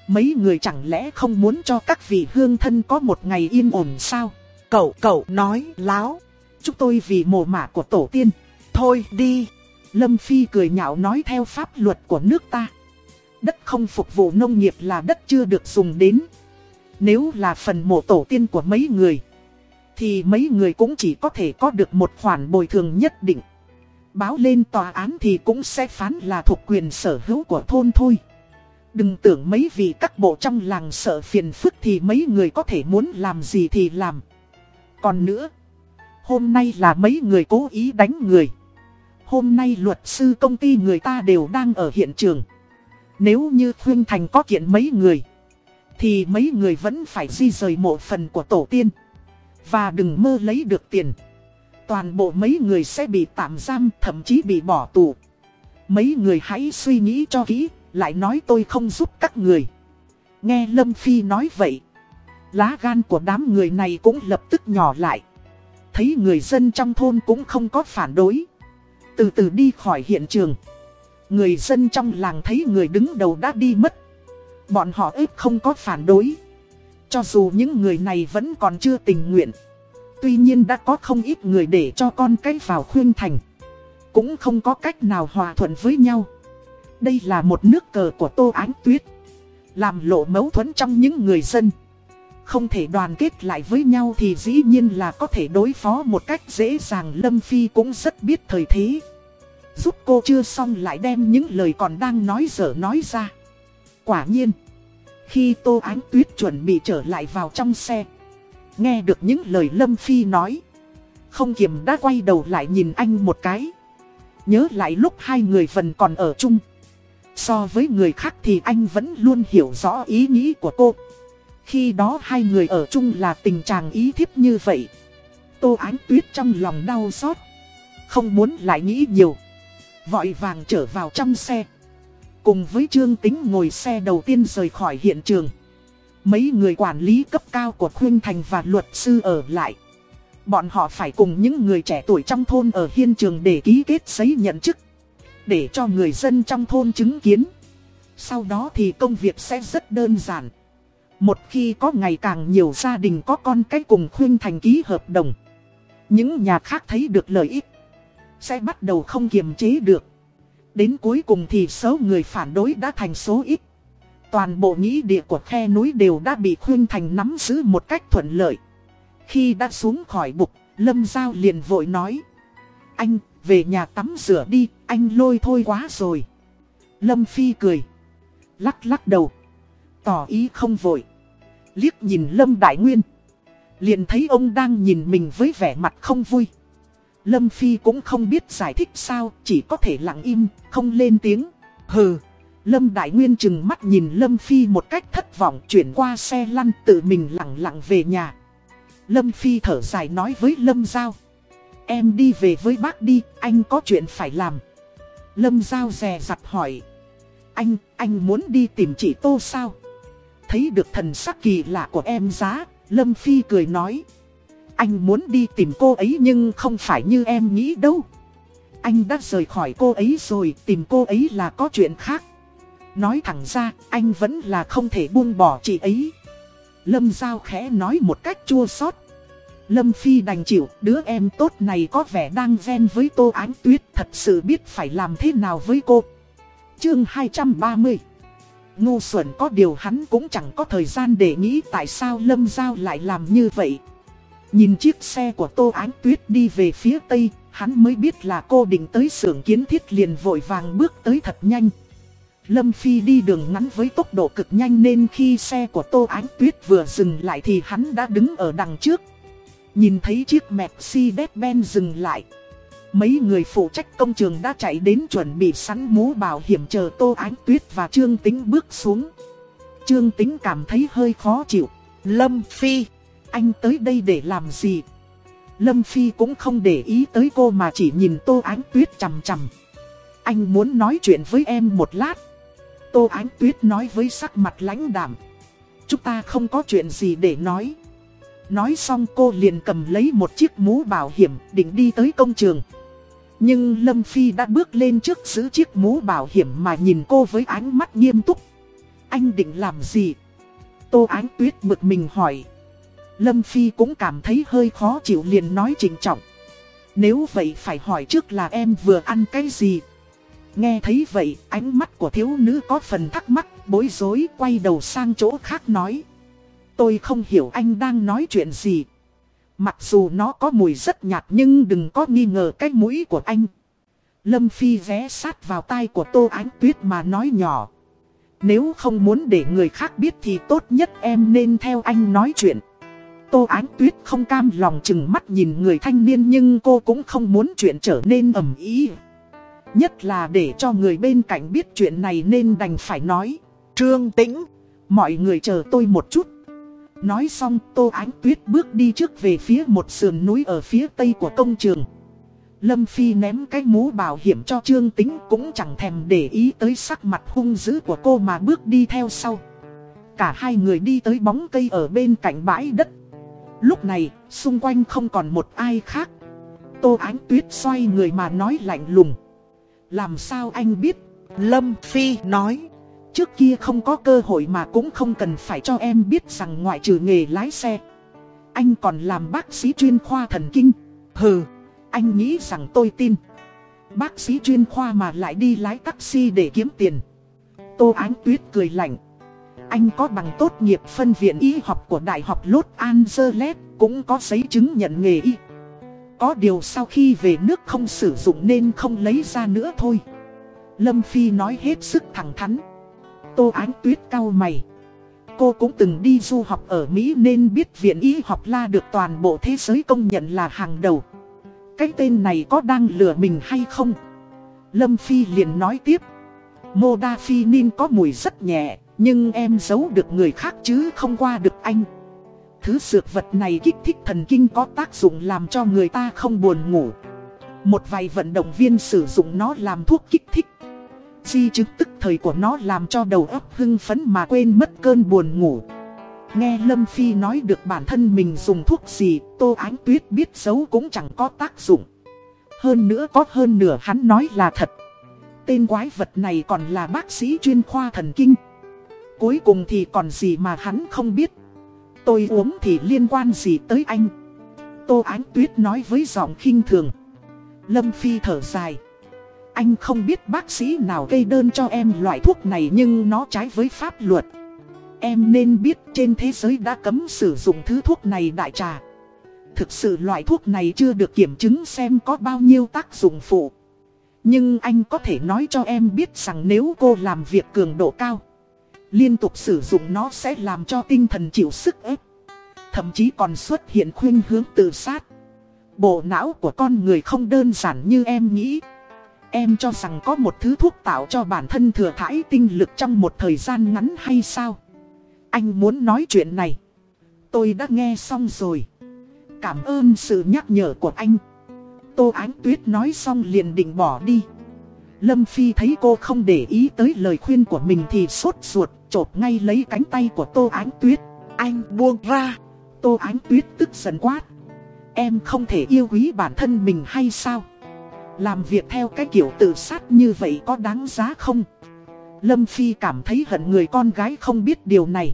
Mấy người chẳng lẽ không muốn cho các vị hương thân có một ngày yên ổn sao? Cậu, cậu nói láo. Chúng tôi vì mồ mả của tổ tiên. Thôi đi. Lâm Phi cười nhạo nói theo pháp luật của nước ta. Đất không phục vụ nông nghiệp là đất chưa được dùng đến. Nếu là phần mộ tổ tiên của mấy người thì mấy người cũng chỉ có thể có được một khoản bồi thường nhất định. Báo lên tòa án thì cũng sẽ phán là thuộc quyền sở hữu của thôn thôi. Đừng tưởng mấy vị các bộ trong làng sợ phiền phức thì mấy người có thể muốn làm gì thì làm. Còn nữa, hôm nay là mấy người cố ý đánh người. Hôm nay luật sư công ty người ta đều đang ở hiện trường. Nếu như Khuyên Thành có kiện mấy người, thì mấy người vẫn phải di rời một phần của tổ tiên. Và đừng mơ lấy được tiền. Toàn bộ mấy người sẽ bị tạm giam thậm chí bị bỏ tù. Mấy người hãy suy nghĩ cho kỹ, lại nói tôi không giúp các người. Nghe Lâm Phi nói vậy. Lá gan của đám người này cũng lập tức nhỏ lại. Thấy người dân trong thôn cũng không có phản đối. Từ từ đi khỏi hiện trường. Người dân trong làng thấy người đứng đầu đã đi mất. Bọn họ ếp không có phản đối. Cho dù những người này vẫn còn chưa tình nguyện Tuy nhiên đã có không ít người để cho con cái vào khuyên thành. Cũng không có cách nào hòa thuận với nhau. Đây là một nước cờ của Tô Ánh Tuyết. Làm lộ mâu thuẫn trong những người dân. Không thể đoàn kết lại với nhau thì dĩ nhiên là có thể đối phó một cách dễ dàng. Lâm Phi cũng rất biết thời thế. Giúp cô chưa xong lại đem những lời còn đang nói dở nói ra. Quả nhiên, Khi Tô Ánh Tuyết chuẩn bị trở lại vào trong xe Nghe được những lời Lâm Phi nói. Không kiềm đã quay đầu lại nhìn anh một cái. Nhớ lại lúc hai người vẫn còn ở chung. So với người khác thì anh vẫn luôn hiểu rõ ý nghĩ của cô. Khi đó hai người ở chung là tình trạng ý thiếp như vậy. Tô Ánh Tuyết trong lòng đau xót. Không muốn lại nghĩ nhiều. Vội vàng trở vào trong xe. Cùng với Trương Tính ngồi xe đầu tiên rời khỏi hiện trường. Mấy người quản lý cấp cao của Khuyên Thành và luật sư ở lại. Bọn họ phải cùng những người trẻ tuổi trong thôn ở hiện trường để ký kết giấy nhận chức, Để cho người dân trong thôn chứng kiến. Sau đó thì công việc sẽ rất đơn giản. Một khi có ngày càng nhiều gia đình có con cái cùng Khuyên Thành ký hợp đồng, Những nhà khác thấy được lợi ích, Sẽ bắt đầu không kiềm chế được. Đến cuối cùng thì số người phản đối đã thành số ít. Toàn bộ nghĩ địa của khe núi đều đã bị Khuyên Thành nắm giữ một cách thuận lợi. Khi đã xuống khỏi bục, Lâm Giao liền vội nói. Anh, về nhà tắm rửa đi, anh lôi thôi quá rồi. Lâm Phi cười. Lắc lắc đầu. Tỏ ý không vội. Liếc nhìn Lâm Đại Nguyên. Liền thấy ông đang nhìn mình với vẻ mặt không vui. Lâm Phi cũng không biết giải thích sao, chỉ có thể lặng im, không lên tiếng. Hừ, Lâm Đại Nguyên chừng mắt nhìn Lâm Phi một cách thất vọng chuyển qua xe lăn tự mình lặng lặng về nhà. Lâm Phi thở dài nói với Lâm Giao. Em đi về với bác đi, anh có chuyện phải làm. Lâm Giao dè dặt hỏi. Anh, anh muốn đi tìm chị Tô sao? Thấy được thần sắc kỳ lạ của em giá, Lâm Phi cười nói. Anh muốn đi tìm cô ấy nhưng không phải như em nghĩ đâu. Anh đã rời khỏi cô ấy rồi, tìm cô ấy là có chuyện khác. Nói thẳng ra, anh vẫn là không thể buông bỏ chị ấy. Lâm Giao khẽ nói một cách chua xót. Lâm Phi đành chịu, đứa em tốt này có vẻ đang ven với Tô Ánh Tuyết, thật sự biết phải làm thế nào với cô. Chương 230 Ngu xuẩn có điều hắn cũng chẳng có thời gian để nghĩ tại sao Lâm Giao lại làm như vậy. Nhìn chiếc xe của Tô Ánh Tuyết đi về phía tây, hắn mới biết là cô định tới xưởng kiến thiết liền vội vàng bước tới thật nhanh. Lâm Phi đi đường ngắn với tốc độ cực nhanh nên khi xe của Tô Ánh Tuyết vừa dừng lại thì hắn đã đứng ở đằng trước. Nhìn thấy chiếc Mercedes-Benz dừng lại. Mấy người phụ trách công trường đã chạy đến chuẩn bị sẵn mũ bảo hiểm chờ Tô Ánh Tuyết và Trương Tính bước xuống. Trương Tính cảm thấy hơi khó chịu. Lâm Phi, anh tới đây để làm gì? Lâm Phi cũng không để ý tới cô mà chỉ nhìn Tô Ánh Tuyết chầm chầm. Anh muốn nói chuyện với em một lát. Tô Ánh Tuyết nói với sắc mặt lãnh đạm. Chúng ta không có chuyện gì để nói. Nói xong cô liền cầm lấy một chiếc mũ bảo hiểm định đi tới công trường. Nhưng Lâm Phi đã bước lên trước giữ chiếc mũ bảo hiểm mà nhìn cô với ánh mắt nghiêm túc. Anh định làm gì? Tô Ánh Tuyết bực mình hỏi. Lâm Phi cũng cảm thấy hơi khó chịu liền nói trình trọng. Nếu vậy phải hỏi trước là em vừa ăn cái gì? Nghe thấy vậy, ánh mắt của thiếu nữ có phần thắc mắc, bối rối, quay đầu sang chỗ khác nói. Tôi không hiểu anh đang nói chuyện gì. Mặc dù nó có mùi rất nhạt nhưng đừng có nghi ngờ cái mũi của anh. Lâm Phi ghé sát vào tai của Tô Ánh Tuyết mà nói nhỏ. Nếu không muốn để người khác biết thì tốt nhất em nên theo anh nói chuyện. Tô Ánh Tuyết không cam lòng chừng mắt nhìn người thanh niên nhưng cô cũng không muốn chuyện trở nên ẩm ý. Nhất là để cho người bên cạnh biết chuyện này nên đành phải nói. Trương Tĩnh, mọi người chờ tôi một chút. Nói xong Tô Ánh Tuyết bước đi trước về phía một sườn núi ở phía tây của công trường. Lâm Phi ném cái mũ bảo hiểm cho Trương Tĩnh cũng chẳng thèm để ý tới sắc mặt hung dữ của cô mà bước đi theo sau. Cả hai người đi tới bóng cây ở bên cạnh bãi đất. Lúc này, xung quanh không còn một ai khác. Tô Ánh Tuyết xoay người mà nói lạnh lùng. Làm sao anh biết? Lâm Phi nói. Trước kia không có cơ hội mà cũng không cần phải cho em biết rằng ngoại trừ nghề lái xe. Anh còn làm bác sĩ chuyên khoa thần kinh. Hừ, anh nghĩ rằng tôi tin. Bác sĩ chuyên khoa mà lại đi lái taxi để kiếm tiền. Tô Ánh Tuyết cười lạnh. Anh có bằng tốt nghiệp phân viện y học của Đại học Los Angeles, cũng có giấy chứng nhận nghề y. Có điều sau khi về nước không sử dụng nên không lấy ra nữa thôi. Lâm Phi nói hết sức thẳng thắn. Tô Ánh Tuyết cao mày. cô cũng từng đi du học ở Mỹ nên biết viện y học la được toàn bộ thế giới công nhận là hàng đầu. Cái tên này có đang lừa mình hay không? Lâm Phi liền nói tiếp. Modafinil có mùi rất nhẹ, nhưng em giấu được người khác chứ không qua được anh. Thứ dược vật này kích thích thần kinh có tác dụng làm cho người ta không buồn ngủ. Một vài vận động viên sử dụng nó làm thuốc kích thích. Di chứng tức thời của nó làm cho đầu óc hưng phấn mà quên mất cơn buồn ngủ. Nghe Lâm Phi nói được bản thân mình dùng thuốc gì, Tô Ánh Tuyết biết xấu cũng chẳng có tác dụng. Hơn nữa có hơn nửa hắn nói là thật. Tên quái vật này còn là bác sĩ chuyên khoa thần kinh. Cuối cùng thì còn gì mà hắn không biết. Tôi uống thì liên quan gì tới anh. Tô Ánh Tuyết nói với giọng khinh thường. Lâm Phi thở dài. Anh không biết bác sĩ nào gây đơn cho em loại thuốc này nhưng nó trái với pháp luật. Em nên biết trên thế giới đã cấm sử dụng thứ thuốc này đại trà. Thực sự loại thuốc này chưa được kiểm chứng xem có bao nhiêu tác dụng phụ. Nhưng anh có thể nói cho em biết rằng nếu cô làm việc cường độ cao, liên tục sử dụng nó sẽ làm cho tinh thần chịu sức ép. Thậm chí còn xuất hiện khuyên hướng tự sát. Bộ não của con người không đơn giản như em nghĩ. Em cho rằng có một thứ thuốc tạo cho bản thân thừa thải tinh lực trong một thời gian ngắn hay sao? Anh muốn nói chuyện này. Tôi đã nghe xong rồi. Cảm ơn sự nhắc nhở của anh. Tô Ánh Tuyết nói xong liền định bỏ đi. Lâm Phi thấy cô không để ý tới lời khuyên của mình thì sốt ruột, chộp ngay lấy cánh tay của Tô Ánh Tuyết. Anh buông ra. Tô Ánh Tuyết tức giận quát. Em không thể yêu quý bản thân mình hay sao? Làm việc theo cái kiểu tự sát như vậy có đáng giá không? Lâm Phi cảm thấy hận người con gái không biết điều này.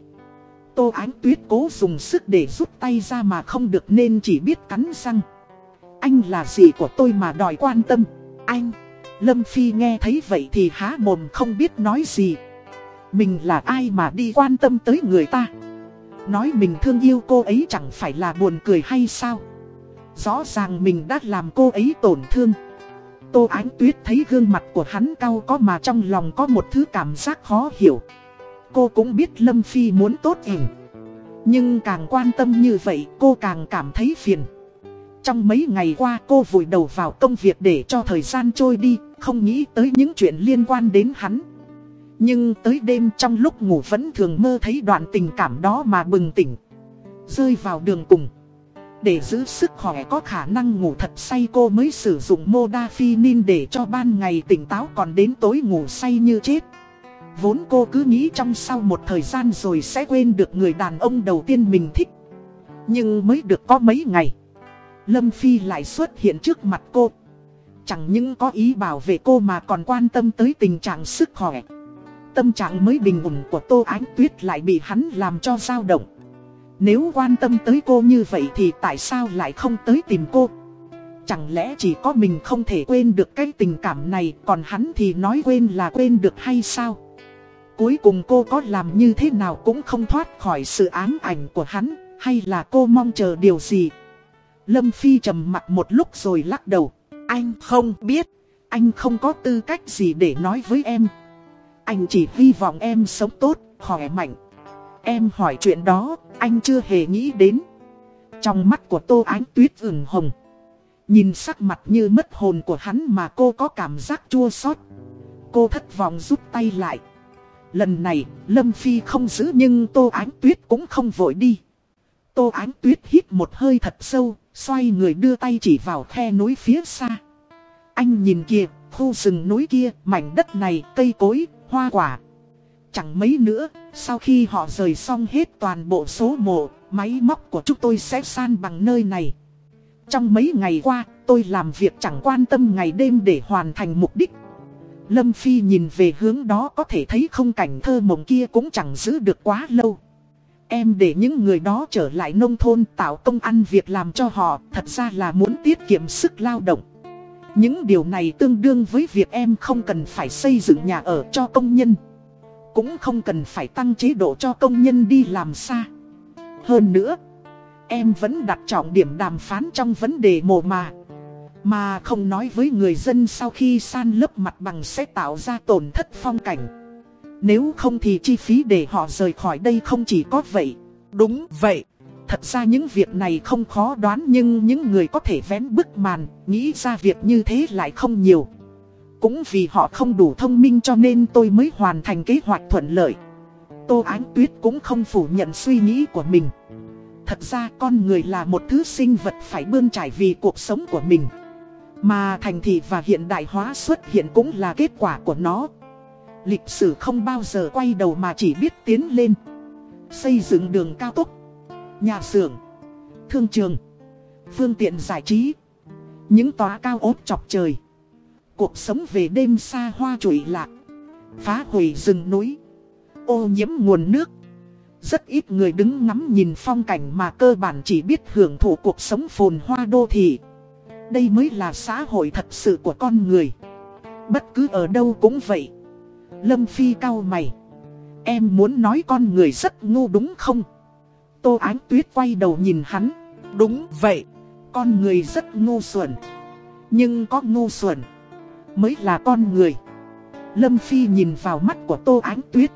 Tô Ánh Tuyết cố dùng sức để rút tay ra mà không được nên chỉ biết cắn răng. Anh là gì của tôi mà đòi quan tâm? Anh! Lâm Phi nghe thấy vậy thì há mồm không biết nói gì. Mình là ai mà đi quan tâm tới người ta? Nói mình thương yêu cô ấy chẳng phải là buồn cười hay sao? Rõ ràng mình đã làm cô ấy tổn thương. Tô Ánh Tuyết thấy gương mặt của hắn cau có mà trong lòng có một thứ cảm giác khó hiểu. Cô cũng biết Lâm Phi muốn tốt ỉnh. Nhưng càng quan tâm như vậy cô càng cảm thấy phiền. Trong mấy ngày qua cô vùi đầu vào công việc để cho thời gian trôi đi, không nghĩ tới những chuyện liên quan đến hắn. Nhưng tới đêm trong lúc ngủ vẫn thường mơ thấy đoạn tình cảm đó mà bừng tỉnh. Rơi vào đường cùng. Để giữ sức khỏe có khả năng ngủ thật say cô mới sử dụng modafinil để cho ban ngày tỉnh táo còn đến tối ngủ say như chết. Vốn cô cứ nghĩ trong sau một thời gian rồi sẽ quên được người đàn ông đầu tiên mình thích. Nhưng mới được có mấy ngày. Lâm Phi lại xuất hiện trước mặt cô. Chẳng những có ý bảo vệ cô mà còn quan tâm tới tình trạng sức khỏe. Tâm trạng mới bình ổn của Tô Ánh Tuyết lại bị hắn làm cho dao động. Nếu quan tâm tới cô như vậy thì tại sao lại không tới tìm cô? Chẳng lẽ chỉ có mình không thể quên được cái tình cảm này, còn hắn thì nói quên là quên được hay sao? Cuối cùng cô có làm như thế nào cũng không thoát khỏi sự ám ảnh của hắn, Hay là cô mong chờ điều gì Lâm Phi trầm mặt một lúc rồi lắc đầu Anh không biết Anh không có tư cách gì để nói với em anh chỉ hy vọng em sống tốt, khỏe mạnh. Em hỏi chuyện đó, anh chưa hề nghĩ đến. Trong mắt của Tô Ánh Tuyết ửng hồng. Nhìn sắc mặt như mất hồn của hắn mà cô có cảm giác chua xót. Cô thất vọng rút tay lại. Lần này, Lâm Phi không giữ nhưng Tô Ánh Tuyết cũng không vội đi. Tô Ánh Tuyết hít một hơi thật sâu, xoay người đưa tay chỉ vào khe núi phía xa. Anh nhìn kìa, khu rừng núi kia, mảnh đất này, cây cối, hoa quả. Chẳng mấy nữa, sau khi họ rời xong hết toàn bộ số mộ, máy móc của chúng tôi sẽ san bằng nơi này. Trong mấy ngày qua, tôi làm việc chẳng quan tâm ngày đêm để hoàn thành mục đích. Lâm Phi nhìn về hướng đó có thể thấy không cảnh thơ mộng kia cũng chẳng giữ được quá lâu. Em để những người đó trở lại nông thôn tạo công ăn việc làm cho họ thật ra là muốn tiết kiệm sức lao động. Những điều này tương đương với việc em không cần phải xây dựng nhà ở cho công nhân. Cũng không cần phải tăng chế độ cho công nhân đi làm xa. Hơn nữa, em vẫn đặt trọng điểm đàm phán trong vấn đề mồ mà. Mà không nói với người dân sau khi san lấp mặt bằng sẽ tạo ra tổn thất phong cảnh. Nếu không thì chi phí để họ rời khỏi đây không chỉ có vậy. Đúng vậy. Thật ra những việc này không khó đoán nhưng những người có thể vén bức màn, nghĩ ra việc như thế lại không nhiều. Cũng vì họ không đủ thông minh cho nên tôi mới hoàn thành kế hoạch thuận lợi. Tô Ánh Tuyết cũng không phủ nhận suy nghĩ của mình. Thật ra con người là một thứ sinh vật phải bươn trải vì cuộc sống của mình. Mà thành thị và hiện đại hóa xuất hiện cũng là kết quả của nó. Lịch sử không bao giờ quay đầu mà chỉ biết tiến lên. Xây dựng đường cao tốc, nhà xưởng, thương trường, phương tiện giải trí, những tòa cao ốt chọc trời. Cuộc sống về đêm xa hoa trụy lạc, phá hủy rừng núi, ô nhiễm nguồn nước. Rất ít người đứng ngắm nhìn phong cảnh mà cơ bản chỉ biết hưởng thụ cuộc sống phồn hoa đô thị. Đây mới là xã hội thật sự của con người. Bất cứ ở đâu cũng vậy. Lâm Phi cao mày. Em muốn nói con người rất ngu đúng không? Tô Ánh Tuyết quay đầu nhìn hắn. Đúng vậy, con người rất ngu xuẩn. Nhưng có ngu xuẩn mới là con người. Lâm Phi nhìn vào mắt của Tô Ánh Tuyết.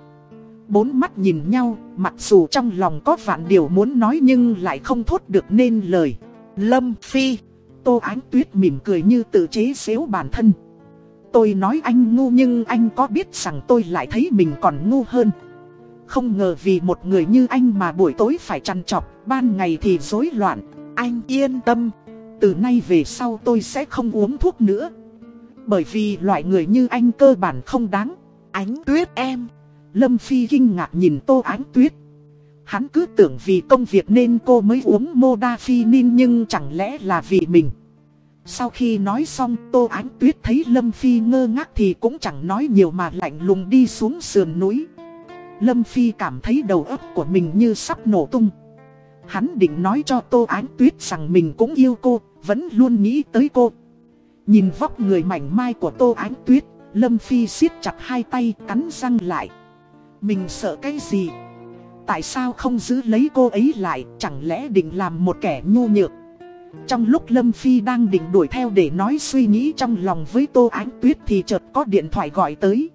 Bốn mắt nhìn nhau, mặc dù trong lòng có vạn điều muốn nói nhưng lại không thốt được nên lời. Lâm Phi, Tô Ánh Tuyết mỉm cười như tự chế xếu bản thân. Tôi nói anh ngu nhưng anh có biết rằng tôi lại thấy mình còn ngu hơn. Không ngờ vì một người như anh mà buổi tối phải chăn chọc, ban ngày thì rối loạn. Anh yên tâm, từ nay về sau tôi sẽ không uống thuốc nữa. Bởi vì loại người như anh cơ bản không đáng. Ánh tuyết em. Lâm Phi kinh ngạc nhìn tô ánh tuyết. Hắn cứ tưởng vì công việc nên cô mới uống modafinil nhưng chẳng lẽ là vì mình. Sau khi nói xong Tô Ánh Tuyết thấy Lâm Phi ngơ ngác thì cũng chẳng nói nhiều mà lạnh lùng đi xuống sườn núi. Lâm Phi cảm thấy đầu óc của mình như sắp nổ tung. Hắn định nói cho Tô Ánh Tuyết rằng mình cũng yêu cô, vẫn luôn nghĩ tới cô. Nhìn vóc người mảnh mai của Tô Ánh Tuyết, Lâm Phi siết chặt hai tay cắn răng lại. Mình sợ cái gì? Tại sao không giữ lấy cô ấy lại, chẳng lẽ định làm một kẻ nhu nhược? Trong lúc Lâm Phi đang định đuổi theo để nói suy nghĩ trong lòng với Tô Ánh Tuyết thì chợt có điện thoại gọi tới.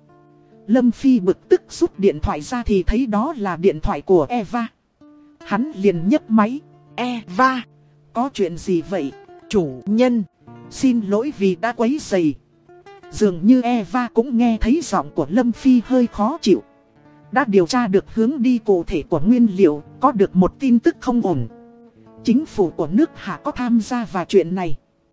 Lâm Phi bực tức rút điện thoại ra thì thấy đó là điện thoại của Eva. Hắn liền nhấc máy. Eva, có chuyện gì vậy? Chủ nhân, xin lỗi vì đã quấy rầy. Dường như Eva cũng nghe thấy giọng của Lâm Phi hơi khó chịu. Đã điều tra được hướng đi cụ thể của nguyên liệu, có được một tin tức không ổn. Chính phủ của nước Hạ có tham gia vào chuyện này.